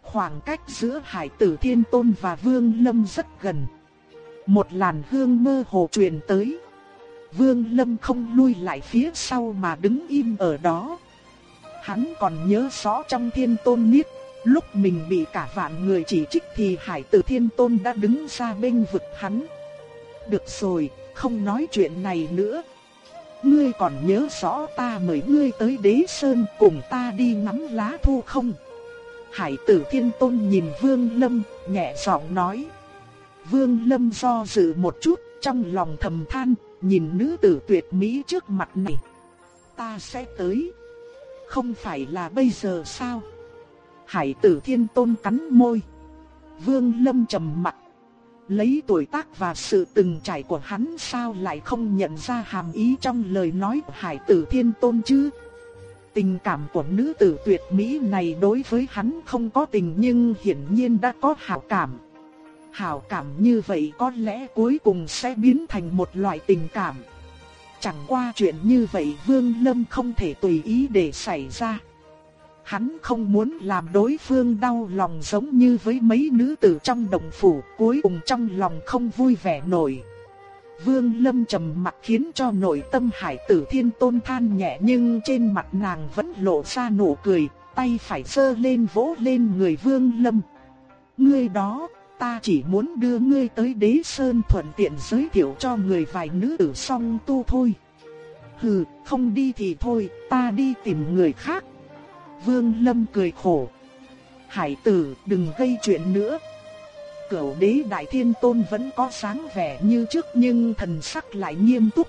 Khoảng cách giữa Hải Tử Thiên Tôn và Vương Lâm rất gần. Một làn hương mơ hồ truyền tới. Vương Lâm không lui lại phía sau mà đứng im ở đó. Hắn còn nhớ rõ trong Thiên Tôn Niết, lúc mình bị cả vạn người chỉ trích thì Hải Tử Thiên Tôn đã đứng ra bên vực hắn. Được rồi, không nói chuyện này nữa, Ngươi còn nhớ rõ ta mời ngươi tới đế sơn cùng ta đi ngắm lá thu không? Hải tử thiên tôn nhìn Vương Lâm, nhẹ giọng nói. Vương Lâm do dự một chút, trong lòng thầm than, nhìn nữ tử tuyệt mỹ trước mặt này. Ta sẽ tới. Không phải là bây giờ sao? Hải tử thiên tôn cắn môi. Vương Lâm trầm mặt Lấy tuổi tác và sự từng trải của hắn sao lại không nhận ra hàm ý trong lời nói của Hải tử Thiên Tôn chứ? Tình cảm của nữ tử tuyệt mỹ này đối với hắn không có tình nhưng hiển nhiên đã có hảo cảm. Hảo cảm như vậy có lẽ cuối cùng sẽ biến thành một loại tình cảm. Chẳng qua chuyện như vậy Vương Lâm không thể tùy ý để xảy ra. Hắn không muốn làm đối phương đau lòng giống như với mấy nữ tử trong đồng phủ, cuối cùng trong lòng không vui vẻ nổi. Vương Lâm trầm mặt khiến cho nội tâm hải tử thiên tôn than nhẹ nhưng trên mặt nàng vẫn lộ ra nụ cười, tay phải sơ lên vỗ lên người Vương Lâm. Ngươi đó, ta chỉ muốn đưa ngươi tới đế sơn thuận tiện giới thiệu cho người vài nữ tử song tu thôi. Hừ, không đi thì thôi, ta đi tìm người khác. Vương Lâm cười khổ. Hải tử đừng gây chuyện nữa. Cửu đế đại thiên tôn vẫn có sáng vẻ như trước nhưng thần sắc lại nghiêm túc.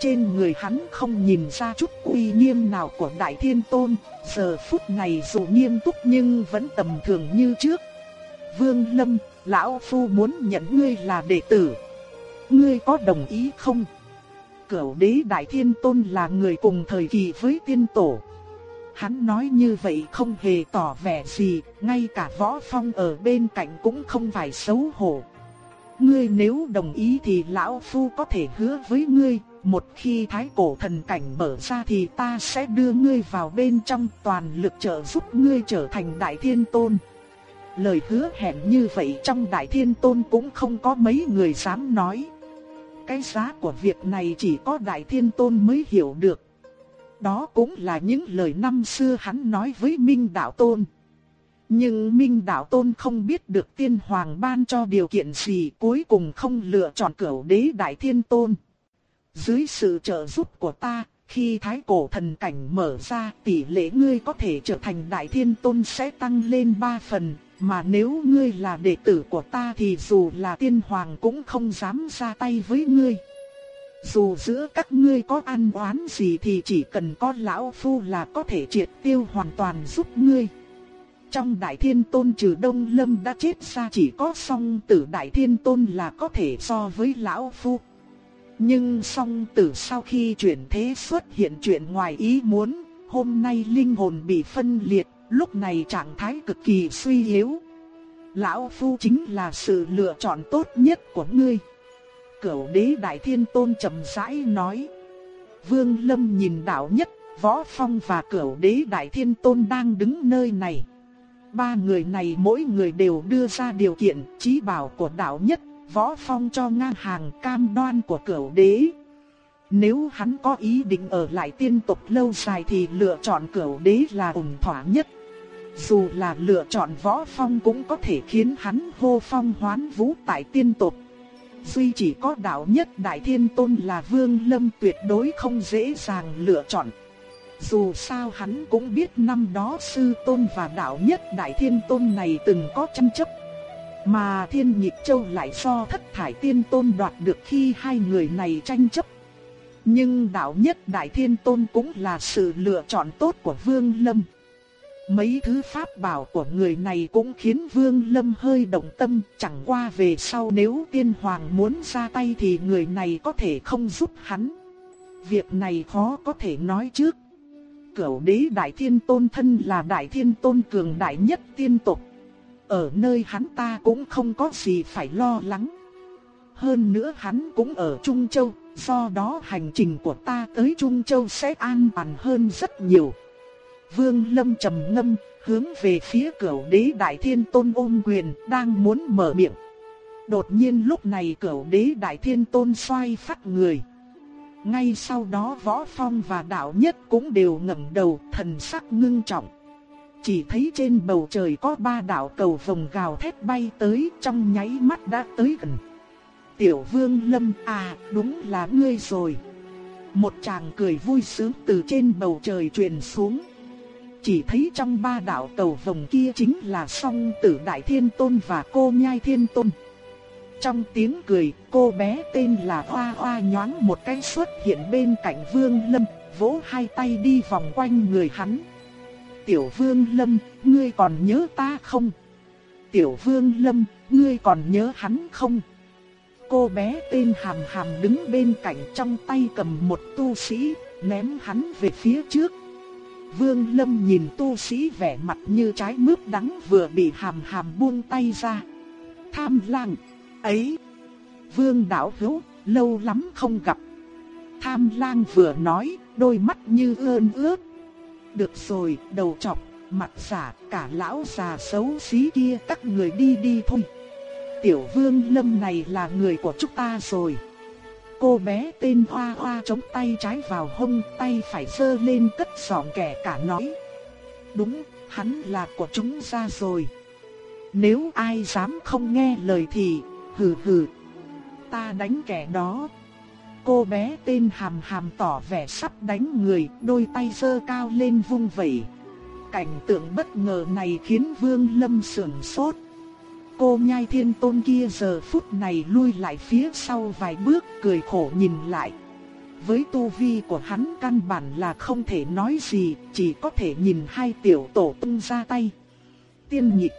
Trên người hắn không nhìn ra chút uy nghiêm nào của Đại Thiên Tôn, giờ phút này dù nghiêm túc nhưng vẫn tầm thường như trước. Vương Lâm, Lão Phu muốn nhận ngươi là đệ tử. Ngươi có đồng ý không? Cửu đế Đại Thiên Tôn là người cùng thời kỳ với tiên tổ. Hắn nói như vậy không hề tỏ vẻ gì, ngay cả võ phong ở bên cạnh cũng không phải xấu hổ. Ngươi nếu đồng ý thì lão phu có thể hứa với ngươi, một khi thái cổ thần cảnh mở ra thì ta sẽ đưa ngươi vào bên trong toàn lực trợ giúp ngươi trở thành đại thiên tôn. Lời hứa hẹn như vậy trong đại thiên tôn cũng không có mấy người dám nói. Cái giá của việc này chỉ có đại thiên tôn mới hiểu được. Đó cũng là những lời năm xưa hắn nói với Minh Đạo Tôn. Nhưng Minh Đạo Tôn không biết được tiên hoàng ban cho điều kiện gì cuối cùng không lựa chọn cửu đế Đại Thiên Tôn. Dưới sự trợ giúp của ta, khi thái cổ thần cảnh mở ra tỷ lệ ngươi có thể trở thành Đại Thiên Tôn sẽ tăng lên 3 phần, mà nếu ngươi là đệ tử của ta thì dù là tiên hoàng cũng không dám ra tay với ngươi. Dù giữa các ngươi có ăn oán gì thì chỉ cần có lão phu là có thể triệt tiêu hoàn toàn giúp ngươi. Trong đại thiên tôn trừ đông lâm đã chết ra chỉ có song tử đại thiên tôn là có thể so với lão phu. Nhưng song tử sau khi chuyển thế xuất hiện chuyện ngoài ý muốn, hôm nay linh hồn bị phân liệt, lúc này trạng thái cực kỳ suy yếu. Lão phu chính là sự lựa chọn tốt nhất của ngươi. Cửu đế đại thiên tôn trầm rãi nói. Vương Lâm nhìn đạo nhất, võ phong và cửu đế đại thiên tôn đang đứng nơi này. Ba người này mỗi người đều đưa ra điều kiện trí bảo của đạo nhất, võ phong cho ngang hàng cam đoan của cửu đế. Nếu hắn có ý định ở lại tiên tộc lâu dài thì lựa chọn cửu đế là ổn thỏa nhất. Dù là lựa chọn võ phong cũng có thể khiến hắn hô phong hoán vũ tại tiên tộc. Duy chỉ có đạo nhất đại thiên tôn là vương lâm tuyệt đối không dễ dàng lựa chọn. Dù sao hắn cũng biết năm đó sư tôn và đạo nhất đại thiên tôn này từng có tranh chấp. Mà thiên nhịp châu lại do thất thải tiên tôn đoạt được khi hai người này tranh chấp. Nhưng đạo nhất đại thiên tôn cũng là sự lựa chọn tốt của vương lâm. Mấy thứ pháp bảo của người này cũng khiến Vương Lâm hơi động tâm, chẳng qua về sau nếu tiên hoàng muốn ra tay thì người này có thể không giúp hắn. Việc này khó có thể nói trước. Cửu đế đại thiên tôn thân là đại thiên tôn cường đại nhất tiên tộc. Ở nơi hắn ta cũng không có gì phải lo lắng. Hơn nữa hắn cũng ở Trung Châu, do đó hành trình của ta tới Trung Châu sẽ an toàn hơn rất nhiều. Vương Lâm trầm ngâm, hướng về phía cửu đế đại thiên tôn ôm quyền, đang muốn mở miệng. Đột nhiên lúc này cửu đế đại thiên tôn xoay phát người. Ngay sau đó võ phong và đạo nhất cũng đều ngẩng đầu thần sắc ngưng trọng. Chỉ thấy trên bầu trời có ba đạo cầu vồng gào thét bay tới trong nháy mắt đã tới gần. Tiểu vương lâm à đúng là ngươi rồi. Một chàng cười vui sướng từ trên bầu trời truyền xuống. Chỉ thấy trong ba đạo cầu vồng kia chính là song tử Đại Thiên Tôn và cô Nhai Thiên Tôn. Trong tiếng cười, cô bé tên là Hoa Hoa nhoáng một cái xuất hiện bên cạnh Vương Lâm, vỗ hai tay đi vòng quanh người hắn. Tiểu Vương Lâm, ngươi còn nhớ ta không? Tiểu Vương Lâm, ngươi còn nhớ hắn không? Cô bé tên Hàm Hàm đứng bên cạnh trong tay cầm một tu sĩ, ném hắn về phía trước. Vương Lâm nhìn tu sĩ vẻ mặt như trái mướp đắng vừa bị hàm hàm buông tay ra. Tham lang, ấy, Vương đảo Hữu lâu lắm không gặp. Tham lang vừa nói, đôi mắt như ơn ướt. Được rồi, đầu chọc mặt giả, cả lão già xấu xí kia các người đi đi thôi. Tiểu vương lâm này là người của chúng ta rồi. Cô bé tên Hoa Hoa chống tay trái vào hông, tay phải sơ lên cất giọng kẻ cả nói. Đúng, hắn là của chúng ra rồi. Nếu ai dám không nghe lời thì, hừ hừ, ta đánh kẻ đó. Cô bé tên Hàm Hàm tỏ vẻ sắp đánh người, đôi tay sơ cao lên vung vẩy. Cảnh tượng bất ngờ này khiến Vương Lâm sửng sốt cô nhai thiên tôn kia giờ phút này lui lại phía sau vài bước cười khổ nhìn lại. với tu vi của hắn căn bản là không thể nói gì, chỉ có thể nhìn hai tiểu tổ tung ra tay. Tiên nhịp,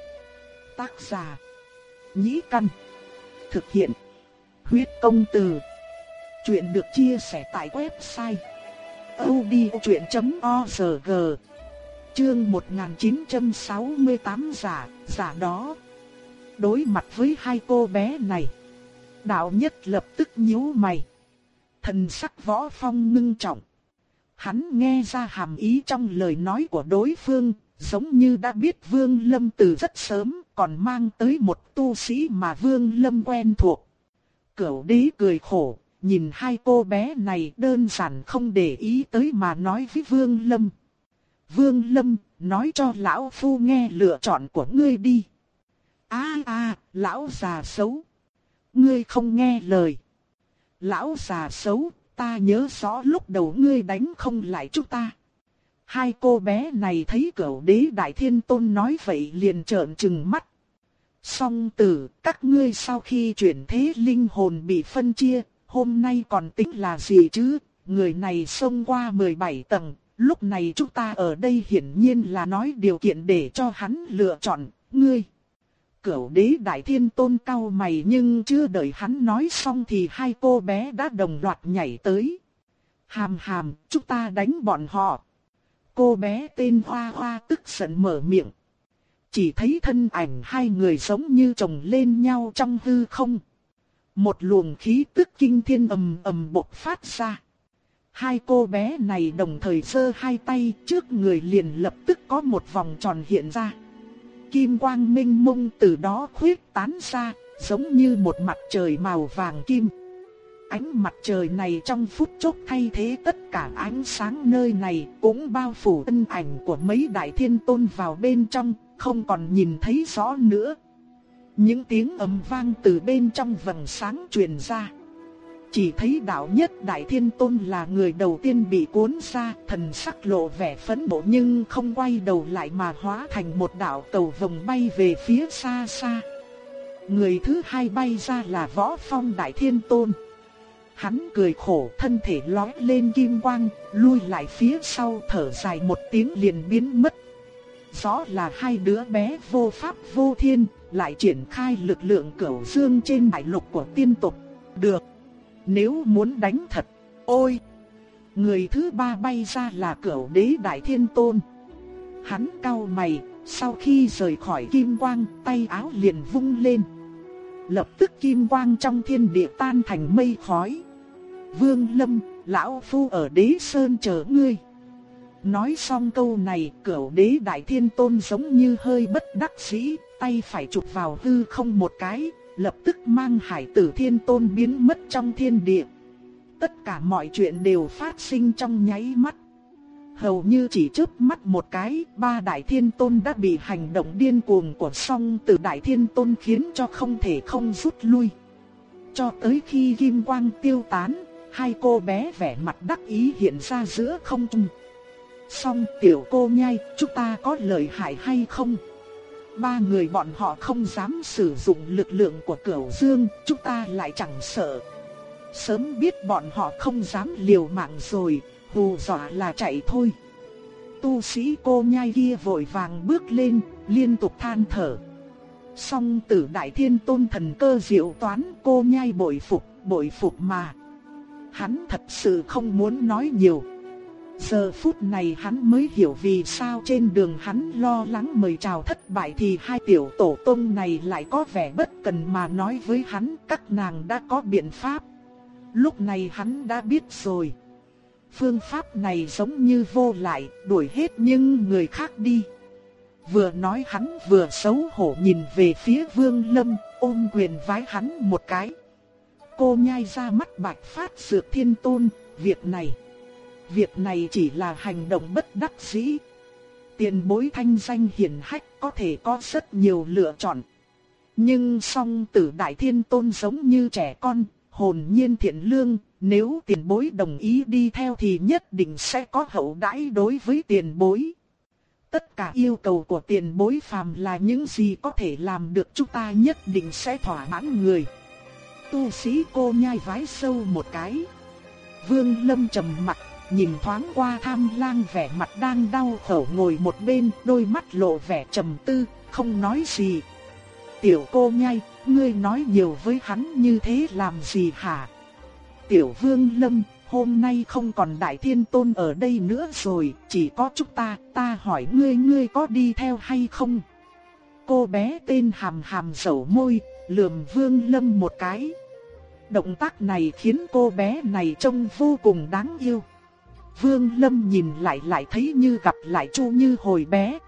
tác giả, nhĩ căn, thực hiện, huyết công từ. Chuyện được chia sẻ tại website odchuyện.org Chương 1968 giả, giả đó. Đối mặt với hai cô bé này, đạo nhất lập tức nhíu mày. Thần sắc võ phong ngưng trọng. Hắn nghe ra hàm ý trong lời nói của đối phương, giống như đã biết Vương Lâm từ rất sớm, còn mang tới một tu sĩ mà Vương Lâm quen thuộc. Cửu đế cười khổ, nhìn hai cô bé này đơn giản không để ý tới mà nói với Vương Lâm. Vương Lâm, nói cho lão phu nghe lựa chọn của ngươi đi. A a, lão già xấu. Ngươi không nghe lời. Lão già xấu, ta nhớ rõ lúc đầu ngươi đánh không lại chúng ta. Hai cô bé này thấy cẩu đế đại thiên tôn nói vậy liền trợn trừng mắt. Song tử, các ngươi sau khi chuyển thế linh hồn bị phân chia, hôm nay còn tính là gì chứ? Người này xông qua 17 tầng, lúc này chúng ta ở đây hiển nhiên là nói điều kiện để cho hắn lựa chọn, ngươi. Cửu đế đại thiên tôn cao mày nhưng chưa đợi hắn nói xong thì hai cô bé đã đồng loạt nhảy tới. Hàm hàm, chúng ta đánh bọn họ. Cô bé tên Hoa Hoa tức giận mở miệng. Chỉ thấy thân ảnh hai người giống như chồng lên nhau trong hư không. Một luồng khí tức kinh thiên ầm ầm bộc phát ra. Hai cô bé này đồng thời giơ hai tay trước người liền lập tức có một vòng tròn hiện ra kim quang minh mông từ đó khuyết tán ra, giống như một mặt trời màu vàng kim. Ánh mặt trời này trong phút chốc thay thế tất cả ánh sáng nơi này, cũng bao phủ thân ảnh của mấy đại thiên tôn vào bên trong, không còn nhìn thấy rõ nữa. Những tiếng ầm vang từ bên trong vầng sáng truyền ra. Chỉ thấy đạo nhất Đại Thiên Tôn là người đầu tiên bị cuốn ra, thần sắc lộ vẻ phẫn nộ nhưng không quay đầu lại mà hóa thành một đạo cầu vồng bay về phía xa xa. Người thứ hai bay ra là Võ Phong Đại Thiên Tôn. Hắn cười khổ thân thể lói lên kim quang, lui lại phía sau thở dài một tiếng liền biến mất. Rõ là hai đứa bé vô pháp vô thiên, lại triển khai lực lượng cửu dương trên đại lục của tiên tộc. Được. Nếu muốn đánh thật, ôi! Người thứ ba bay ra là cửu đế đại thiên tôn. Hắn cau mày, sau khi rời khỏi kim quang, tay áo liền vung lên. Lập tức kim quang trong thiên địa tan thành mây khói. Vương Lâm, lão phu ở đế sơn chờ ngươi. Nói xong câu này, cửu đế đại thiên tôn giống như hơi bất đắc dĩ, tay phải chụp vào hư không một cái, lập tức mang hải tử thiên tôn biến mất trong thiên địa. Tất cả mọi chuyện đều phát sinh trong nháy mắt. Hầu như chỉ chớp mắt một cái, ba đại thiên tôn đã bị hành động điên cuồng của song từ đại thiên tôn khiến cho không thể không rút lui. Cho tới khi kim quang tiêu tán, hai cô bé vẻ mặt đắc ý hiện ra giữa không trung. Song tiểu cô nhai, chúng ta có lợi hại hay không? Ba người bọn họ không dám sử dụng lực lượng của cửu dương, chúng ta lại chẳng sợ. Sớm biết bọn họ không dám liều mạng rồi, hù dọa là chạy thôi. Tu sĩ cô nhai kia vội vàng bước lên, liên tục than thở. Song tử đại thiên tôn thần cơ diệu toán cô nhai bội phục, bội phục mà. Hắn thật sự không muốn nói nhiều. Giờ phút này hắn mới hiểu vì sao trên đường hắn lo lắng mời chào thất bại thì hai tiểu tổ tông này lại có vẻ bất cần mà nói với hắn các nàng đã có biện pháp. Lúc này hắn đã biết rồi. Phương pháp này giống như vô lại, đuổi hết nhưng người khác đi. Vừa nói hắn vừa xấu hổ nhìn về phía vương lâm, ôm quyền vái hắn một cái. Cô nhai ra mắt bạch phát dược thiên tôn, việc này. Việc này chỉ là hành động bất đắc dĩ. Tiền bối thanh danh hiển hách có thể có rất nhiều lựa chọn. Nhưng song tử đại thiên tôn giống như trẻ con, hồn nhiên thiện lương, nếu tiền bối đồng ý đi theo thì nhất định sẽ có hậu đãi đối với tiền bối. Tất cả yêu cầu của tiền bối phàm là những gì có thể làm được chúng ta nhất định sẽ thỏa mãn người. Tu sĩ cô nhai vái sâu một cái. Vương Lâm trầm mặt, nhìn thoáng qua tham lang vẻ mặt đang đau khổ ngồi một bên, đôi mắt lộ vẻ trầm tư, không nói gì. Tiểu cô nhai, ngươi nói nhiều với hắn như thế làm gì hả? Tiểu vương lâm, hôm nay không còn đại thiên tôn ở đây nữa rồi, chỉ có chúng ta, ta hỏi ngươi ngươi có đi theo hay không? Cô bé tên hàm hàm dầu môi, lườm vương lâm một cái. Động tác này khiến cô bé này trông vô cùng đáng yêu. Vương lâm nhìn lại lại thấy như gặp lại chu như hồi bé.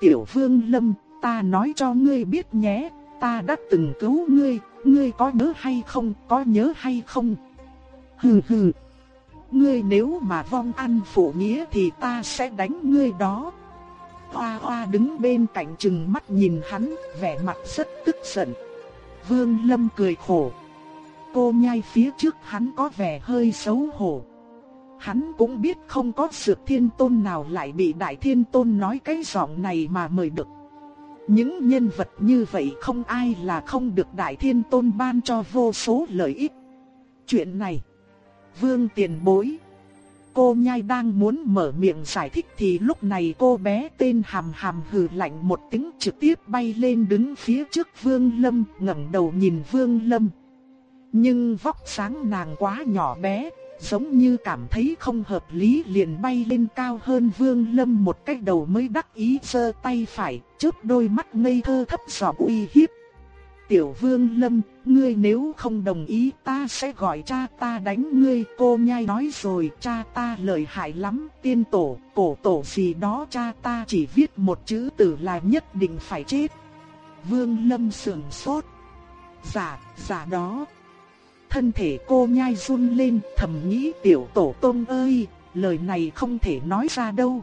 Tiểu vương lâm, ta nói cho ngươi biết nhé, ta đã từng cứu ngươi, ngươi có nhớ hay không, có nhớ hay không? Hừ hừ. Ngươi nếu mà vong ăn phụ nghĩa thì ta sẽ đánh ngươi đó. Hoa hoa đứng bên cạnh chừng mắt nhìn hắn, vẻ mặt rất tức giận. Vương Lâm cười khổ. Cô nhai phía trước hắn có vẻ hơi xấu hổ. Hắn cũng biết không có sược thiên tôn nào lại bị đại thiên tôn nói cái giọng này mà mời được. Những nhân vật như vậy không ai là không được đại thiên tôn ban cho vô số lợi ích. Chuyện này, vương tiền bối. Cô nhai đang muốn mở miệng giải thích thì lúc này cô bé tên hàm hàm hừ lạnh một tiếng trực tiếp bay lên đứng phía trước vương lâm ngẩng đầu nhìn vương lâm. Nhưng vóc sáng nàng quá nhỏ bé, giống như cảm thấy không hợp lý liền bay lên cao hơn Vương Lâm một cách đầu mới đắc ý giơ tay phải, chớp đôi mắt ngây thơ thấp giọng uy hiếp. Tiểu Vương Lâm, ngươi nếu không đồng ý ta sẽ gọi cha ta đánh ngươi. Cô nhai nói rồi, cha ta lợi hại lắm, tiên tổ, cổ tổ gì đó cha ta chỉ viết một chữ tử là nhất định phải chết. Vương Lâm sườn sốt. Giả, giả đó. Thân thể cô nhai run lên thầm nghĩ tiểu tổ tông ơi, lời này không thể nói ra đâu.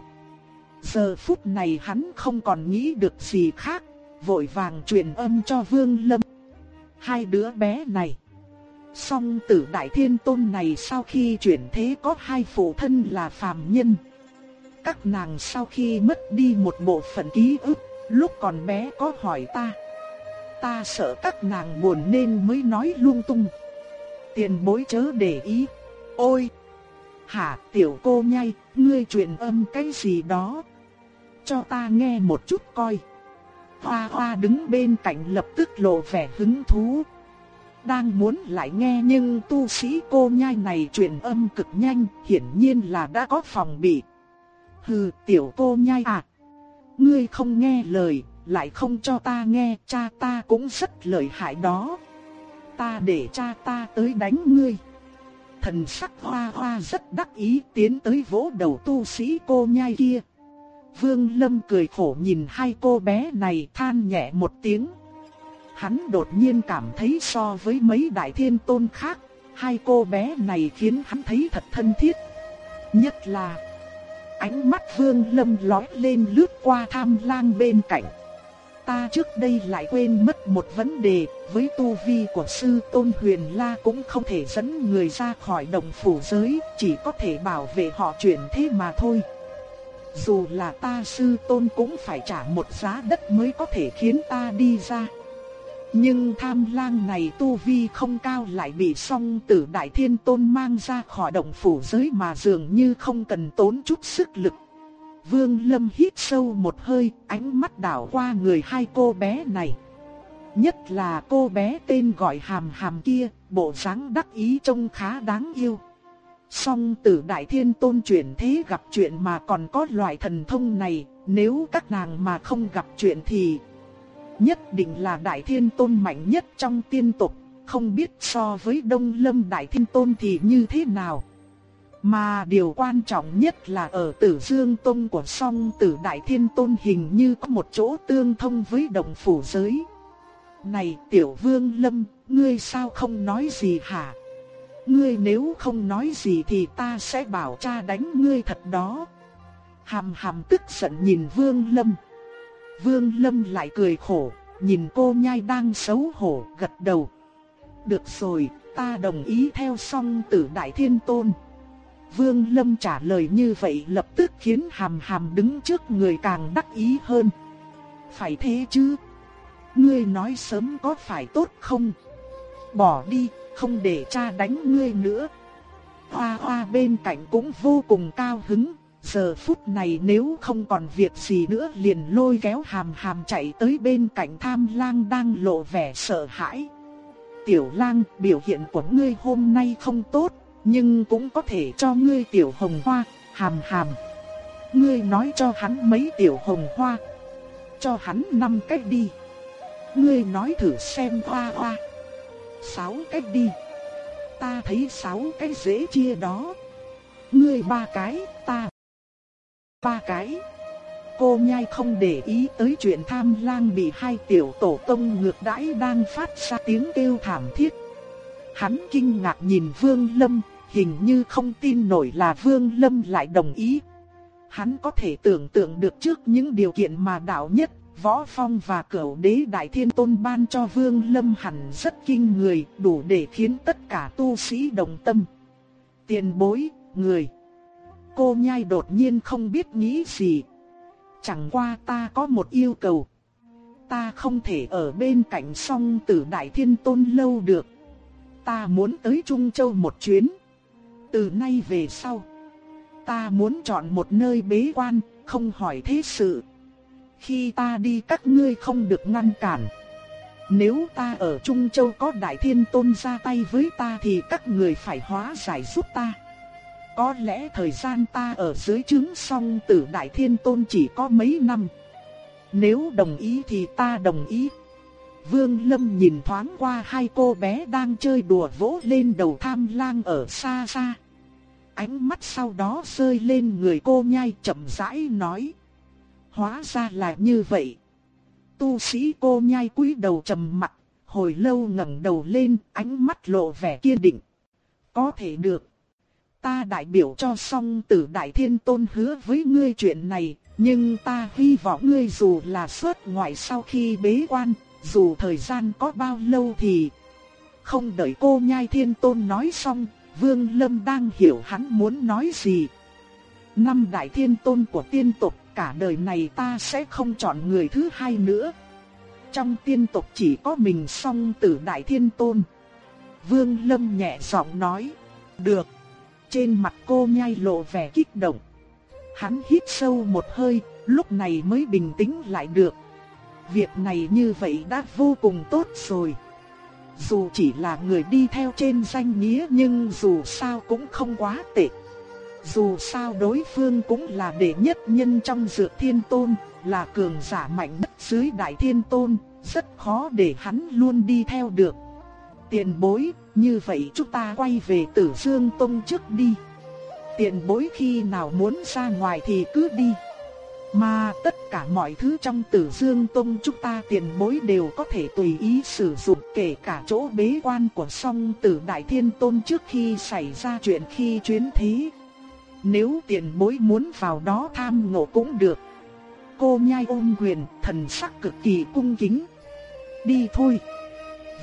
Giờ phút này hắn không còn nghĩ được gì khác, vội vàng truyền âm cho Vương Lâm. Hai đứa bé này. Song tử đại thiên tôn này sau khi chuyển thế có hai phụ thân là phàm nhân. Các nàng sau khi mất đi một bộ phận ký ức, lúc còn bé có hỏi ta. Ta sợ các nàng buồn nên mới nói lung tung tiền bối chớ để ý. Ôi! Hả tiểu cô nhai, ngươi truyền âm cái gì đó? Cho ta nghe một chút coi. Hoa hoa đứng bên cạnh lập tức lộ vẻ hứng thú. Đang muốn lại nghe nhưng tu sĩ cô nhai này truyền âm cực nhanh, hiển nhiên là đã có phòng bị. Hừ, tiểu cô nhai à. Ngươi không nghe lời, lại không cho ta nghe, cha ta cũng rất lợi hại đó ta để cha ta tới đánh ngươi. Thần sắc hoa hoa rất đắc ý tiến tới vỗ đầu tu sĩ cô nhai kia. Vương Lâm cười khổ nhìn hai cô bé này than nhẹ một tiếng. Hắn đột nhiên cảm thấy so với mấy đại thiên tôn khác, hai cô bé này khiến hắn thấy thật thân thiết. Nhất là ánh mắt Vương Lâm lóe lên lướt qua tham lang bên cạnh. Ta trước đây lại quên mất một vấn đề, với tu vi của sư tôn huyền la cũng không thể dẫn người ra khỏi đồng phủ giới, chỉ có thể bảo vệ họ chuyển thế mà thôi. Dù là ta sư tôn cũng phải trả một giá đất mới có thể khiến ta đi ra. Nhưng tham lang này tu vi không cao lại bị song tử đại thiên tôn mang ra khỏi động phủ giới mà dường như không cần tốn chút sức lực. Vương Lâm hít sâu một hơi, ánh mắt đảo qua người hai cô bé này. Nhất là cô bé tên gọi hàm hàm kia, bộ dáng đắc ý trông khá đáng yêu. Song tử đại thiên tôn chuyển thế gặp chuyện mà còn có loại thần thông này, nếu các nàng mà không gặp chuyện thì nhất định là đại thiên tôn mạnh nhất trong tiên tộc, không biết so với đông lâm đại thiên tôn thì như thế nào. Mà điều quan trọng nhất là ở tử dương tông của song tử đại thiên tôn hình như có một chỗ tương thông với đồng phủ giới. Này tiểu vương lâm, ngươi sao không nói gì hả? Ngươi nếu không nói gì thì ta sẽ bảo cha đánh ngươi thật đó. Hàm hàm tức giận nhìn vương lâm. Vương lâm lại cười khổ, nhìn cô nhai đang xấu hổ, gật đầu. Được rồi, ta đồng ý theo song tử đại thiên tôn. Vương Lâm trả lời như vậy lập tức khiến hàm hàm đứng trước người càng đắc ý hơn. Phải thế chứ? Ngươi nói sớm có phải tốt không? Bỏ đi, không để cha đánh ngươi nữa. hoa hoa bên cạnh cũng vô cùng cao hứng. Giờ phút này nếu không còn việc gì nữa liền lôi kéo hàm hàm chạy tới bên cạnh tham lang đang lộ vẻ sợ hãi. Tiểu lang biểu hiện của ngươi hôm nay không tốt, nhưng cũng có thể cho ngươi tiểu hồng hoa, hàm hàm. Ngươi nói cho hắn mấy tiểu hồng hoa. Cho hắn năm cách đi. Ngươi nói thử xem hoa hoa. Sáu cách đi. Ta thấy sáu cái dễ chia đó. Ngươi ba cái, ta ba cái. Cô nhai không để ý tới chuyện tham lang bị hai tiểu tổ tông ngược đãi đang phát ra tiếng kêu thảm thiết. Hắn kinh ngạc nhìn Vương Lâm, hình như không tin nổi là Vương Lâm lại đồng ý. Hắn có thể tưởng tượng được trước những điều kiện mà đạo nhất, võ phong và cửu đế đại thiên tôn ban cho Vương Lâm hẳn rất kinh người, đủ để khiến tất cả tu sĩ đồng tâm. Tiền bối, người. Cô nhai đột nhiên không biết nghĩ gì. Chẳng qua ta có một yêu cầu. Ta không thể ở bên cạnh song tử đại thiên tôn lâu được. Ta muốn tới Trung Châu một chuyến. Từ nay về sau, ta muốn chọn một nơi bế quan, không hỏi thế sự. Khi ta đi các ngươi không được ngăn cản. Nếu ta ở Trung Châu có Đại Thiên Tôn ra tay với ta thì các người phải hóa giải giúp ta. Có lẽ thời gian ta ở dưới trướng song tử Đại Thiên Tôn chỉ có mấy năm. Nếu đồng ý thì ta đồng ý. Vương Lâm nhìn thoáng qua hai cô bé đang chơi đùa vỗ lên đầu tham lang ở xa xa. Ánh mắt sau đó rơi lên người cô nhai chậm rãi nói. Hóa ra là như vậy. Tu sĩ cô nhai cúi đầu trầm mặt, hồi lâu ngẩng đầu lên, ánh mắt lộ vẻ kiên định. Có thể được. Ta đại biểu cho song tử đại thiên tôn hứa với ngươi chuyện này, nhưng ta hy vọng ngươi dù là xuất ngoại sau khi bế quan, dù thời gian có bao lâu thì... Không đợi cô nhai thiên tôn nói xong, Vương Lâm đang hiểu hắn muốn nói gì. Năm đại thiên tôn của tiên tộc cả đời này ta sẽ không chọn người thứ hai nữa. Trong tiên tộc chỉ có mình song tử đại thiên tôn. Vương Lâm nhẹ giọng nói, được. Trên mặt cô nhai lộ vẻ kích động. Hắn hít sâu một hơi, lúc này mới bình tĩnh lại được. Việc này như vậy đã vô cùng tốt rồi. Dù chỉ là người đi theo trên danh nghĩa nhưng dù sao cũng không quá tệ. Dù sao đối phương cũng là đệ nhất nhân trong dược thiên tôn, là cường giả mạnh nhất dưới đại thiên tôn, rất khó để hắn luôn đi theo được. Tiền bối, như vậy chúng ta quay về tử dương tông trước đi. Tiền bối khi nào muốn ra ngoài thì cứ đi. Mà tất cả mọi thứ trong tử dương tông chúng ta tiền bối đều có thể tùy ý sử dụng kể cả chỗ bế quan của song tử đại thiên tôn trước khi xảy ra chuyện khi chuyến thí. Nếu tiền bối muốn vào đó tham ngộ cũng được. Cô nhai ôm quyền, thần sắc cực kỳ cung kính. Đi thôi.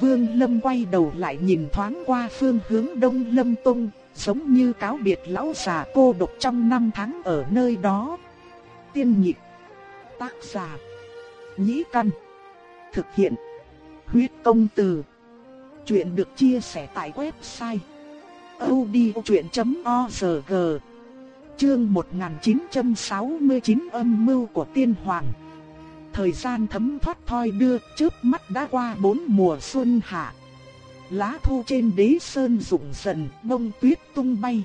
Vương Lâm quay đầu lại nhìn thoáng qua phương hướng Đông Lâm Tông, giống như cáo biệt lão già cô độc trong năm tháng ở nơi đó. Tiên nhịp. Tác giả. Nhĩ căn. Thực hiện. Huyết công từ. Chuyện được chia sẻ tại website. odchuyện.org Chương 1969 âm mưu của tiên hoàng. Thời gian thấm thoát thoi đưa, chớp mắt đã qua bốn mùa xuân hạ. Lá thu trên đế sơn rụng dần, bông tuyết tung bay.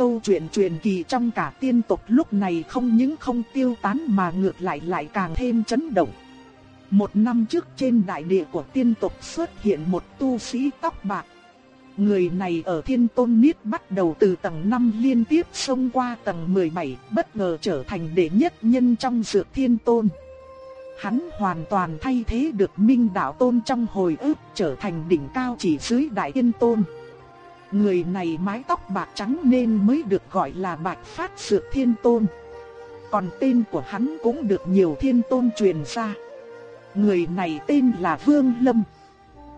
Câu chuyện truyền kỳ trong cả tiên tộc lúc này không những không tiêu tán mà ngược lại lại càng thêm chấn động. Một năm trước trên đại địa của tiên tộc xuất hiện một tu sĩ tóc bạc. Người này ở thiên tôn niết bắt đầu từ tầng 5 liên tiếp xông qua tầng 17, bất ngờ trở thành đệ nhất nhân trong dược thiên tôn. Hắn hoàn toàn thay thế được minh đạo tôn trong hồi ức trở thành đỉnh cao chỉ dưới đại thiên tôn. Người này mái tóc bạc trắng nên mới được gọi là bạch phát Sược thiên tôn. Còn tên của hắn cũng được nhiều thiên tôn truyền ra. Người này tên là Vương Lâm.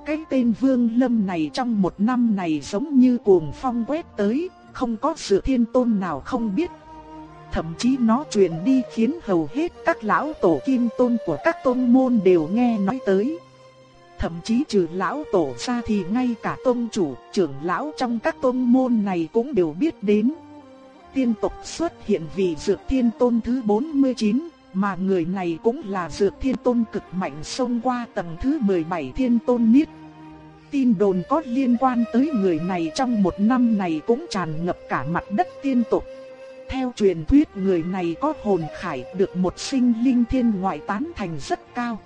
Cái tên Vương Lâm này trong một năm này giống như cuồng phong quét tới, không có sự thiên tôn nào không biết. Thậm chí nó truyền đi khiến hầu hết các lão tổ kim tôn của các tôn môn đều nghe nói tới thậm chí trừ lão tổ ra thì ngay cả tôn chủ, trưởng lão trong các tôn môn này cũng đều biết đến. Tiên tộc xuất hiện vì dược thiên tôn thứ 49, mà người này cũng là dược thiên tôn cực mạnh xông qua tầng thứ 17 thiên tôn niết. Tin đồn có liên quan tới người này trong một năm này cũng tràn ngập cả mặt đất tiên tộc. Theo truyền thuyết người này có hồn khải được một sinh linh thiên ngoại tán thành rất cao.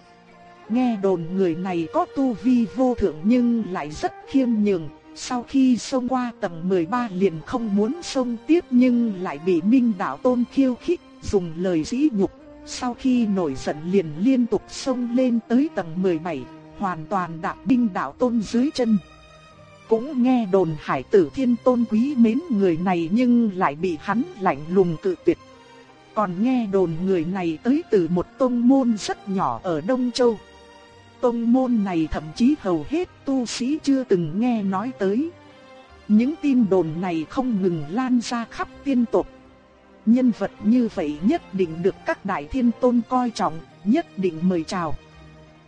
Nghe đồn người này có tu vi vô thượng nhưng lại rất khiêm nhường, sau khi xông qua tầng 13 liền không muốn xông tiếp nhưng lại bị Minh Đạo Tôn khiêu khích, dùng lời dĩ nhục. Sau khi nổi giận liền liên tục xông lên tới tầng 17, hoàn toàn đạp Minh Đạo Tôn dưới chân. Cũng nghe đồn hải tử thiên tôn quý mến người này nhưng lại bị hắn lạnh lùng tự tuyệt. Còn nghe đồn người này tới từ một tôn môn rất nhỏ ở Đông Châu. Tôn môn này thậm chí hầu hết tu sĩ chưa từng nghe nói tới. Những tin đồn này không ngừng lan ra khắp tiên tộc. Nhân vật như vậy nhất định được các đại thiên tôn coi trọng, nhất định mời chào.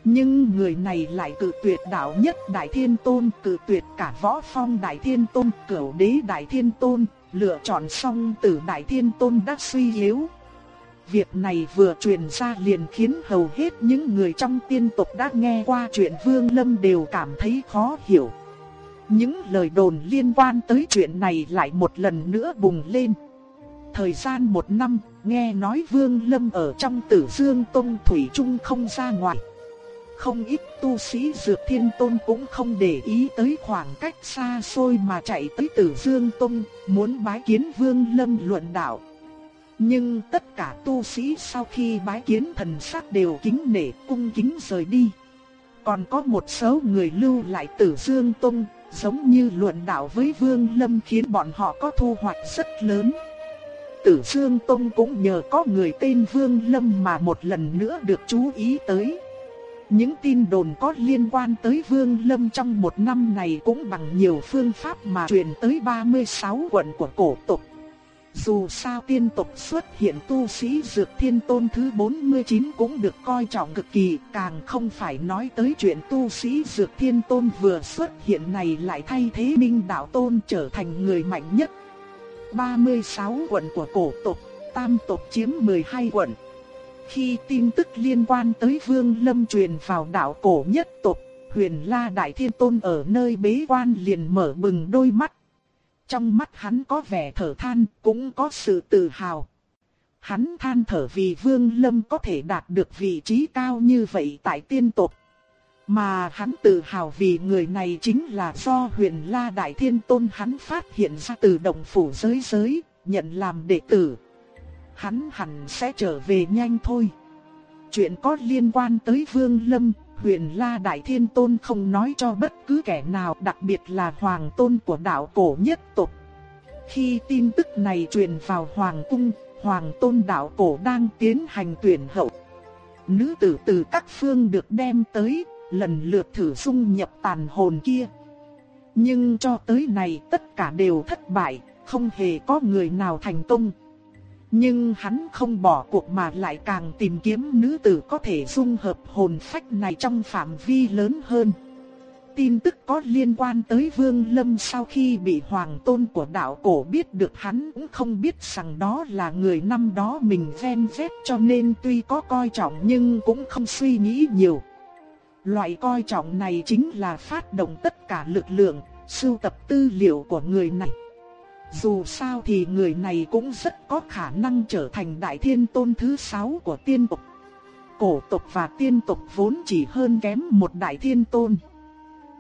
Nhưng người này lại cự tuyệt đạo nhất đại thiên tôn, cự tuyệt cả võ phong đại thiên tôn, cửu đế đại thiên tôn, lựa chọn xong từ đại thiên tôn đã suy yếu. Việc này vừa truyền ra liền khiến hầu hết những người trong tiên tộc đã nghe qua chuyện Vương Lâm đều cảm thấy khó hiểu. Những lời đồn liên quan tới chuyện này lại một lần nữa bùng lên. Thời gian một năm, nghe nói Vương Lâm ở trong tử dương tông Thủy Trung không ra ngoài. Không ít tu sĩ Dược Thiên Tôn cũng không để ý tới khoảng cách xa xôi mà chạy tới Tử Dương Tông, muốn bái kiến Vương Lâm luận đạo. Nhưng tất cả tu sĩ sau khi bái kiến thần sắc đều kính nể cung kính rời đi. Còn có một số người lưu lại Tử Dương Tông, giống như luận đạo với Vương Lâm khiến bọn họ có thu hoạch rất lớn. Tử Dương Tông cũng nhờ có người tên Vương Lâm mà một lần nữa được chú ý tới. Những tin đồn có liên quan tới Vương Lâm trong một năm này cũng bằng nhiều phương pháp mà truyền tới 36 quận của cổ tộc. Dù sao tiên tộc xuất hiện tu sĩ Dược Thiên Tôn thứ 49 cũng được coi trọng cực kỳ, càng không phải nói tới chuyện tu sĩ Dược Thiên Tôn vừa xuất hiện này lại thay thế Minh Đạo Tôn trở thành người mạnh nhất. 36 quận của cổ tộc, tam tộc chiếm 12 quận. Khi tin tức liên quan tới Vương Lâm truyền vào đạo cổ nhất tộc, Huyền La Đại Thiên Tôn ở nơi bế quan liền mở bừng đôi mắt. Trong mắt hắn có vẻ thở than, cũng có sự tự hào. Hắn than thở vì Vương Lâm có thể đạt được vị trí cao như vậy tại tiên tộc. Mà hắn tự hào vì người này chính là do huyền La Đại Thiên Tôn hắn phát hiện ra từ động phủ giới giới, nhận làm đệ tử hắn hẳn sẽ trở về nhanh thôi. Chuyện có liên quan tới Vương Lâm, huyền La Đại Thiên Tôn không nói cho bất cứ kẻ nào đặc biệt là Hoàng Tôn của đạo cổ nhất tộc. Khi tin tức này truyền vào Hoàng Cung, Hoàng Tôn đạo cổ đang tiến hành tuyển hậu. Nữ tử từ các phương được đem tới, lần lượt thử dung nhập tàn hồn kia. Nhưng cho tới này tất cả đều thất bại, không hề có người nào thành công. Nhưng hắn không bỏ cuộc mà lại càng tìm kiếm nữ tử có thể dung hợp hồn phách này trong phạm vi lớn hơn. Tin tức có liên quan tới Vương Lâm sau khi bị hoàng tôn của đạo cổ biết được hắn cũng không biết rằng đó là người năm đó mình ven vét cho nên tuy có coi trọng nhưng cũng không suy nghĩ nhiều. Loại coi trọng này chính là phát động tất cả lực lượng, sưu tập tư liệu của người này. Dù sao thì người này cũng rất có khả năng trở thành đại thiên tôn thứ sáu của tiên tộc. Cổ tộc và tiên tộc vốn chỉ hơn kém một đại thiên tôn.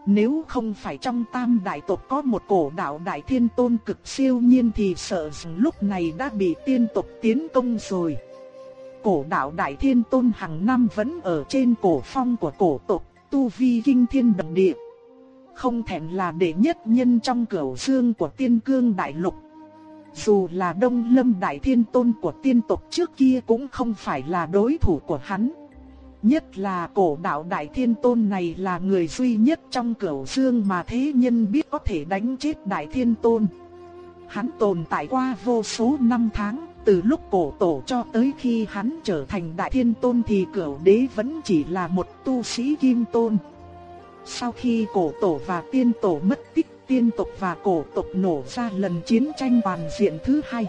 Nếu không phải trong tam đại tộc có một cổ đạo đại thiên tôn cực siêu nhiên thì sợ rằng lúc này đã bị tiên tộc tiến công rồi. Cổ đạo đại thiên tôn hàng năm vẫn ở trên cổ phong của cổ tộc, tu vi kinh thiên đồng địa không thèm là đệ nhất nhân trong cửu dương của tiên cương đại lục. Dù là đông lâm đại thiên tôn của tiên tộc trước kia cũng không phải là đối thủ của hắn. Nhất là cổ đạo đại thiên tôn này là người duy nhất trong cửu dương mà thế nhân biết có thể đánh chết đại thiên tôn. Hắn tồn tại qua vô số năm tháng, từ lúc cổ tổ cho tới khi hắn trở thành đại thiên tôn thì cửu đế vẫn chỉ là một tu sĩ kim tôn. Sau khi cổ tổ và tiên tổ mất tích, tiên tộc và cổ tộc nổ ra lần chiến tranh toàn diện thứ hai.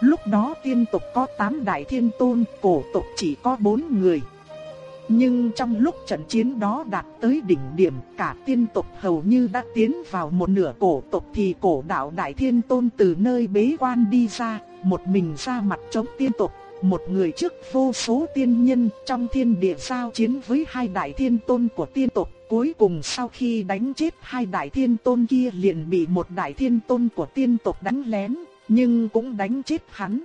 Lúc đó tiên tộc có 8 đại thiên tôn, cổ tộc chỉ có 4 người. Nhưng trong lúc trận chiến đó đạt tới đỉnh điểm, cả tiên tộc hầu như đã tiến vào một nửa cổ tộc thì cổ đạo đại thiên tôn từ nơi bế quan đi ra, một mình ra mặt chống tiên tộc, một người trước vô số tiên nhân trong thiên địa giao chiến với hai đại thiên tôn của tiên tộc. Cuối cùng sau khi đánh chết hai đại thiên tôn kia liền bị một đại thiên tôn của tiên tộc đánh lén, nhưng cũng đánh chết hắn.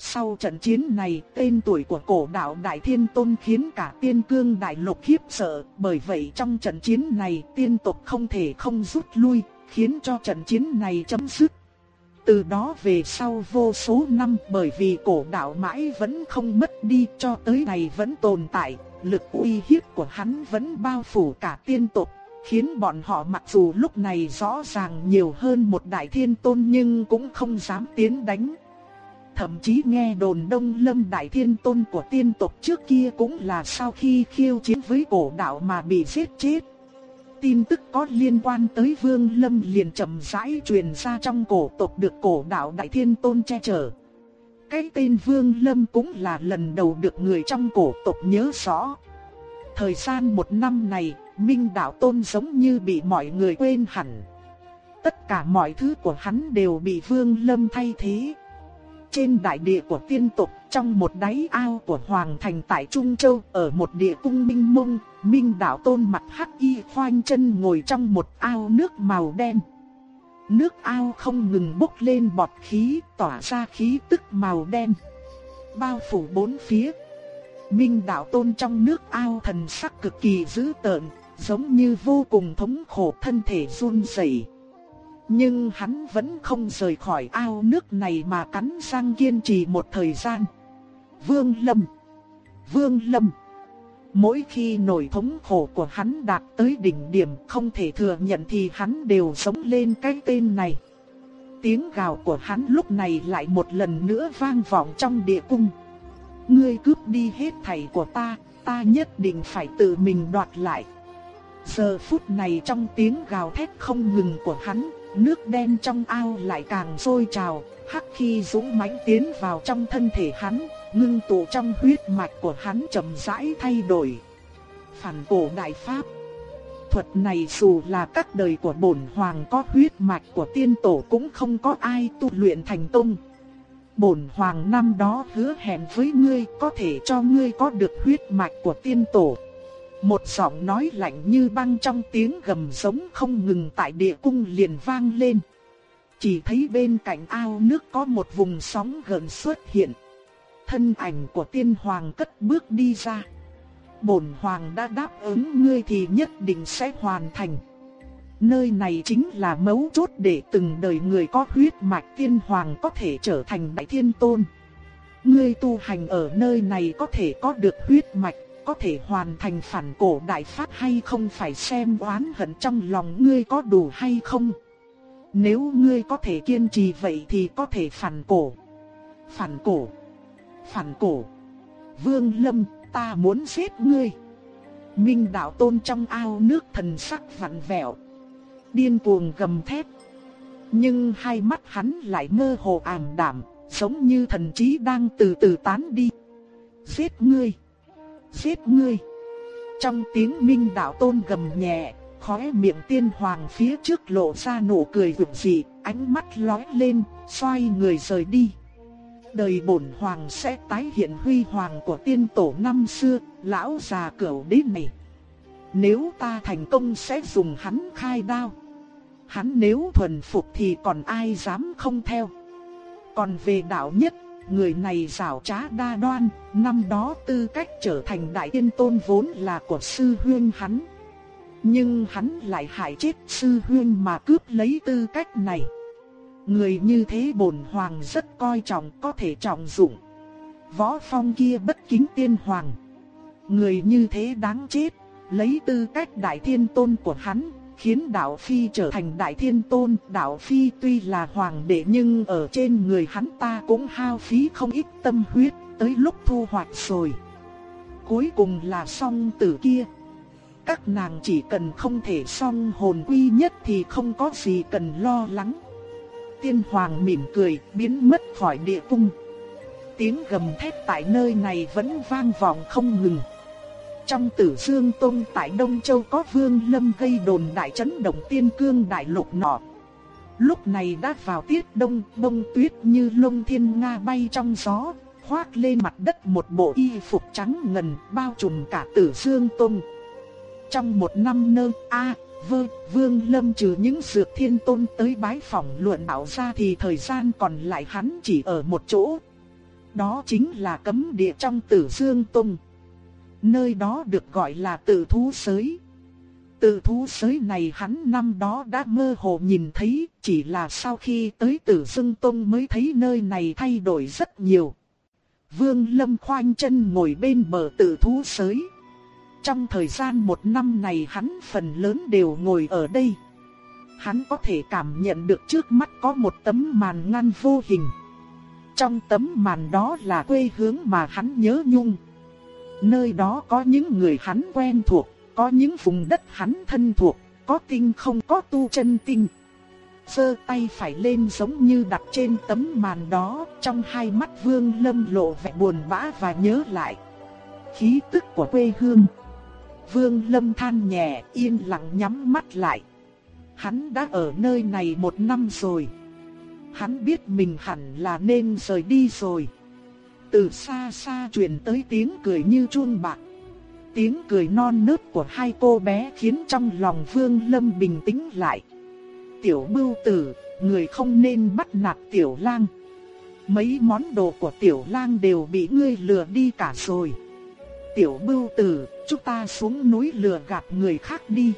Sau trận chiến này, tên tuổi của cổ đạo Đại Thiên Tôn khiến cả tiên cương đại lục khiếp sợ, bởi vậy trong trận chiến này tiên tộc không thể không rút lui, khiến cho trận chiến này chấm dứt. Từ đó về sau vô số năm bởi vì cổ đạo mãi vẫn không mất đi cho tới này vẫn tồn tại, lực uy hiếp của hắn vẫn bao phủ cả tiên tộc, khiến bọn họ mặc dù lúc này rõ ràng nhiều hơn một đại thiên tôn nhưng cũng không dám tiến đánh. Thậm chí nghe đồn Đông Lâm Đại Thiên Tôn của tiên tộc trước kia cũng là sau khi khiêu chiến với cổ đạo mà bị giết chết. Tin tức có liên quan tới Vương Lâm liền chậm rãi truyền ra trong cổ tộc được cổ đạo Đại Thiên Tôn che chở. Cái tên Vương Lâm cũng là lần đầu được người trong cổ tộc nhớ rõ. Thời gian một năm này, Minh Đạo Tôn giống như bị mọi người quên hẳn. Tất cả mọi thứ của hắn đều bị Vương Lâm thay thế. Trên đại địa của tiên tộc, trong một đáy ao của Hoàng Thành tại Trung Châu, ở một địa cung minh mông, Minh Đạo Tôn mặt hắc y khoanh chân ngồi trong một ao nước màu đen. Nước ao không ngừng bốc lên bọt khí, tỏa ra khí tức màu đen. Bao phủ bốn phía. Minh Đạo Tôn trong nước ao thần sắc cực kỳ dữ tợn, giống như vô cùng thống khổ thân thể run rẩy. Nhưng hắn vẫn không rời khỏi ao nước này mà cắn răng kiên trì một thời gian. Vương Lâm Vương Lâm Mỗi khi nỗi thống khổ của hắn đạt tới đỉnh điểm không thể thừa nhận thì hắn đều sống lên cái tên này. Tiếng gào của hắn lúc này lại một lần nữa vang vọng trong địa cung. Ngươi cướp đi hết thảy của ta, ta nhất định phải tự mình đoạt lại. Giờ phút này trong tiếng gào thét không ngừng của hắn, Nước đen trong ao lại càng sôi trào, hắc khi dũng mãnh tiến vào trong thân thể hắn, ngưng tụ trong huyết mạch của hắn chậm rãi thay đổi. Phản cổ đại pháp Thuật này dù là các đời của bổn hoàng có huyết mạch của tiên tổ cũng không có ai tu luyện thành công. Bổn hoàng năm đó hứa hẹn với ngươi có thể cho ngươi có được huyết mạch của tiên tổ. Một giọng nói lạnh như băng trong tiếng gầm giống không ngừng tại địa cung liền vang lên. Chỉ thấy bên cạnh ao nước có một vùng sóng gần xuất hiện. Thân ảnh của tiên hoàng cất bước đi ra. Bổn hoàng đã đáp ứng ngươi thì nhất định sẽ hoàn thành. Nơi này chính là mấu chốt để từng đời người có huyết mạch tiên hoàng có thể trở thành đại thiên tôn. Ngươi tu hành ở nơi này có thể có được huyết mạch, có thể hoàn thành phản cổ đại pháp hay không phải xem oán hận trong lòng ngươi có đủ hay không. Nếu ngươi có thể kiên trì vậy thì có thể phản cổ. Phản cổ. Phản cổ. Vương Lâm, ta muốn giết ngươi. Minh đạo tôn trong ao nước thần sắc vặn vẹo. Điên cuồng gầm thét. Nhưng hai mắt hắn lại mơ hồ ảm đạm, giống như thần trí đang từ từ tán đi. Giết ngươi giết ngươi. Trong tiếng minh đạo tôn gầm nhẹ, khóe miệng tiên hoàng phía trước lộ ra nụ cười rực dị, ánh mắt lóe lên, xoay người rời đi. Đời bổn hoàng sẽ tái hiện huy hoàng của tiên tổ năm xưa, lão già cửu đế này. Nếu ta thành công sẽ dùng hắn khai đao. Hắn nếu thuần phục thì còn ai dám không theo. Còn về đạo nhất người này rảo trá đa đoan, năm đó tư cách trở thành đại tiên tôn vốn là của sư huyên hắn. Nhưng hắn lại hại chết sư huyên mà cướp lấy tư cách này. Người như thế bổn hoàng rất coi trọng có thể trọng dụng. Võ phong kia bất kính tiên hoàng. Người như thế đáng chết, lấy tư cách đại thiên tôn của hắn khiến đạo phi trở thành đại thiên tôn. Đạo phi tuy là hoàng đệ nhưng ở trên người hắn ta cũng hao phí không ít tâm huyết, tới lúc thu hoạch rồi. Cuối cùng là song tử kia. các nàng chỉ cần không thể song hồn quy nhất thì không có gì cần lo lắng. Tiên hoàng mỉm cười, biến mất khỏi địa cung. Tiếng gầm thét tại nơi này vẫn vang vọng không ngừng. Trong tử dương tông tại Đông Châu có vương lâm gây đồn đại chấn động tiên cương đại lục nọ. Lúc này đã vào tiết đông, bông tuyết như lông thiên nga bay trong gió, khoác lên mặt đất một bộ y phục trắng ngần bao trùm cả tử dương tông. Trong một năm nơ A, vơ, vương lâm trừ những dược thiên tôn tới bái phỏng luận bảo ra thì thời gian còn lại hắn chỉ ở một chỗ. Đó chính là cấm địa trong tử dương tông. Nơi đó được gọi là Tử thú sới. Tử thú sới này hắn năm đó đã mơ hồ nhìn thấy, chỉ là sau khi tới tử dương tông mới thấy nơi này thay đổi rất nhiều. Vương Lâm khoanh chân ngồi bên bờ Tử thú sới. Trong thời gian một năm này hắn phần lớn đều ngồi ở đây. Hắn có thể cảm nhận được trước mắt có một tấm màn ngăn vô hình. Trong tấm màn đó là quê hướng mà hắn nhớ nhung. Nơi đó có những người hắn quen thuộc, có những vùng đất hắn thân thuộc, có tinh không có tu chân tinh. Sơ tay phải lên giống như đặt trên tấm màn đó, trong hai mắt vương lâm lộ vẻ buồn bã và nhớ lại. Khí tức của quê hương. Vương lâm than nhẹ, yên lặng nhắm mắt lại. Hắn đã ở nơi này một năm rồi. Hắn biết mình hẳn là nên rời đi rồi. Từ xa xa truyền tới tiếng cười như chuông bạc. Tiếng cười non nớt của hai cô bé khiến trong lòng Vương Lâm bình tĩnh lại. Tiểu bưu tử, người không nên bắt nạt tiểu lang. Mấy món đồ của tiểu lang đều bị ngươi lừa đi cả rồi. Tiểu bưu tử, chúng ta xuống núi lừa gạt người khác đi.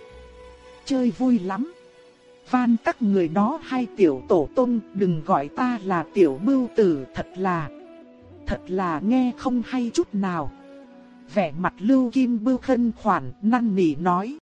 Chơi vui lắm. Van các người đó hai tiểu tổ tông đừng gọi ta là tiểu bưu tử thật là thật là nghe không hay chút nào. Vẻ mặt lưu kim bưu khân khoản năn nỉ nói.